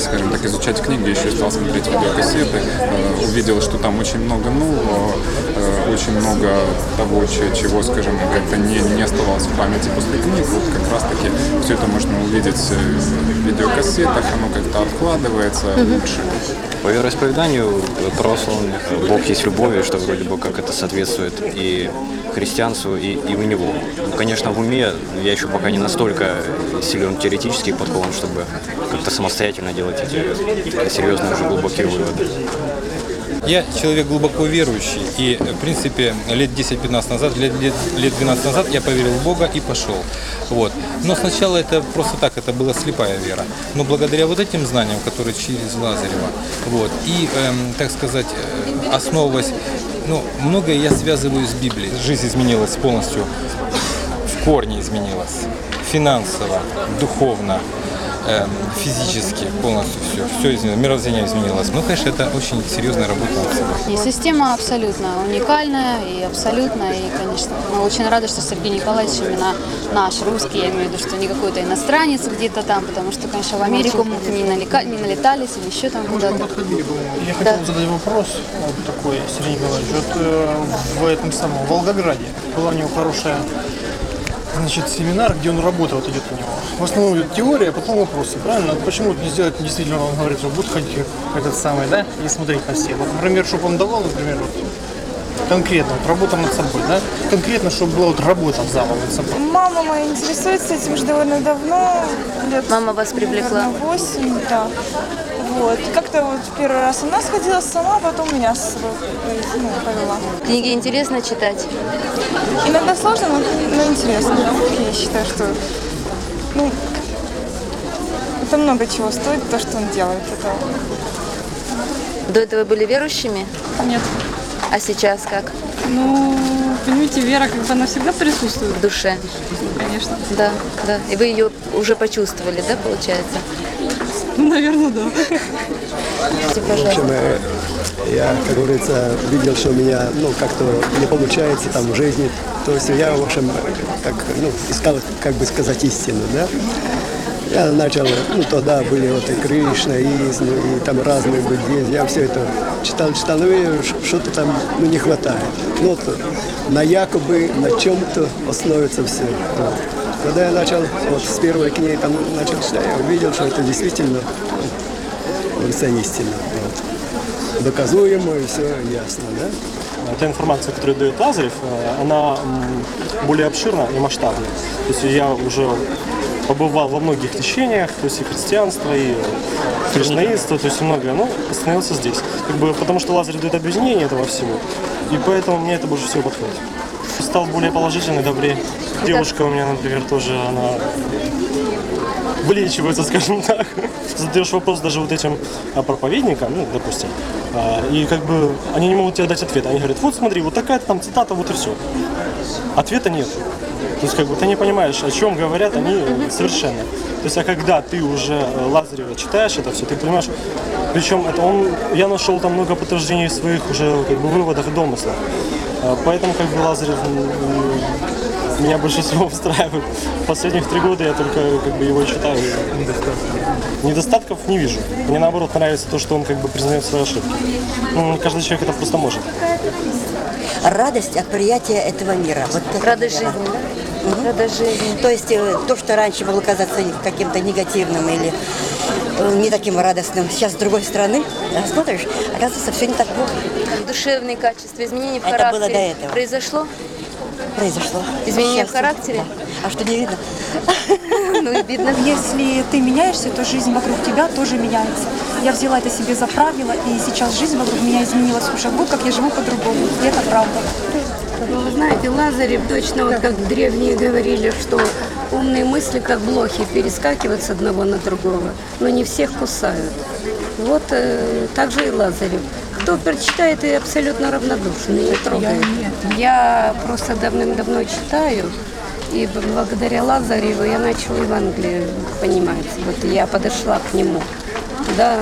скажем так, изучать книги, еще стал смотреть видеокассеты, э, увидел, что там очень много нового, э, очень много того, че- чего, скажем, как-то не, не оставалось в памяти после книг, вот как раз-таки все это можно увидеть в видеокассетах, оно как-то откладывается лучше. По вероисповеданию э, православных э, Бог есть любовь, что вроде бы как это соответствует и христианству, и, и у него. Ну, конечно, в уме я еще пока не настолько силен теоретический подкован, чтобы как-то самостоятельно делать эти серьезные уже глубокие выводы. Я человек глубоко верующий, и, в принципе, лет 10-15 назад, лет, лет, лет 12 назад я поверил в Бога и пошел. Вот. Но сначала это просто так, это была слепая вера. Но благодаря вот этим знаниям, которые через Лазарева, вот, и, эм, так сказать, э, основываясь, ну, многое я связываю с Библией. Жизнь изменилась полностью, в корне изменилась, финансово, духовно, эм, физически полностью все, все изменилось, мировоззрение изменилось. Ну, конечно, это очень серьезная работа над собой. И система абсолютно уникальная и абсолютная. И, конечно, мы очень рады, что Сергей Николаевич именно наш, русский, я имею в виду, что не какой-то иностранец где-то там, потому что, конечно, в Америку мы не, налека- не налетались или еще там куда-то. Я хотел задать вопрос вот такой, Сергей Николаевич. Вот э, в этом самом Волгограде была у него хорошая значит, семинар, где он работа вот идет у него. В основном идет теория, а потом вопросы, правильно? Почему вот не сделать действительно, он говорит, что будет ходить этот самый, да, и смотреть на всех. Вот, например, чтобы он давал, например, вот, конкретно, вот работа над собой, да, конкретно, чтобы была вот работа в зале над собой. Мама моя интересуется этим уже довольно давно, лет Мама вас привлекла? 8, да. Вот. Как-то вот первый раз она сходила сама, а потом меня с собой ну, повела. Книги интересно читать? Иногда сложно, но, но интересно. Я считаю, что ну, это много чего стоит, то, что он делает. Это... До этого были верующими? Нет. А сейчас как? Ну, понимаете, вера как бы она всегда присутствует. В душе? Конечно. Да, да. И вы ее уже почувствовали, да, получается? Наверное, да. В общем, пожалуйста. я, как говорится, видел, что у меня, ну, как-то не получается там в жизни. То есть я, в общем, как, ну, искал, как бы сказать, истину, да. Я начал, ну, тогда были вот и Кришна, и, ну, и там разные буддизм. Я все это читал, читал, ну, и что-то там ну, не хватает. Ну, вот, на якобы, на чем-то основывается все. Вот. Когда я начал, вот с первой книги там начал читать, я увидел, что это действительно ну, истина. Вот. Доказуемо и все ясно, да? Та информация, которую дает Лазарев, э, она более обширна и масштабна. То есть я уже побывал во многих течениях, то есть и христианство, и кришнаитство, то есть многое, но остановился здесь. Как бы, потому что Лазарев дает объяснение этого всего, и поэтому мне это больше всего подходит. Стал более положительный, добрее. Девушка у меня, например, тоже, она вылечивается, *laughs* скажем так. Задаешь вопрос даже вот этим а, проповедникам, ну, допустим, а, и как бы они не могут тебе дать ответ. Они говорят, вот смотри, вот такая там цитата, вот и все. Ответа нет. То есть, как бы ты не понимаешь, о чем говорят они совершенно. То есть, а когда ты уже э, Лазарева читаешь это все, ты понимаешь, причем это он, я нашел там много подтверждений своих уже как бы выводах и домыслах. А, Поэтому как бы Лазарев меня больше всего *laughs* устраивает. Последних три года я только как бы его читаю. Недостатков не вижу. Мне наоборот нравится то, что он как бы признает свои ошибки. Ну, каждый человек это просто может. радость от приятия этого мира. Вот это Радость мира. жизни, да? Радость жизни. То есть э, то, что раньше могло казаться каким-то негативным или не таким радостным, сейчас с другой стороны смотришь, оказывается, все не так плохо. Душевные качества, изменения в Это характере. было до этого. Произошло? Произошло. Изменение в характере? А что не видно? *laughs* Ну и видно. Если ты меняешься, то жизнь вокруг тебя тоже меняется. Я взяла это себе за правило, и сейчас жизнь вокруг меня изменилась уже год, как я живу по-другому. И это правда. Ну, вы знаете, Лазарев точно, вот как древние говорили, что умные мысли, как блохи, перескакивают с одного на другого, но не всех кусают. Вот э, так же и Лазарев. Кто прочитает и абсолютно равнодушный, не трогает. Я, просто давным-давно читаю, И благодаря Лазареву я начала Евангелие понимать. Вот я подошла к нему. Да,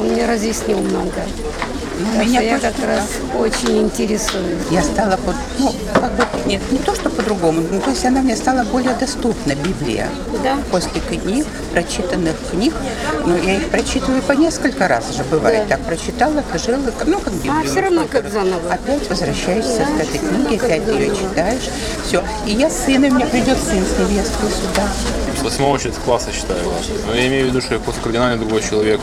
он мне разъяснил многое. Так меня я тоже, как раз очень интересуюсь. Я стала, под, ну, как бы, нет, не то, что по-другому, ну, то есть она мне стала более доступна, Библия. Да. После книг, прочитанных книг, ну, я их прочитываю по несколько раз уже бывает. Так прочитала, отложила, ну, как Библию. А все равно как заново. Опять возвращаешься к этой книге, опять ее читаешь. Все. И я с сыном, у меня придет сын с невесткой сюда. Восьмого класса считаю. Но я имею в виду, что я просто кардинально другой человек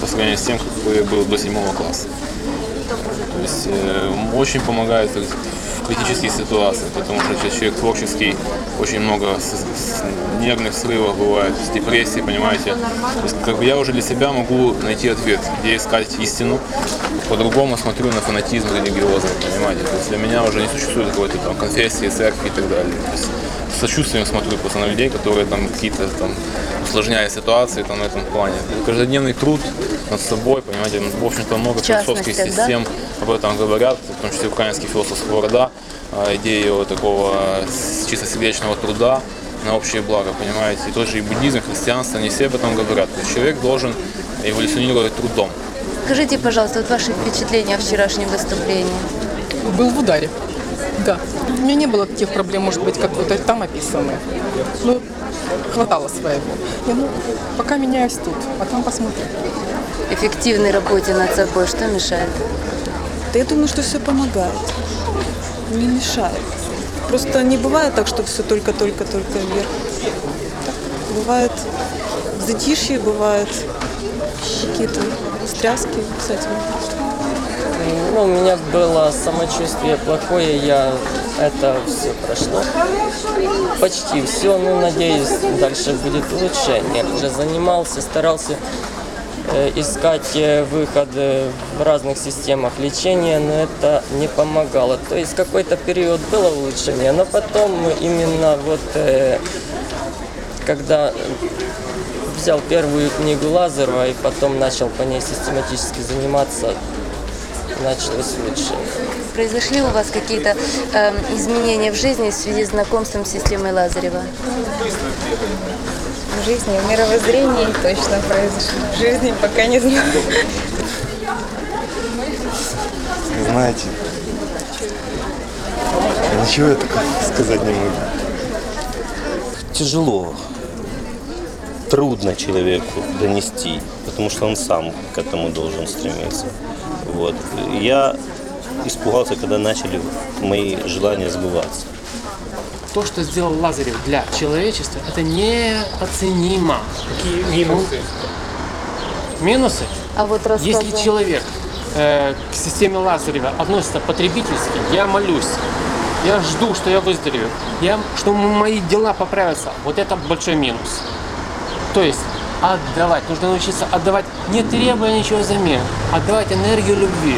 по сравнению с тем, какой был до седьмого класса. То есть э, очень помогает в критических ситуациях, потому что человек творческий, очень много с- с- нервных срывов бывает, с депрессией, понимаете. То есть как бы я уже для себя могу найти ответ, где искать истину. По-другому смотрю на фанатизм религиозный, понимаете. То есть для меня уже не существует какой-то там конфессии, церкви и так далее. То есть сочувствием смотрю просто на людей, которые там какие-то там усложняя ситуации там, в этом плане. Каждодневный труд над собой, понимаете, в общем-то много философских частностях, да? систем об этом говорят, в том числе украинский философ Сковорода, а, идеи вот такого с- чисто сердечного труда на общее благо, понимаете. И тоже и буддизм, и христианство, они все об этом говорят. То есть человек должен эволюционировать трудом. Скажите, пожалуйста, вот ваши впечатления о вчерашнем выступлении. Был в ударе. Да. У меня не было таких проблем, может быть, как вот там описаны. Ну, хватало своего. Я, ну, пока меняюсь тут, а там посмотрим. Эффективной работе над собой что мешает? Да я думаю, что все помогает, не мешает. Просто не бывает так, что все только-только-только вверх. Так, бывает затишье, бывает какие-то встряски с этим. Ну, у меня было самочувствие плохое, я это все прошло. Почти все, ну, надеюсь, дальше будет лучше. Я уже занимался, старался э, искать э, выходы в разных системах лечения, но это не помогало. То есть какой-то период было улучшение, но потом именно вот э, когда взял первую книгу Лазарева и потом начал по ней систематически заниматься, началось лучше. Произошли у вас какие-то эм, изменения в жизни в связи с знакомством с системой Лазарева? В жизни, в мировоззрении точно произошло. В жизни пока не знаю. Знаете, ничего я такого сказать не могу. тяжело, трудно человеку донести, потому что он сам к этому должен стремиться. Вот. Я испугался, когда начали мои желания сбываться. То, что сделал Лазарев для человечества, это неоценимо. Какие минусы? Минусы? А вот Если рассказывай. человек э, к системе Лазарева относится потребительски, я молюсь, я жду, что я выздоровею, я, что мои дела поправятся, вот это большой минус. То есть отдавать, нужно научиться отдавать, не требуя ничего взамен, отдавать энергию любви.